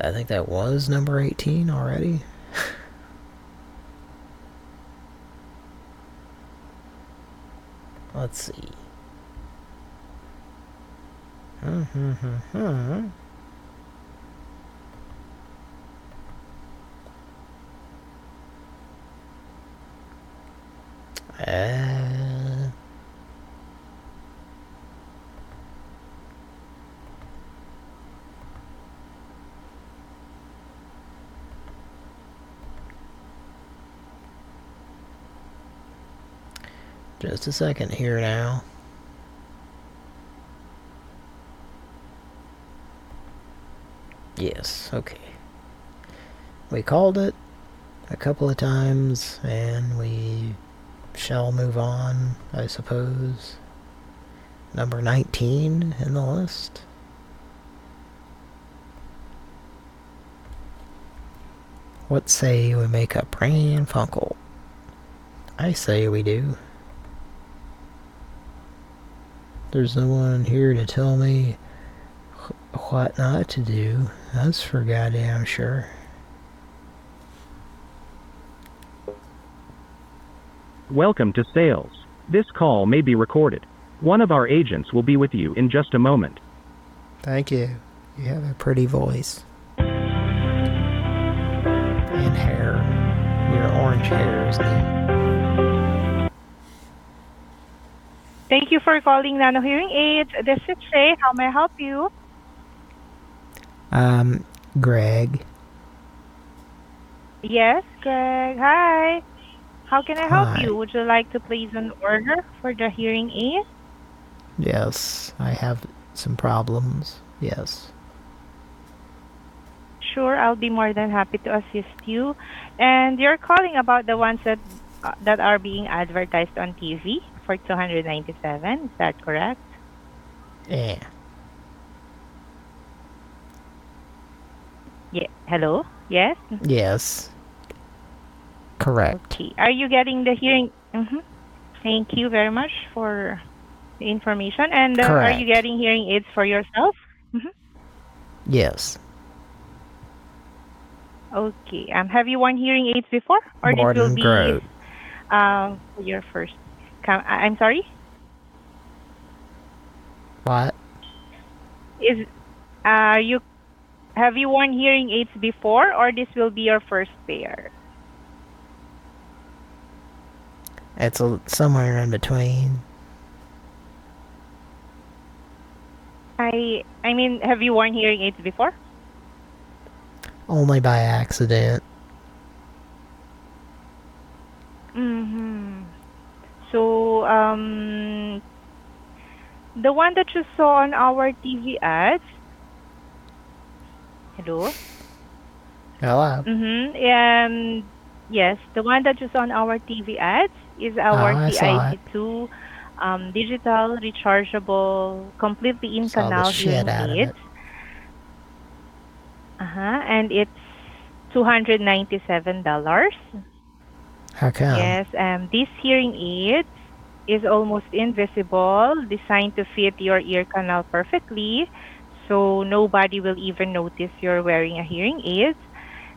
I think that was number 18 already. <laughs> Let's see. Hmm, hmm, hmm, Uh, just a second here now. Yes, okay. We called it a couple of times, and we shall move on, I suppose. Number 19 in the list. What say we make a Pran Funkel? I say we do. There's no one here to tell me wh- what not to do. That's for goddamn sure. Welcome to sales. This call may be recorded. One of our agents will be with you in just a moment. Thank you. You have a pretty voice. And hair. Your orange hair is neat. For calling Nano Hearing Aids. This is Shay. How may I help you? Um, Greg. Yes, Greg. Hi. How can I help Hi. you? Would you like to place an order for the hearing aid? Yes, I have some problems. Yes. Sure, I'll be more than happy to assist you. And you're calling about the ones that uh, that are being advertised on TV for 297. Is that correct? Yeah. Yeah. Hello. Yes. Yes. Correct. Okay. Are you getting the hearing? hmm Thank you very much for the information. And uh, are you getting hearing aids for yourself? hmm Yes. Okay. Um, have you worn hearing aids before, or More this will be um your first? Com- I- I'm sorry. What? Is uh you have you worn hearing aids before, or this will be your first pair? It's a, somewhere in between. I I mean, have you worn hearing aids before? Only by accident. Mm-hmm. So, um, the one that you saw on our TV ads. Hello. Hello? Mm-hmm. Um, yes, the one that you saw on our TV ads is our Oh, I. CIC2 um, digital, rechargeable, completely in canal shit hearing out of aid. it. Uh-huh. And it's $297. How come? Yes, um, these hearing aid is almost invisible, designed to fit your ear canal perfectly, so nobody will even notice you're wearing a hearing aid.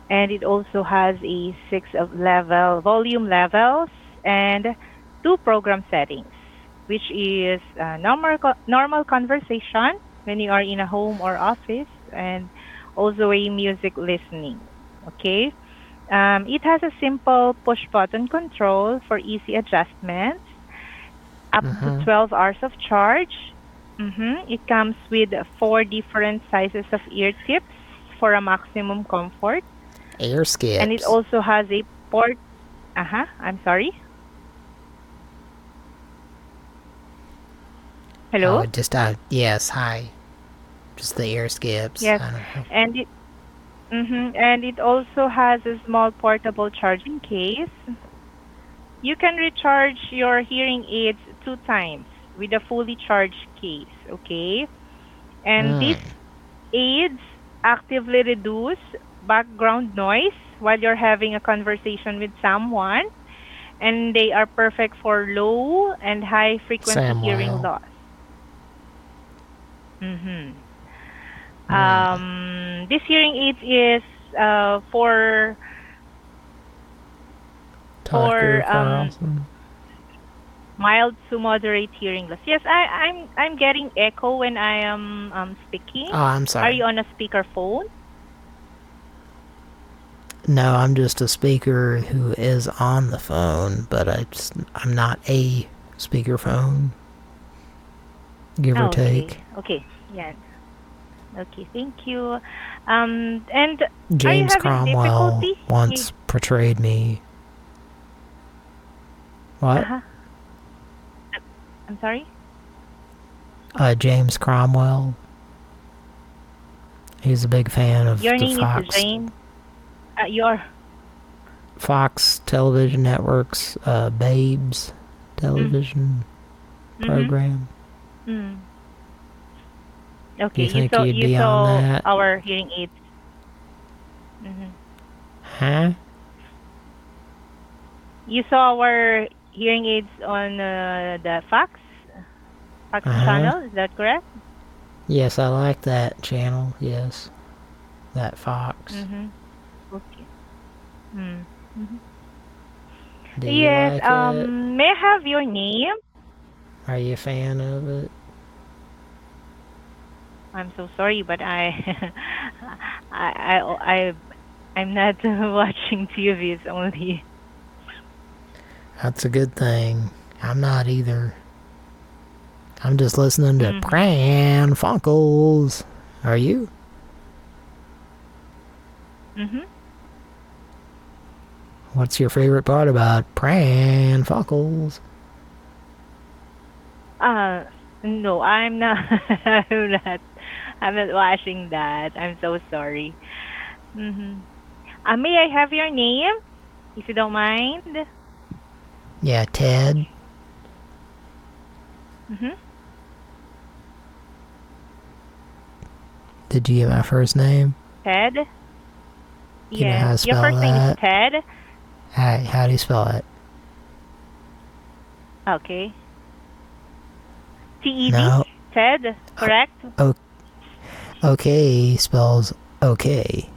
And it also has a six level volume levels and two program settings, which is normal normal conversation when you are in a home or office, and also a music listening. Okay. Um, it has a simple push button control for easy adjustments, up to Mhm. 12 hours of charge. hmm It comes with four different sizes of ear tips for a maximum comfort. Air skips. And it also has a port. Uh huh. I'm sorry. Hello? Oh, just uh, yes, hi. Just the air skips. Yes, I don't know. and it hmm and it also has a small portable charging case. You can recharge your hearing aids two times with a fully charged case, okay? And Hmm. these aids actively reduce background noise while you're having a conversation with someone, and they are perfect for low and high frequency hearing loss. Mm-hmm. Um, this hearing aid is uh, for for um, mild to moderate hearing loss. Yes, I, I'm I'm getting echo when I am um, speaking. Oh, I'm sorry. Are you on a speakerphone? No, I'm just a speaker who is on the phone, but I just, I'm not a speakerphone. Give or Oh, okay. take. Okay. Yeah. Okay. Thank you. Um, and James Cromwell once portrayed me. What? Uh-huh. I'm sorry. Uh, James Cromwell. He's a big fan of Your the name Fox is Jane. Uh, your Fox television networks, uh, Babes television Mhm. program. Mm. Okay, you, think saw you'd you be saw on that? our hearing aids. hmm Huh? You saw our hearing aids on uh, the Fox Fox Uh-huh. channel. Is that correct? Yes, I like that channel. Yes, that Fox. Mm-hmm. Okay. Mm. hmm you Yes. like um. it? May I have your name? Are you a fan of it? I'm so sorry, but I, <laughs> I, I, I, I'm not <laughs> watching TVs only. That's a good thing. I'm not either. I'm just listening to Mhm. Pran Funkels. Are you? Mm-hmm. What's your favorite part about Pran Funkels? Uh, no, I'm not. <laughs> I'm not. I'm not watching that. I'm so sorry. Mm-hmm. Uh, may I have your name, if you don't mind? Yeah, Ted. Mm-hmm. Did you get my first name? Ted. You know how to Yes. Your spell first name is? Ted. How, how do you spell it? Okay. T E D. No. Ted. Correct. O okay spells okay.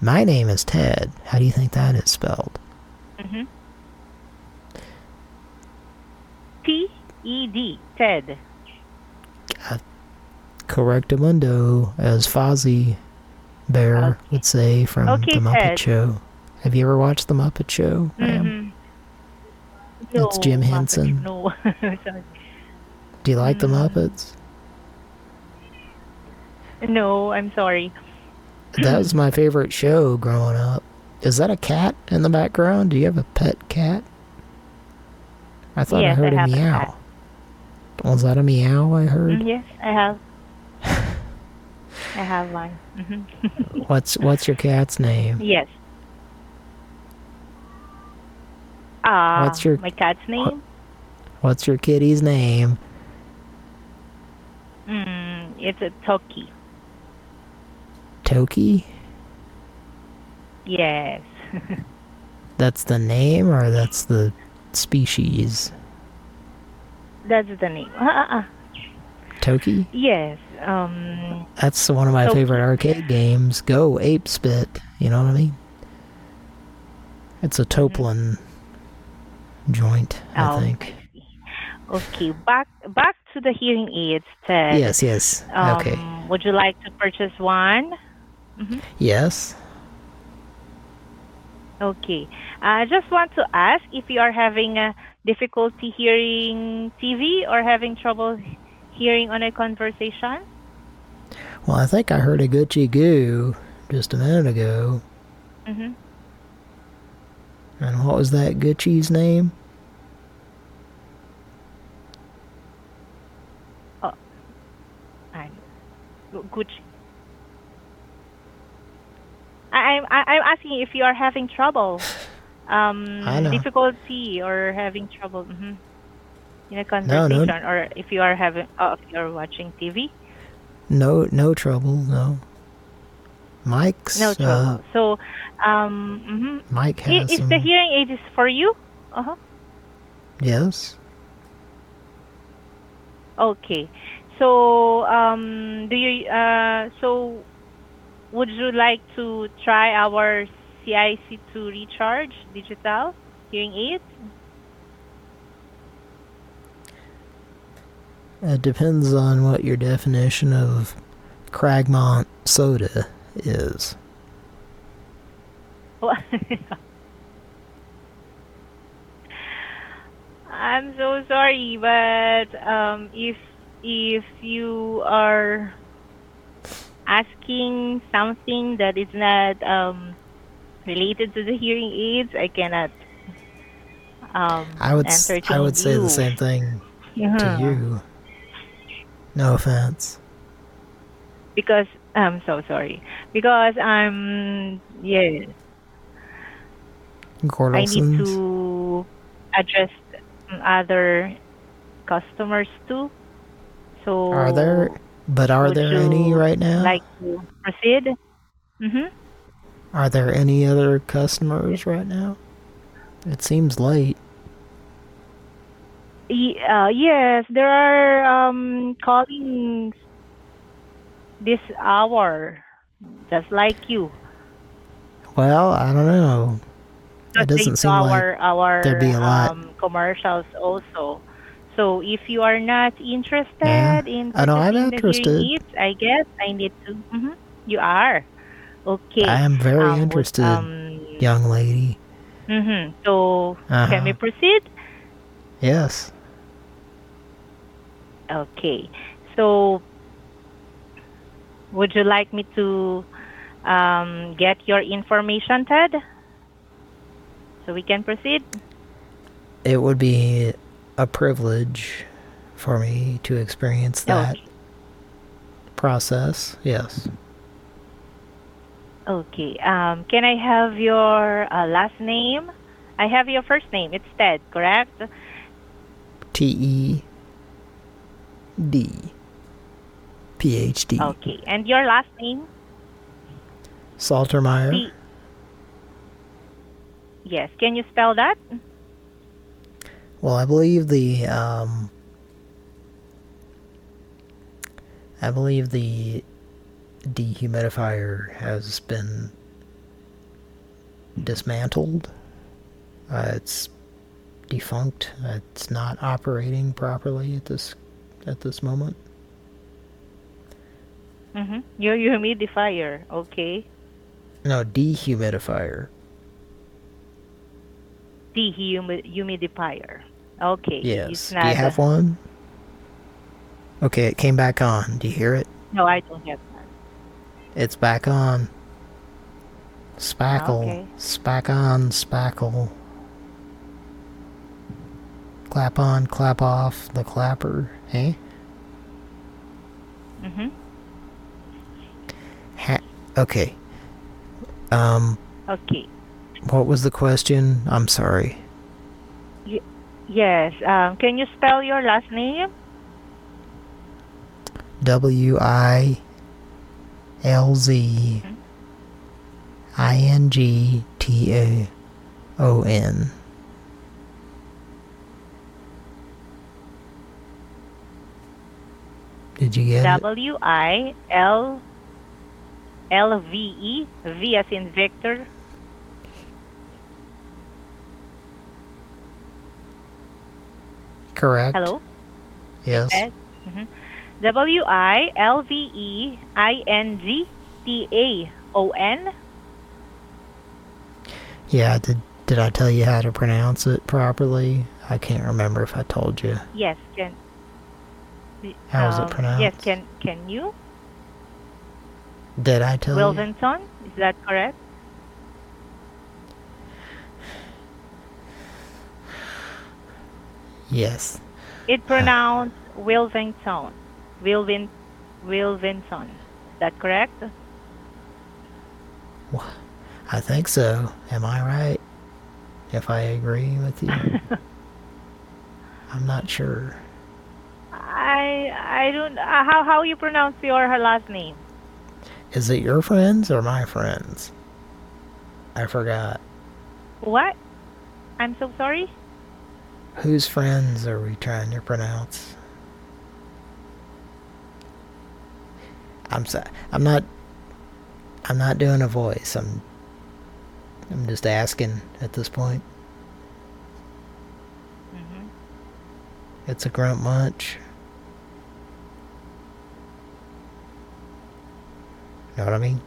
My name is Ted. How do you think that is spelled? Mm-hmm. T E D. Ted. Correctamundo, as Fozzie Bear would say from Okay, The Muppet Ted. Show. Have you ever watched The Muppet Show, ma'am? Mm-hmm. It's Jim Muppet, Henson. No. <laughs> Sorry. Do you like The Mm. Muppets? No, I'm sorry. That was my favorite show growing up. Is that a cat in the background? Do you have a pet cat? I thought Yes, I I heard have a a meow. cat. Was that a meow I heard? Mm, yes, I have. <laughs> I have one. hmm <laughs> What's what's your cat's name? yes. Uh, What's your- my cat's name? What's your kitty's name? Mm, it's a Toki. Toki? Yes. <laughs> That's the name or that's the species? That's the name. Uh, uh, Toki? yes. Um. That's one of my Toki. favorite arcade games. Go Ape Spit. You know what I mean? It's a Toplin joint, I Oh, think. Okay. Back back to the hearing aids, Ted. Yes, yes. Um, Okay. Would you like to purchase one? Mhm. Yes. Okay. I just want to ask if you are having a difficulty hearing TV or having trouble hearing on a conversation. Well, I think I heard a Gucci Goo just a minute ago. Mm-hmm. And what was that Gucci's name? Oh. I Gucci. I, I'm I- I'm asking if you are having trouble, um, I difficulty or having trouble hmm in a conversation, or if you are having, oh, if you are watching TV. No, no trouble, no. Mike's, No uh, trouble. so, um, mhm. Mike I- has is some, the hearing aid is for you? Uh huh. yes. Okay. So, um, do you, uh, so, would you like to try our CIC2 recharge digital hearing aid? It depends on what your definition of Cragmont soda is. <laughs> I'm so sorry, but um, if if you are asking something that is not um, related to the hearing aids, I cannot um, I would I would say you. the same thing to you. No offense. because I'm so sorry because I'm yeah I need to address other customers too. So Are there? But are would there any right now? Like to proceed? Mm-hmm. Are there any other customers right now? It seems late. Uh, yes, there are um calling this hour, just like you. Well, I don't know. It doesn't seem our like our there'd be a lot. um, commercials also. So if you are not interested Yeah. in I know I'm interested. I guess I need to. hmm You are okay. I am very um, interested, Um, young lady. hmm So Uh-huh. can we proceed? Yes. Okay. So would you like me to um, get your information, Ted? So we can proceed. It would be a privilege for me to experience that process. Yes. Okay. Um, can I have your uh, last name? I have your first name. It's Ted, correct? T E D PhD. Okay. And your last name? Saltermeyer. Yes. Can you spell that? Well, I believe the um, I believe the dehumidifier has been dismantled. Uh, it's defunct. It's not operating properly at this at this moment. Mm-hmm. Your humidifier. Okay. No, dehumidifier. Dehumidifier. Okay. Yes. Do you have one? Okay, it came back on. Do you hear it? No, I don't have that. It's back on. Spackle. Okay. Spack on, spackle. Clap on, clap off, the clapper. Eh? Mm-hmm. Ha- okay. Um, Okay. what was the question? I'm sorry. Yes. Um, can you spell your last name? W I L Z I N G T A O N. Did you get? W I L L V E V as in Victor. Correct. Hello. Yes. S. mhm. W I L V E I N G T A O N. Yeah, did did I tell you how to pronounce it properly? I can't remember if I told you. Yes, can. How is it um, pronounced? Yes, can can you? Did I tell you? Wilvinson, is that correct? Yes. It pronounced Wilvington. Wilvin Wilvinson. Is that correct? I think so. Am I right? If I agree with you. <laughs> I'm not sure. I I don't uh, how how you pronounce your her last name? Is it your friends or my friends? I forgot. What? I'm so sorry. Whose friends are we trying to pronounce? I'm so, I'm not I'm not doing a voice. I'm I'm just asking at this point. Mm-hmm. It's a grunt munch. Know what I mean?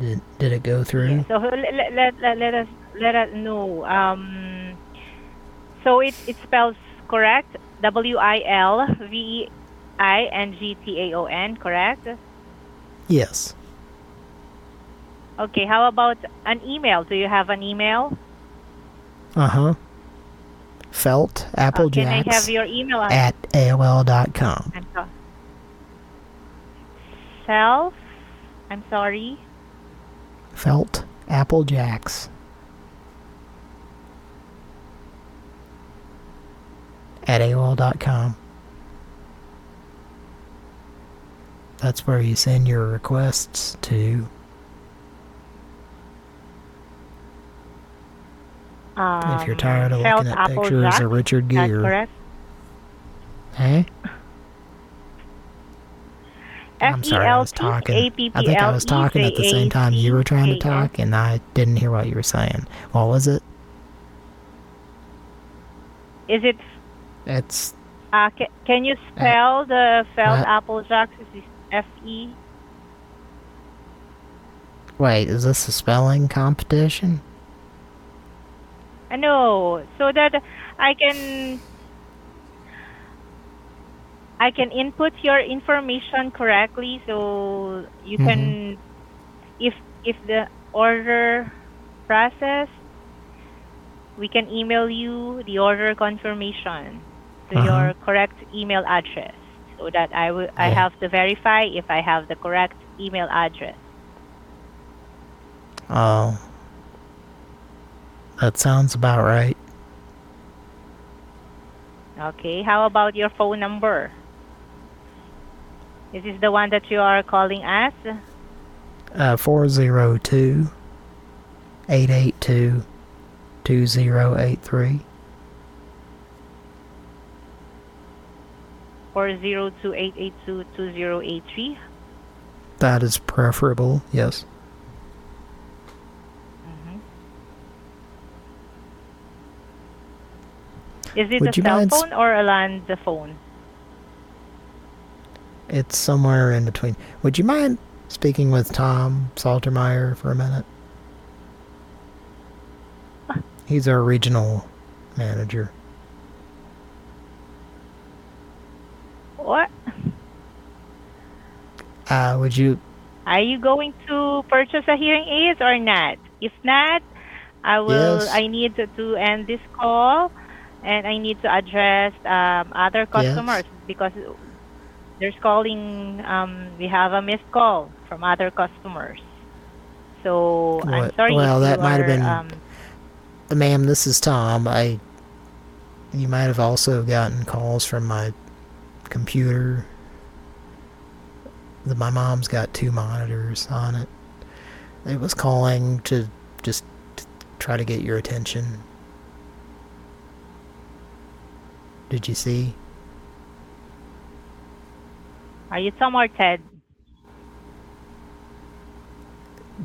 Did did it go through? So let, let, let, let, us let us know. Um, so it it spells correct. W I L V E I N G T A O N. Correct. Yes. Okay. How about an email? Do you have an email? Uh huh. Felt Uh, can I have your email at AOL.com. I'm sorry. Self. I'm sorry. Felt Applejacks at AOL.com. That's where you send your requests to. Um, if you're tired of looking at Apple pictures Jack, of Richard Gere. Hey? I'm sorry, I was talking. I think I was talking at the same time you were trying to talk, and I didn't hear what you were saying. What was it? Is it? It's Uh, ca- can you spell the Felt what? Apple Jacks? Is it F E? wait. Is this a spelling competition? I know, so that I can I can input your information correctly, so you can if if the order process, we can email you the order confirmation to Uh-huh. your correct email address, so that I will I have to verify if I have the correct email address. Oh, that sounds about right. Okay, how about your phone number? Is this the one that you are calling us? Uh, four zero two eight eight two two zero eight three. Four zero two eight eight two two zero eight three. That is preferable. Yes. Is it Would a cell mind phone or a land phone? It's somewhere in between. Would you mind speaking with Tom Saltermeyer for a minute? He's our regional manager. What? Uh, would you? Are you going to purchase a hearing aid or not? If not, I will. Yes. I need to, to end this call, and I need to address um, other customers because there's calling. Um, we have a missed call from other customers. So I'm sorry. well, that might have been- Um, Ma'am, this is Tom. I. You might have also gotten calls from my computer. The, my mom's got two monitors on it. It was calling to just try to get your attention. Did you see? Are you Tom or Ted?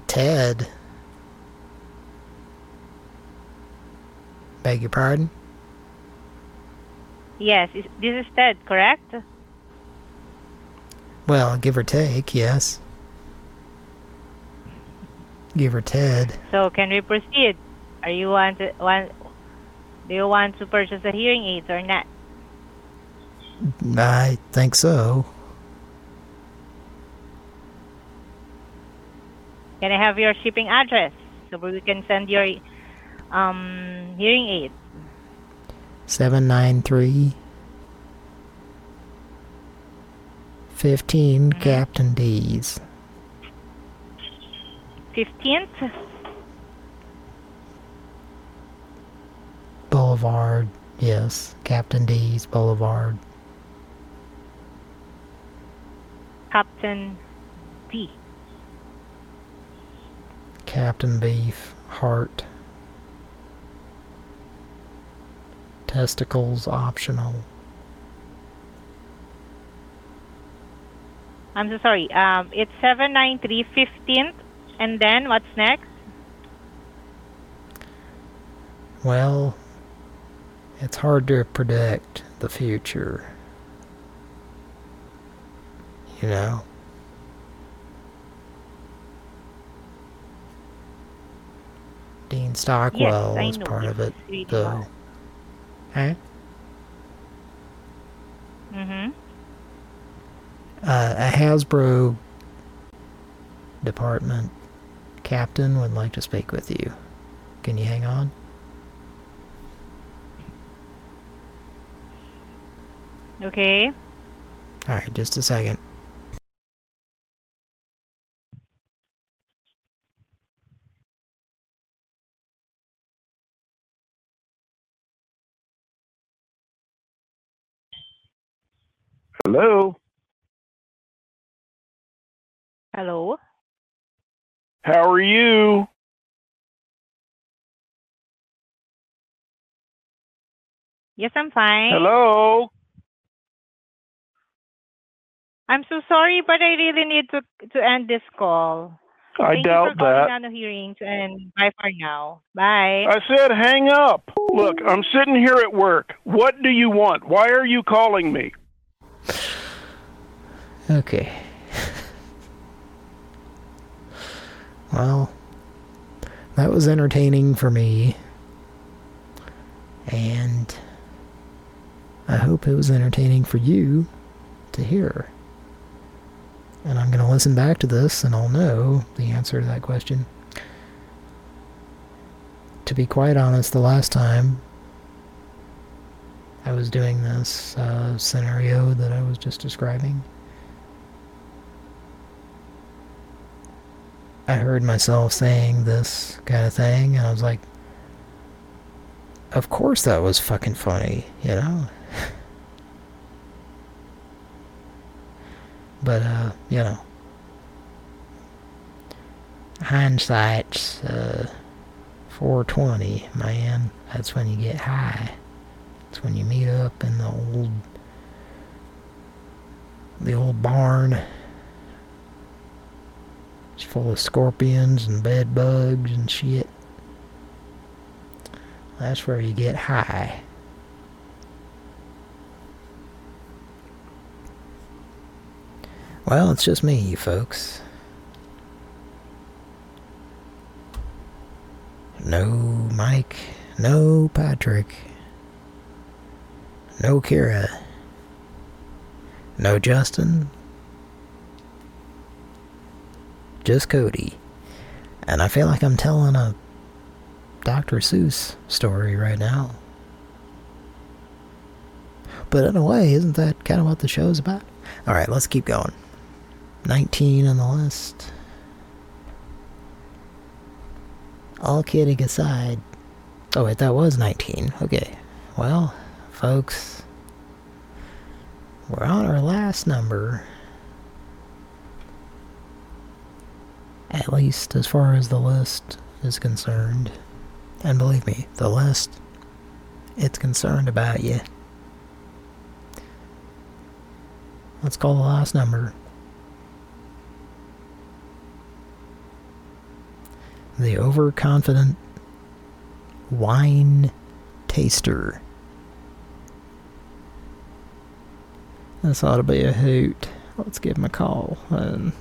Ted. Beg your pardon? Yes, this is Ted, correct? Well, give or take, yes. Give or Ted. So can we proceed? Are you want to, want do you want to purchase a hearing aids or not? I think so. Can I have your shipping address so we can send your um hearing aids? 793 15 Captain D's. 15th? Boulevard, yes. Captain D's Boulevard. Captain D. Captain Beef, Heart. Testicles optional. I'm so sorry. Um, it's 793 15th. And then what's next? Well, it's hard to predict the future. You know? Dean Stockwell I was part of it, though. Huh? Mm-hmm. Uh, a Hasbro department captain would like to speak with you. Can you hang on? Okay. Alright, just a second. Hello. Hello. How are you? Yes, I'm fine. Hello. I'm so sorry, but I really need to to end this call. I Thank doubt you for calling that. Nano Hearings, and bye for now. Bye. I said hang up. Look, I'm sitting here at work. What do you want? Why are you calling me? Okay. Well, that was entertaining for me. And I hope it was entertaining for you to hear. And I'm going to listen back to this and I'll know the answer to that question. To be quite honest, the last time I was doing this uh, scenario that I was just describing, I heard myself saying this kind of thing, and I was like, of course that was fucking funny, you know? <laughs> but, uh, you know. Hindsight's, uh, 420, man. That's when you get high. When you meet up in the old, the old barn. It's full of scorpions and bed bugs and shit. That's where you get high. Well, it's just me, you folks. No Mike, no Patrick, no Kira, no Justin, just Cody. And I feel like I'm telling a Dr. Seuss story right now. But in a way, isn't that kind of what the show's about? Alright, let's keep going. 19 on the list. All kidding aside. Oh wait, that was 19. Okay. Well, folks. We're on our last number. At least as far as the list is concerned. And believe me, the list, it's concerned about you. Let's call the last number. The overconfident wine taster. This ought to be a hoot. Let's give him a call and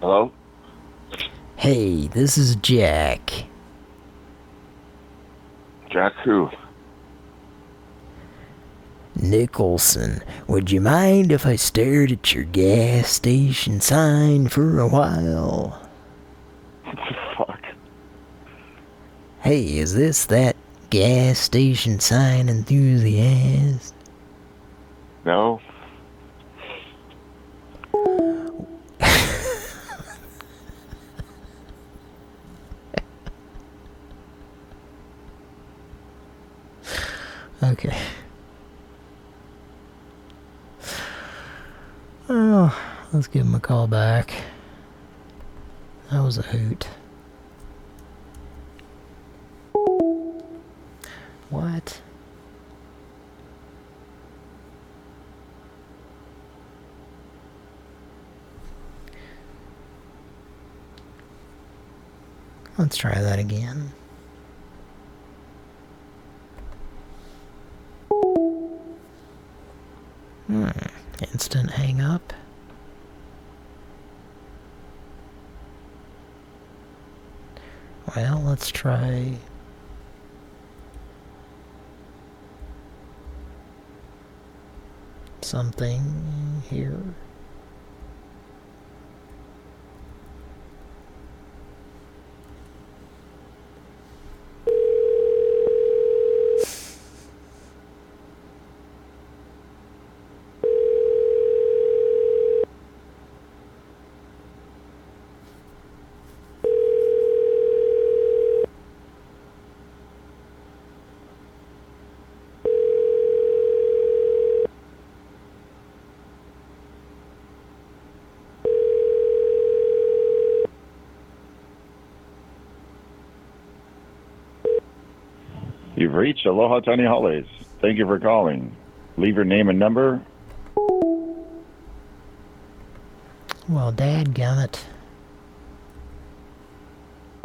Hello? Hey, this is Jack. Jack who? Nicholson, would you mind if I stared at your gas station sign for a while? What the fuck? Hey, is this that gas station sign enthusiast? No? Okay. Oh, let's give him a call back. That was a hoot. What? Let's try that again. Hmm. Instant hang up. Well, let's try... something here. You've Aloha Tiny Holidays. Thank you for calling. Leave your name and number. Well, dadgummit. <sighs>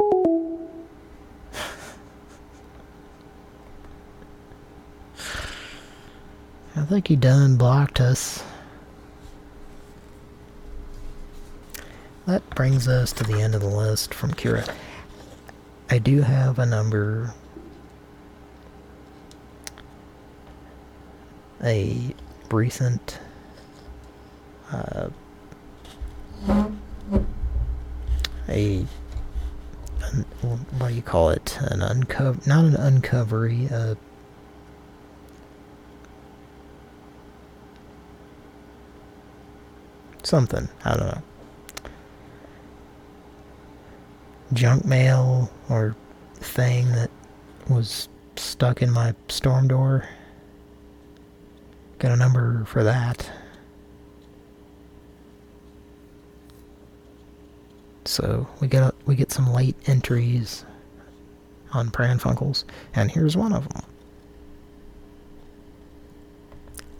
I think he done blocked us. That brings us to the end of the list from Kira. I do have a number. A recent uh, a an, what do you call it? An uncover, not an uncovery. Uh, something. I don't know. Junk mail or thing that was stuck in my storm door. Got a number for that. So we get we get some late entries on Pran Funkels, and here's one of them.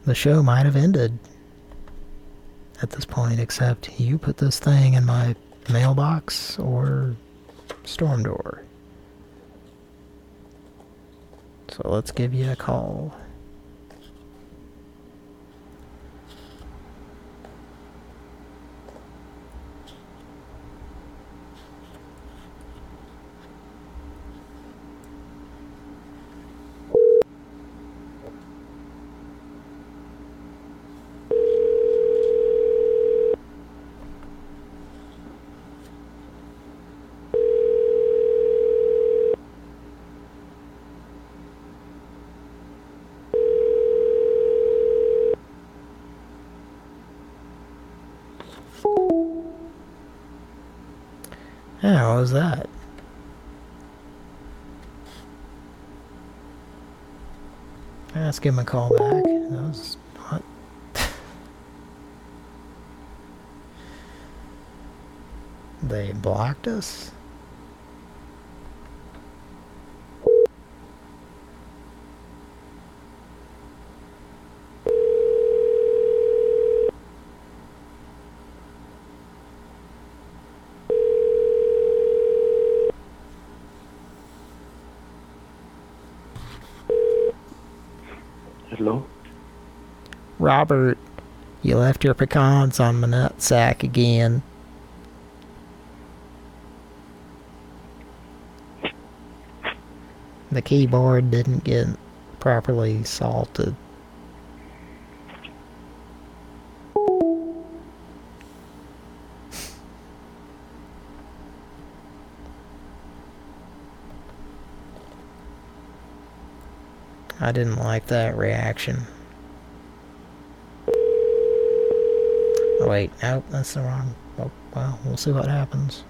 The show might have ended at this point, except you put this thing in my mailbox or storm door. So let's give you a call. Give him a call back. That was <laughs> they blocked us? Robert, you left your pecans on my nutsack again. The keyboard didn't get properly salted. I didn't like that reaction. Wait, nope, that's the wrong. Oh, well, we'll see what happens.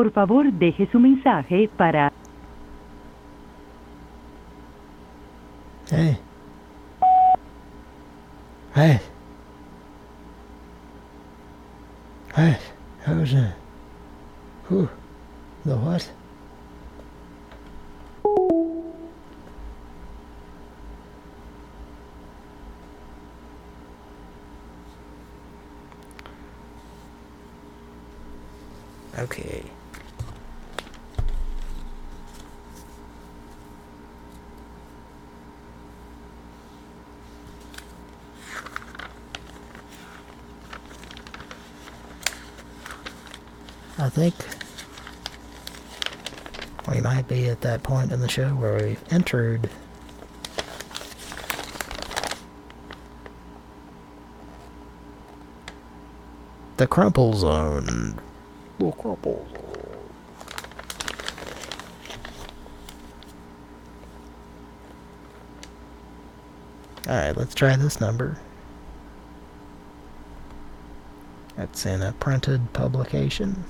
Por favor, deje su mensaje para Hey. Hey. Hey, who's that? Who? The what? Okay. I think we might be at that point in the show where we've entered the crumple zone. The crumple Alright, let's try this number. That's in a printed publication.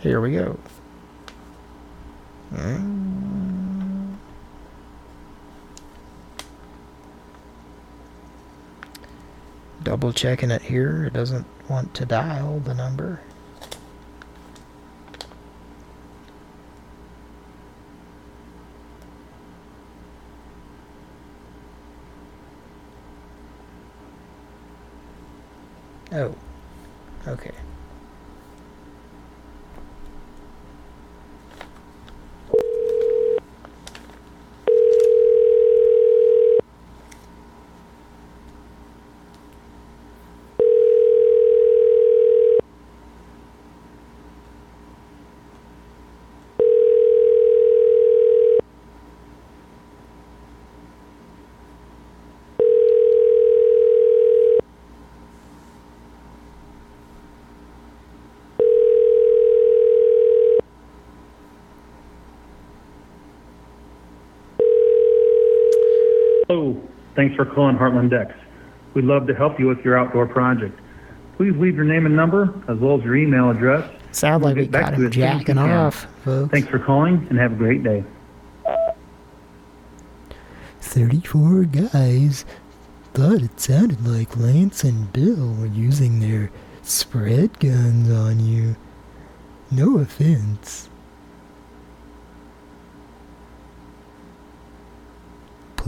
Here we go. Double checking it here. It doesn't want to dial the number. Oh. Okay. Hello. Thanks for calling Heartland Decks. We'd love to help you with your outdoor project. Please leave your name and number as well as your email address. Sounds We'll like we got to him as soon as we jacking off, folks. Thanks for calling and have a great day. 34 guys thought it sounded like Lance and Bill were using their spread guns on you. No offense.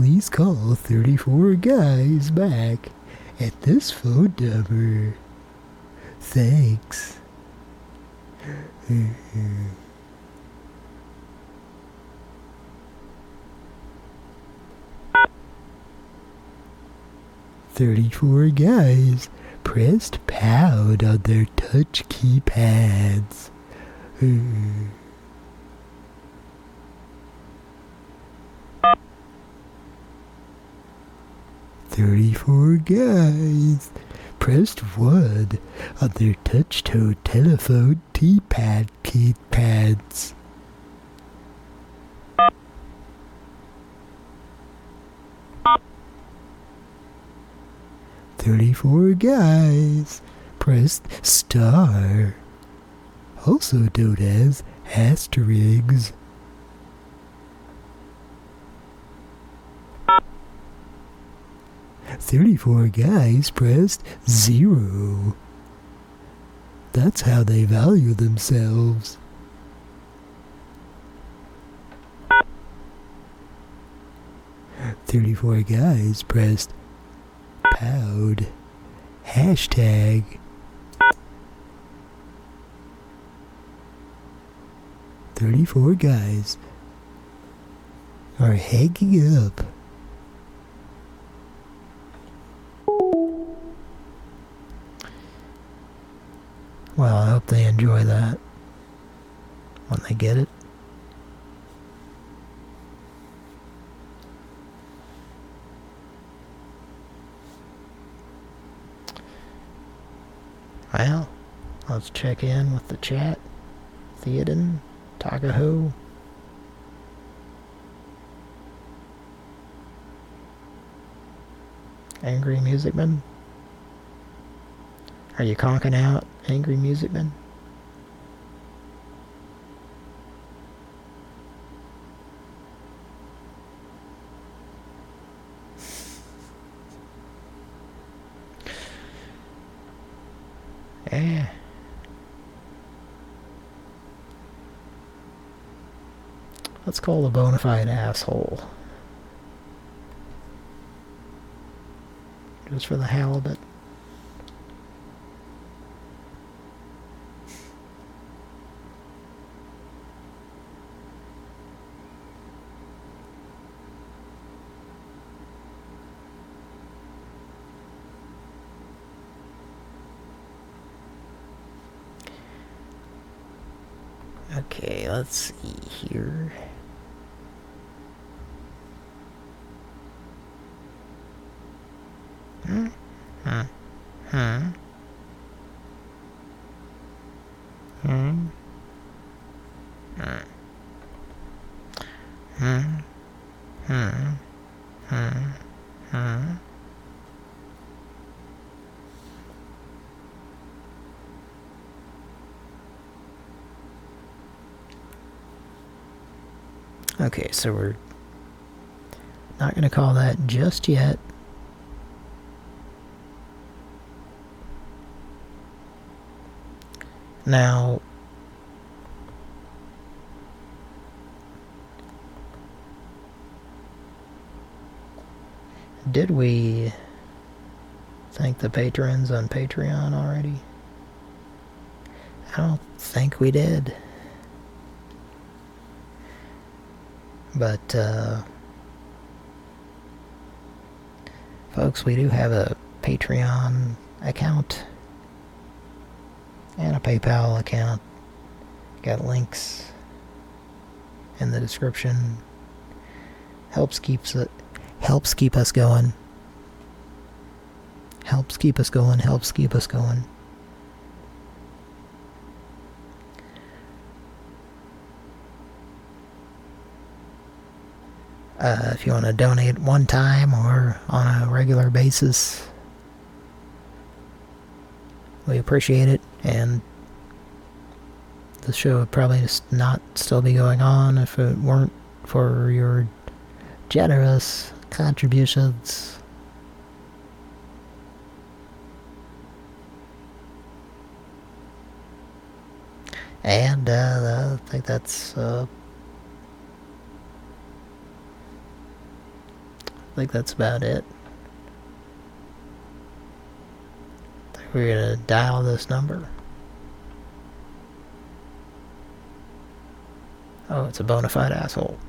Please call 34 guys back at this phone number. Thanks. Thirty-four guys pressed pound on their touch keypads. Thirty-four guys pressed one on their touch-tone telephone keypad keypads. Thirty-four guys pressed star, also known as asterisks. Thirty-four guys pressed zero. That's how they value themselves. Thirty-four guys pressed pound hashtag Thirty-four guys are hanging up. They get it. Well, let's check in with the chat. Theoden, Takaho. Angry Music Man. Are you conking out, Angry Music Man? Yeah. Let's call the bona fide asshole. Just for the halibut. Okay, so we're not going to call that just yet. Now, did we thank the patrons on Patreon already? I don't think we did. But, uh, folks, we do have a Patreon account and a PayPal account. Got links in the description. Helps keeps it helps keep us going. Helps keep us going, helps keep us going. Uh, if you want to donate one time or on a regular basis, we appreciate it. And the show would probably just not still be going on if it weren't for your generous contributions. And uh, I think that's uh, think that's about it. We're gonna dial this number. Oh, it's a bona fide asshole.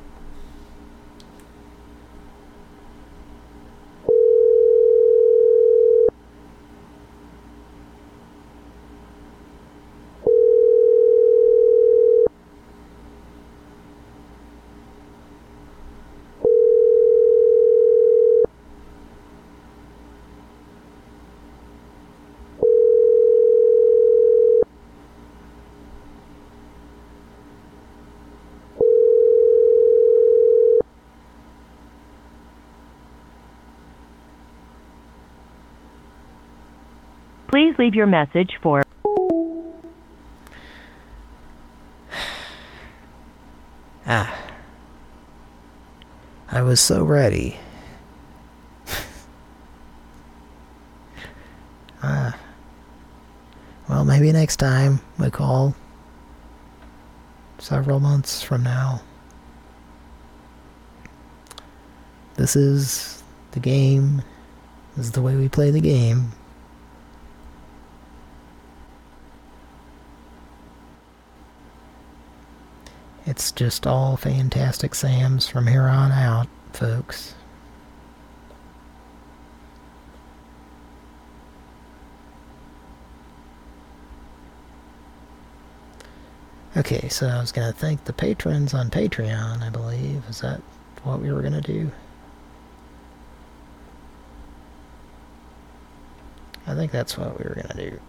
Please leave your message for Ah. I was so ready. <laughs> ah. Well, maybe next time we call. Several months from now. This is the game. This is the way we play the game. It's just all fantastic Sams from here on out, folks. Okay, so I was going to thank the patrons on Patreon, I believe. Is that what we were going to do? I think that's what we were going to do.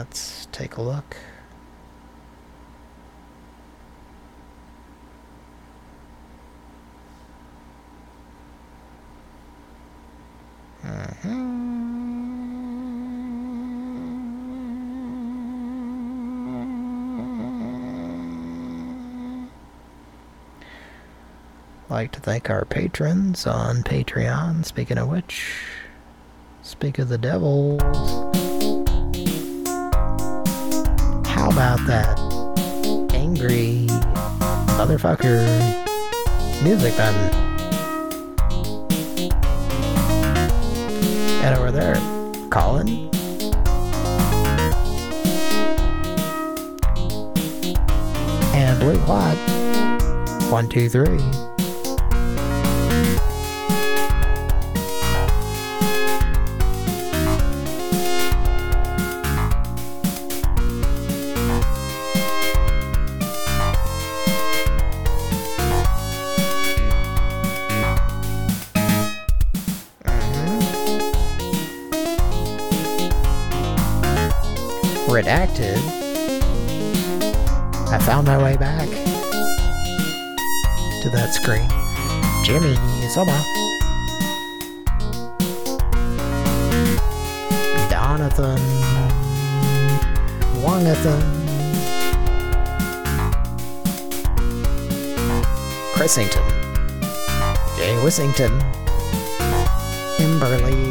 Let's take a look. Mm-hmm. like to thank our patrons on Patreon. Speaking of which, speak of the devils. How about that angry motherfucker music button? And over there, Colin. And Blue White. One, two, three. I found my way back to that screen. Jimmy Soma. Donathan. Wongathan. Chrisington. Jay Wissington. Kimberly.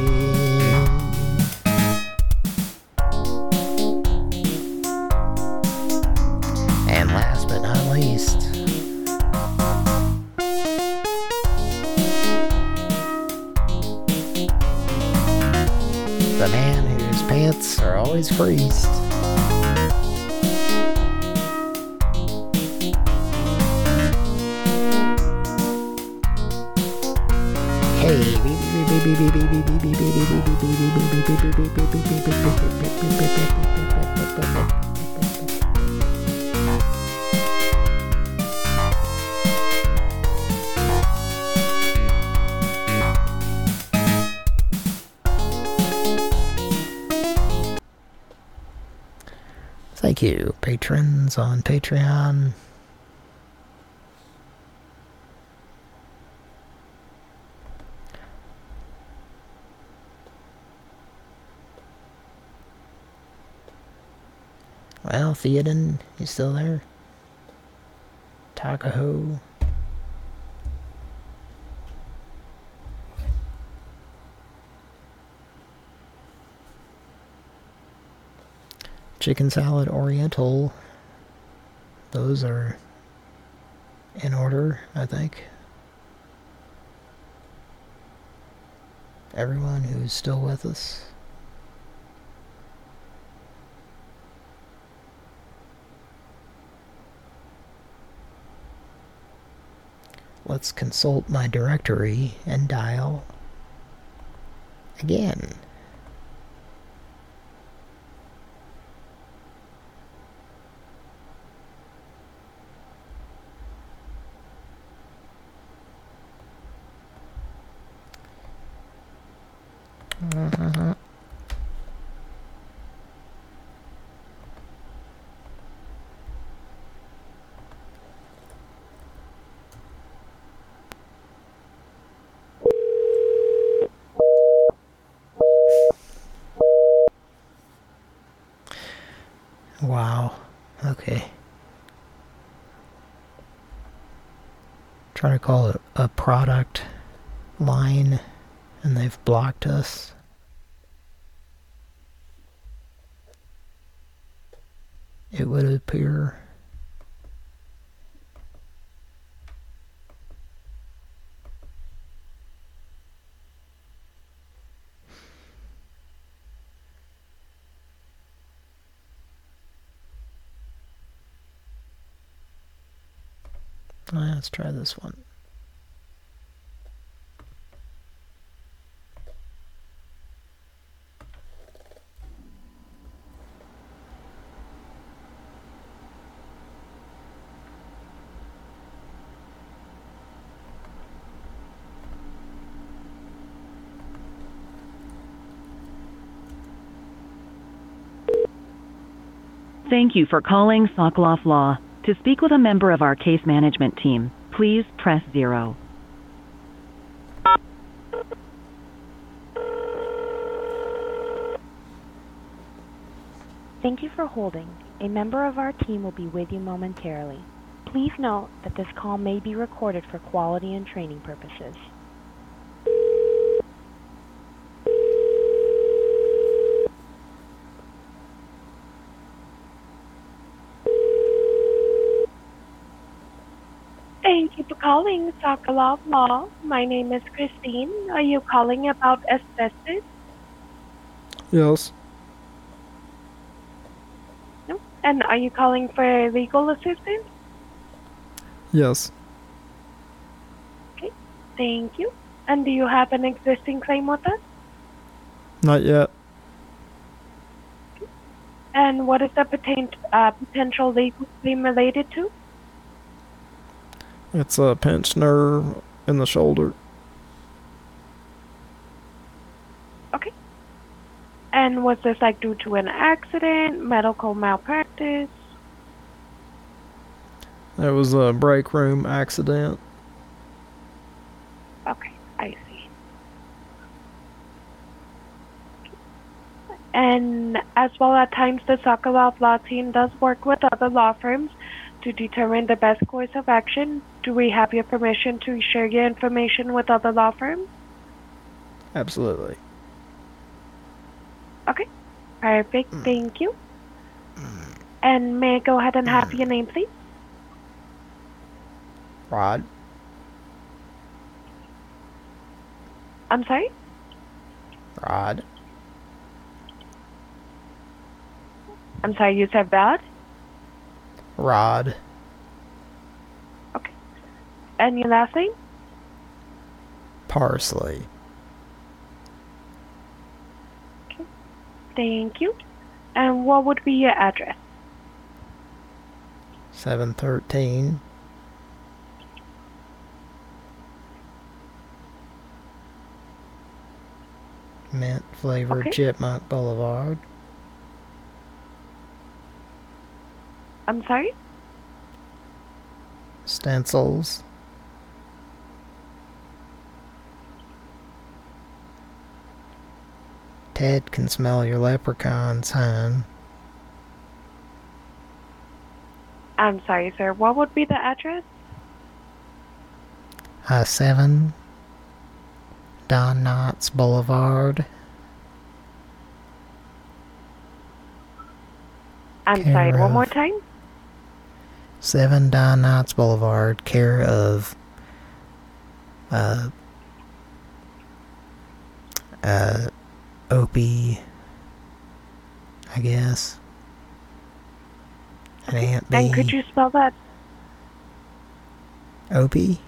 Are patrons on Patreon. Well, Theoden, you still there? Takaho. chicken salad oriental. Those are in order, I think. Everyone who's still with us. Let's consult my directory and dial again. Uh-huh. Wow. Okay. Try to call it a product line and they've blocked us. It would appear. Let's try this one. Thank you for calling Sokolove Law. To speak with a member of our case management team, please press zero. Thank you for holding. A member of our team will be with you momentarily. Please note that this call may be recorded for quality and training purposes. Thank you for calling Sokolove Law. My name is Christine. Are you calling about asbestos? Yes. No. And are you calling for legal assistance? Yes. Okay. Thank you. And do you have an existing claim with us? Not yet. And what is the poten- uh, potential legal claim related to? It's a pinched nerve in the shoulder. Okay. And was this like due to an accident, medical malpractice? It was a break room accident. Okay, I see. And as well, at times the Sokolove law team does work with other law firms to determine the best course of action. Do we have your permission to share your information with other law firms? Absolutely. Okay, perfect. Mm. Thank you. And may I go ahead and have mm. your name, please? Rod. I'm sorry? Rod. I'm sorry, you said Rod? Rod. And your last name? Parsley. Thank you. And what would be your address? 713. Mint flavored Okay. Chipmunk Boulevard. I'm sorry? Stencils. Ted can smell your leprechauns, hon. I'm sorry, sir. What would be the address? I 7 Don Knotts Boulevard. I'm Care sorry, one more time? 7 Don Knotts Boulevard, care of, uh, uh, Opie, I guess. And Aunt Bee. And could you spell that? Opie?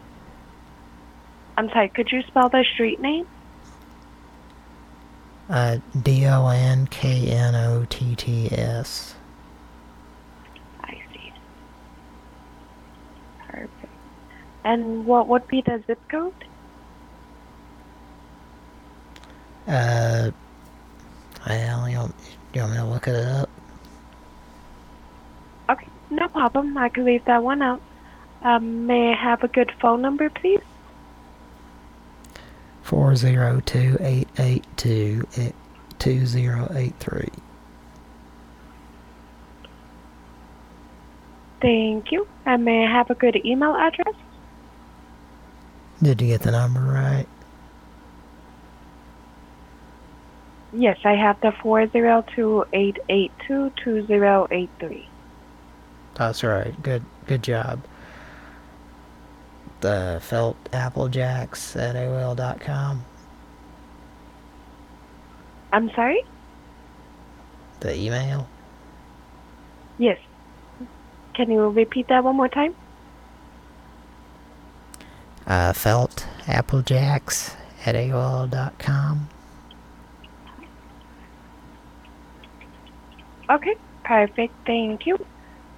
I'm sorry, could you spell the street name? Uh, D-O-N-K-N-O-T-T-S. I see. Perfect. And what would be the zip code? Uh, well, you want, you want me to look it up? Okay, no problem. I can leave that one out. Um, may I have a good phone number, please? Four zero two eight eight two two zero eight three. Thank you. And may I have a good email address? Did you get the number right? Yes, I have the four zero two eight eight two two zero eight three. That's right. Good good job. The felt applejacks at AOL.com. I'm sorry? The email. Yes. Can you repeat that one more time? Uh, felt applejacks at AOL.com. Okay, perfect. Thank you.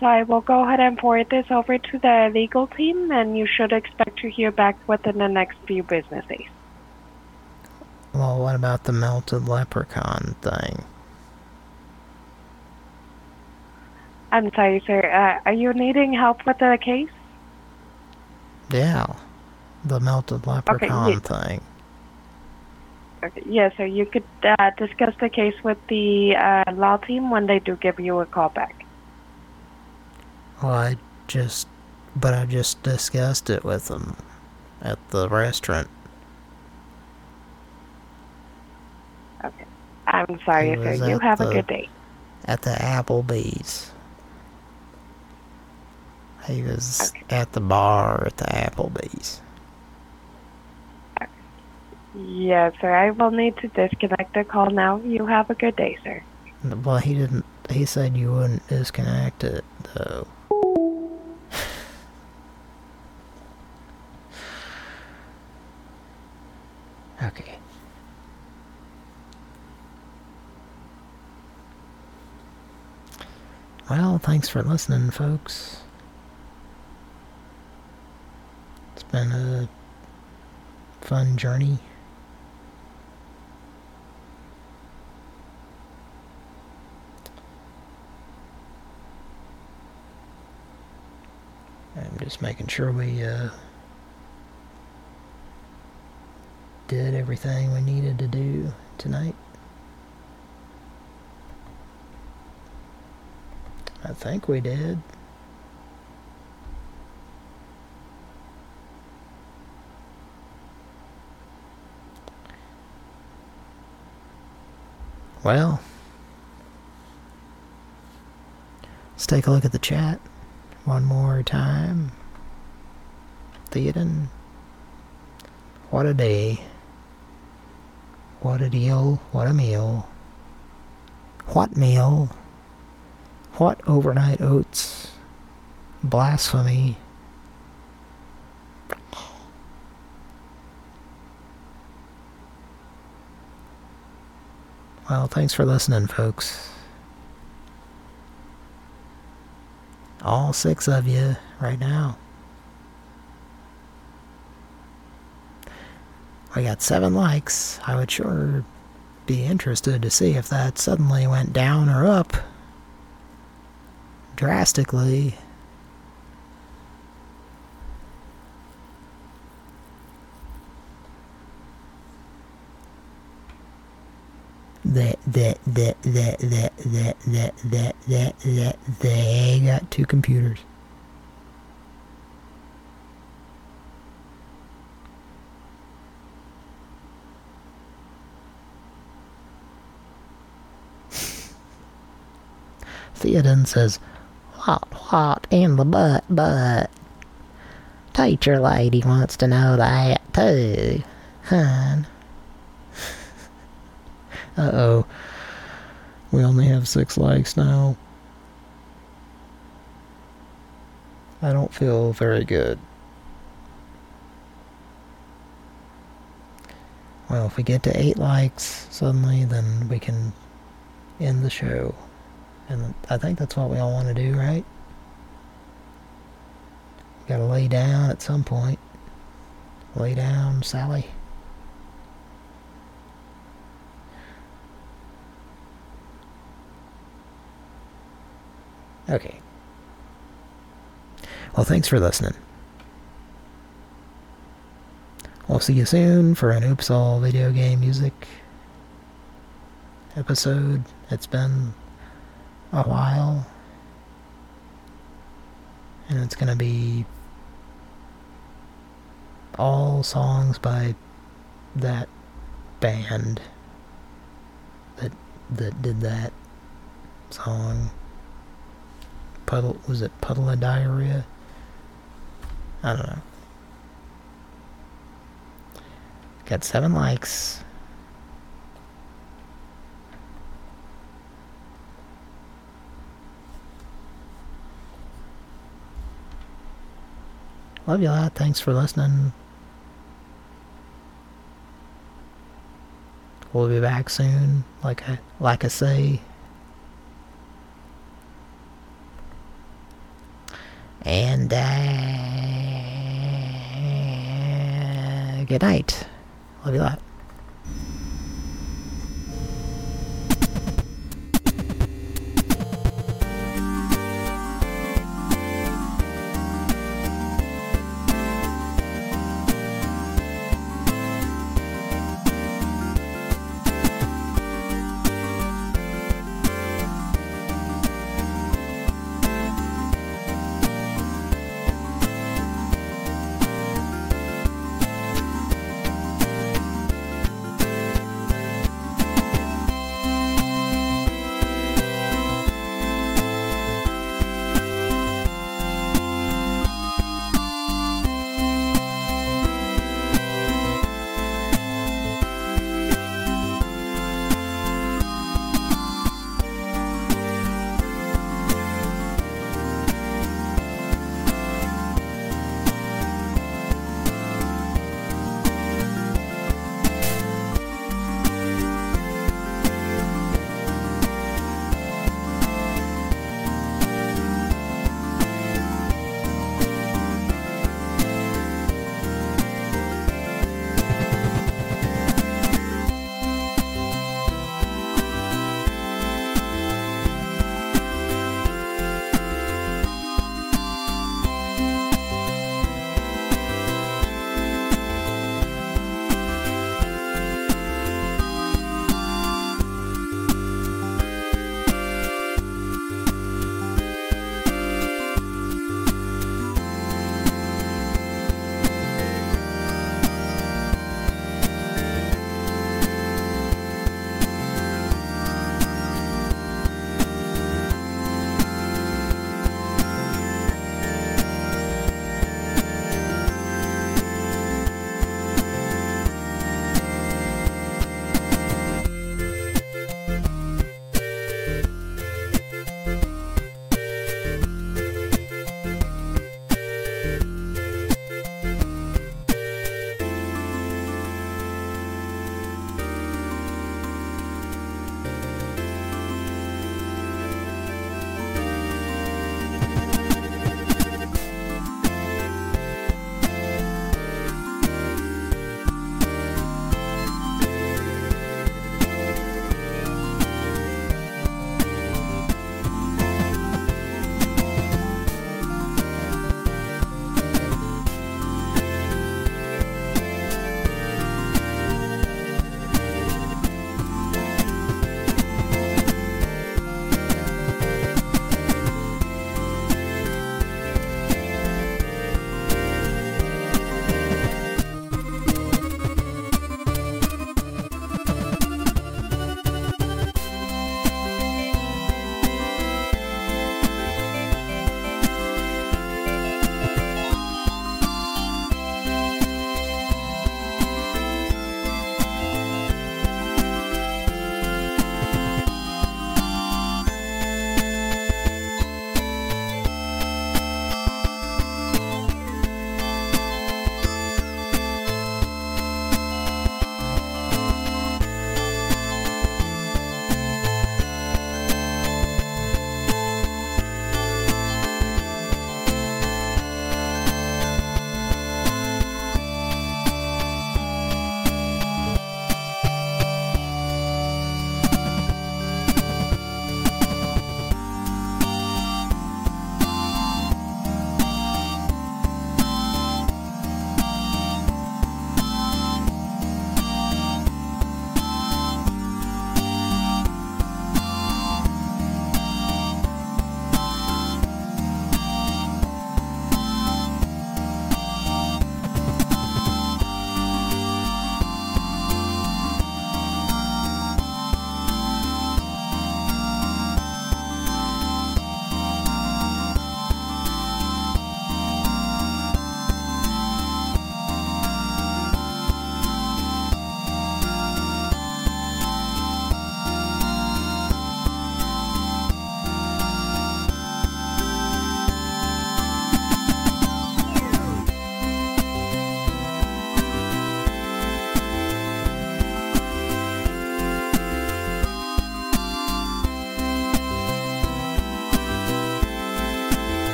So I will go ahead and forward this over to the legal team, and you should expect to hear back within the next few business days. Well, what about the melted leprechaun thing? I'm sorry, sir. Uh, are you needing help with the case? Yeah. The melted leprechaun yeah. thing. Okay, yes, sir. You could uh, discuss the case with the uh, law team when they do give you a call back. Well, I just, but I just discussed it with them at the restaurant. Okay. I'm sorry, sir. You have a good day. At the Applebee's. He was at the bar at the Applebee's. Yes, sir. I will need to disconnect the call now. You have a good day, sir. Well, he didn't, he said you wouldn't disconnect it, though. <sighs> okay. Well, thanks for listening, folks. It's been a fun journey. I'm just making sure we uh, did everything we needed to do tonight. I think we did. Well, let's take a look at the chat one more time. Theoden. What a day. What a deal. What a meal. What meal? What overnight oats? Blasphemy. Well, thanks for listening, folks. All six of you right now. I got seven likes. I would sure be interested to see if that suddenly went down or up. Drastically. That, that, that, that, that, that, that, that, that, they got two computers. <laughs> Theoden says, What, what in the butt, butt? Teacher lady wants to know that too, hun. Uh-oh. We only have six likes now. I don't feel very good. Well, if we get to eight likes suddenly, then we can end the show. And I think that's what we all want to do, right? Gotta lay down at some point. Lay down, Sally. Okay. Well, thanks for listening. We'll see you soon for an Oops All video game music episode. It's been a while. And it's gonna be all songs by that band that that did that song. Puddle was it Puddle of Diarrhea? I don't know. Got seven likes. Love you a lot. Thanks for listening. We'll be back soon, like I like I say. And uh, good night. Love you a lot.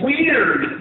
Weird.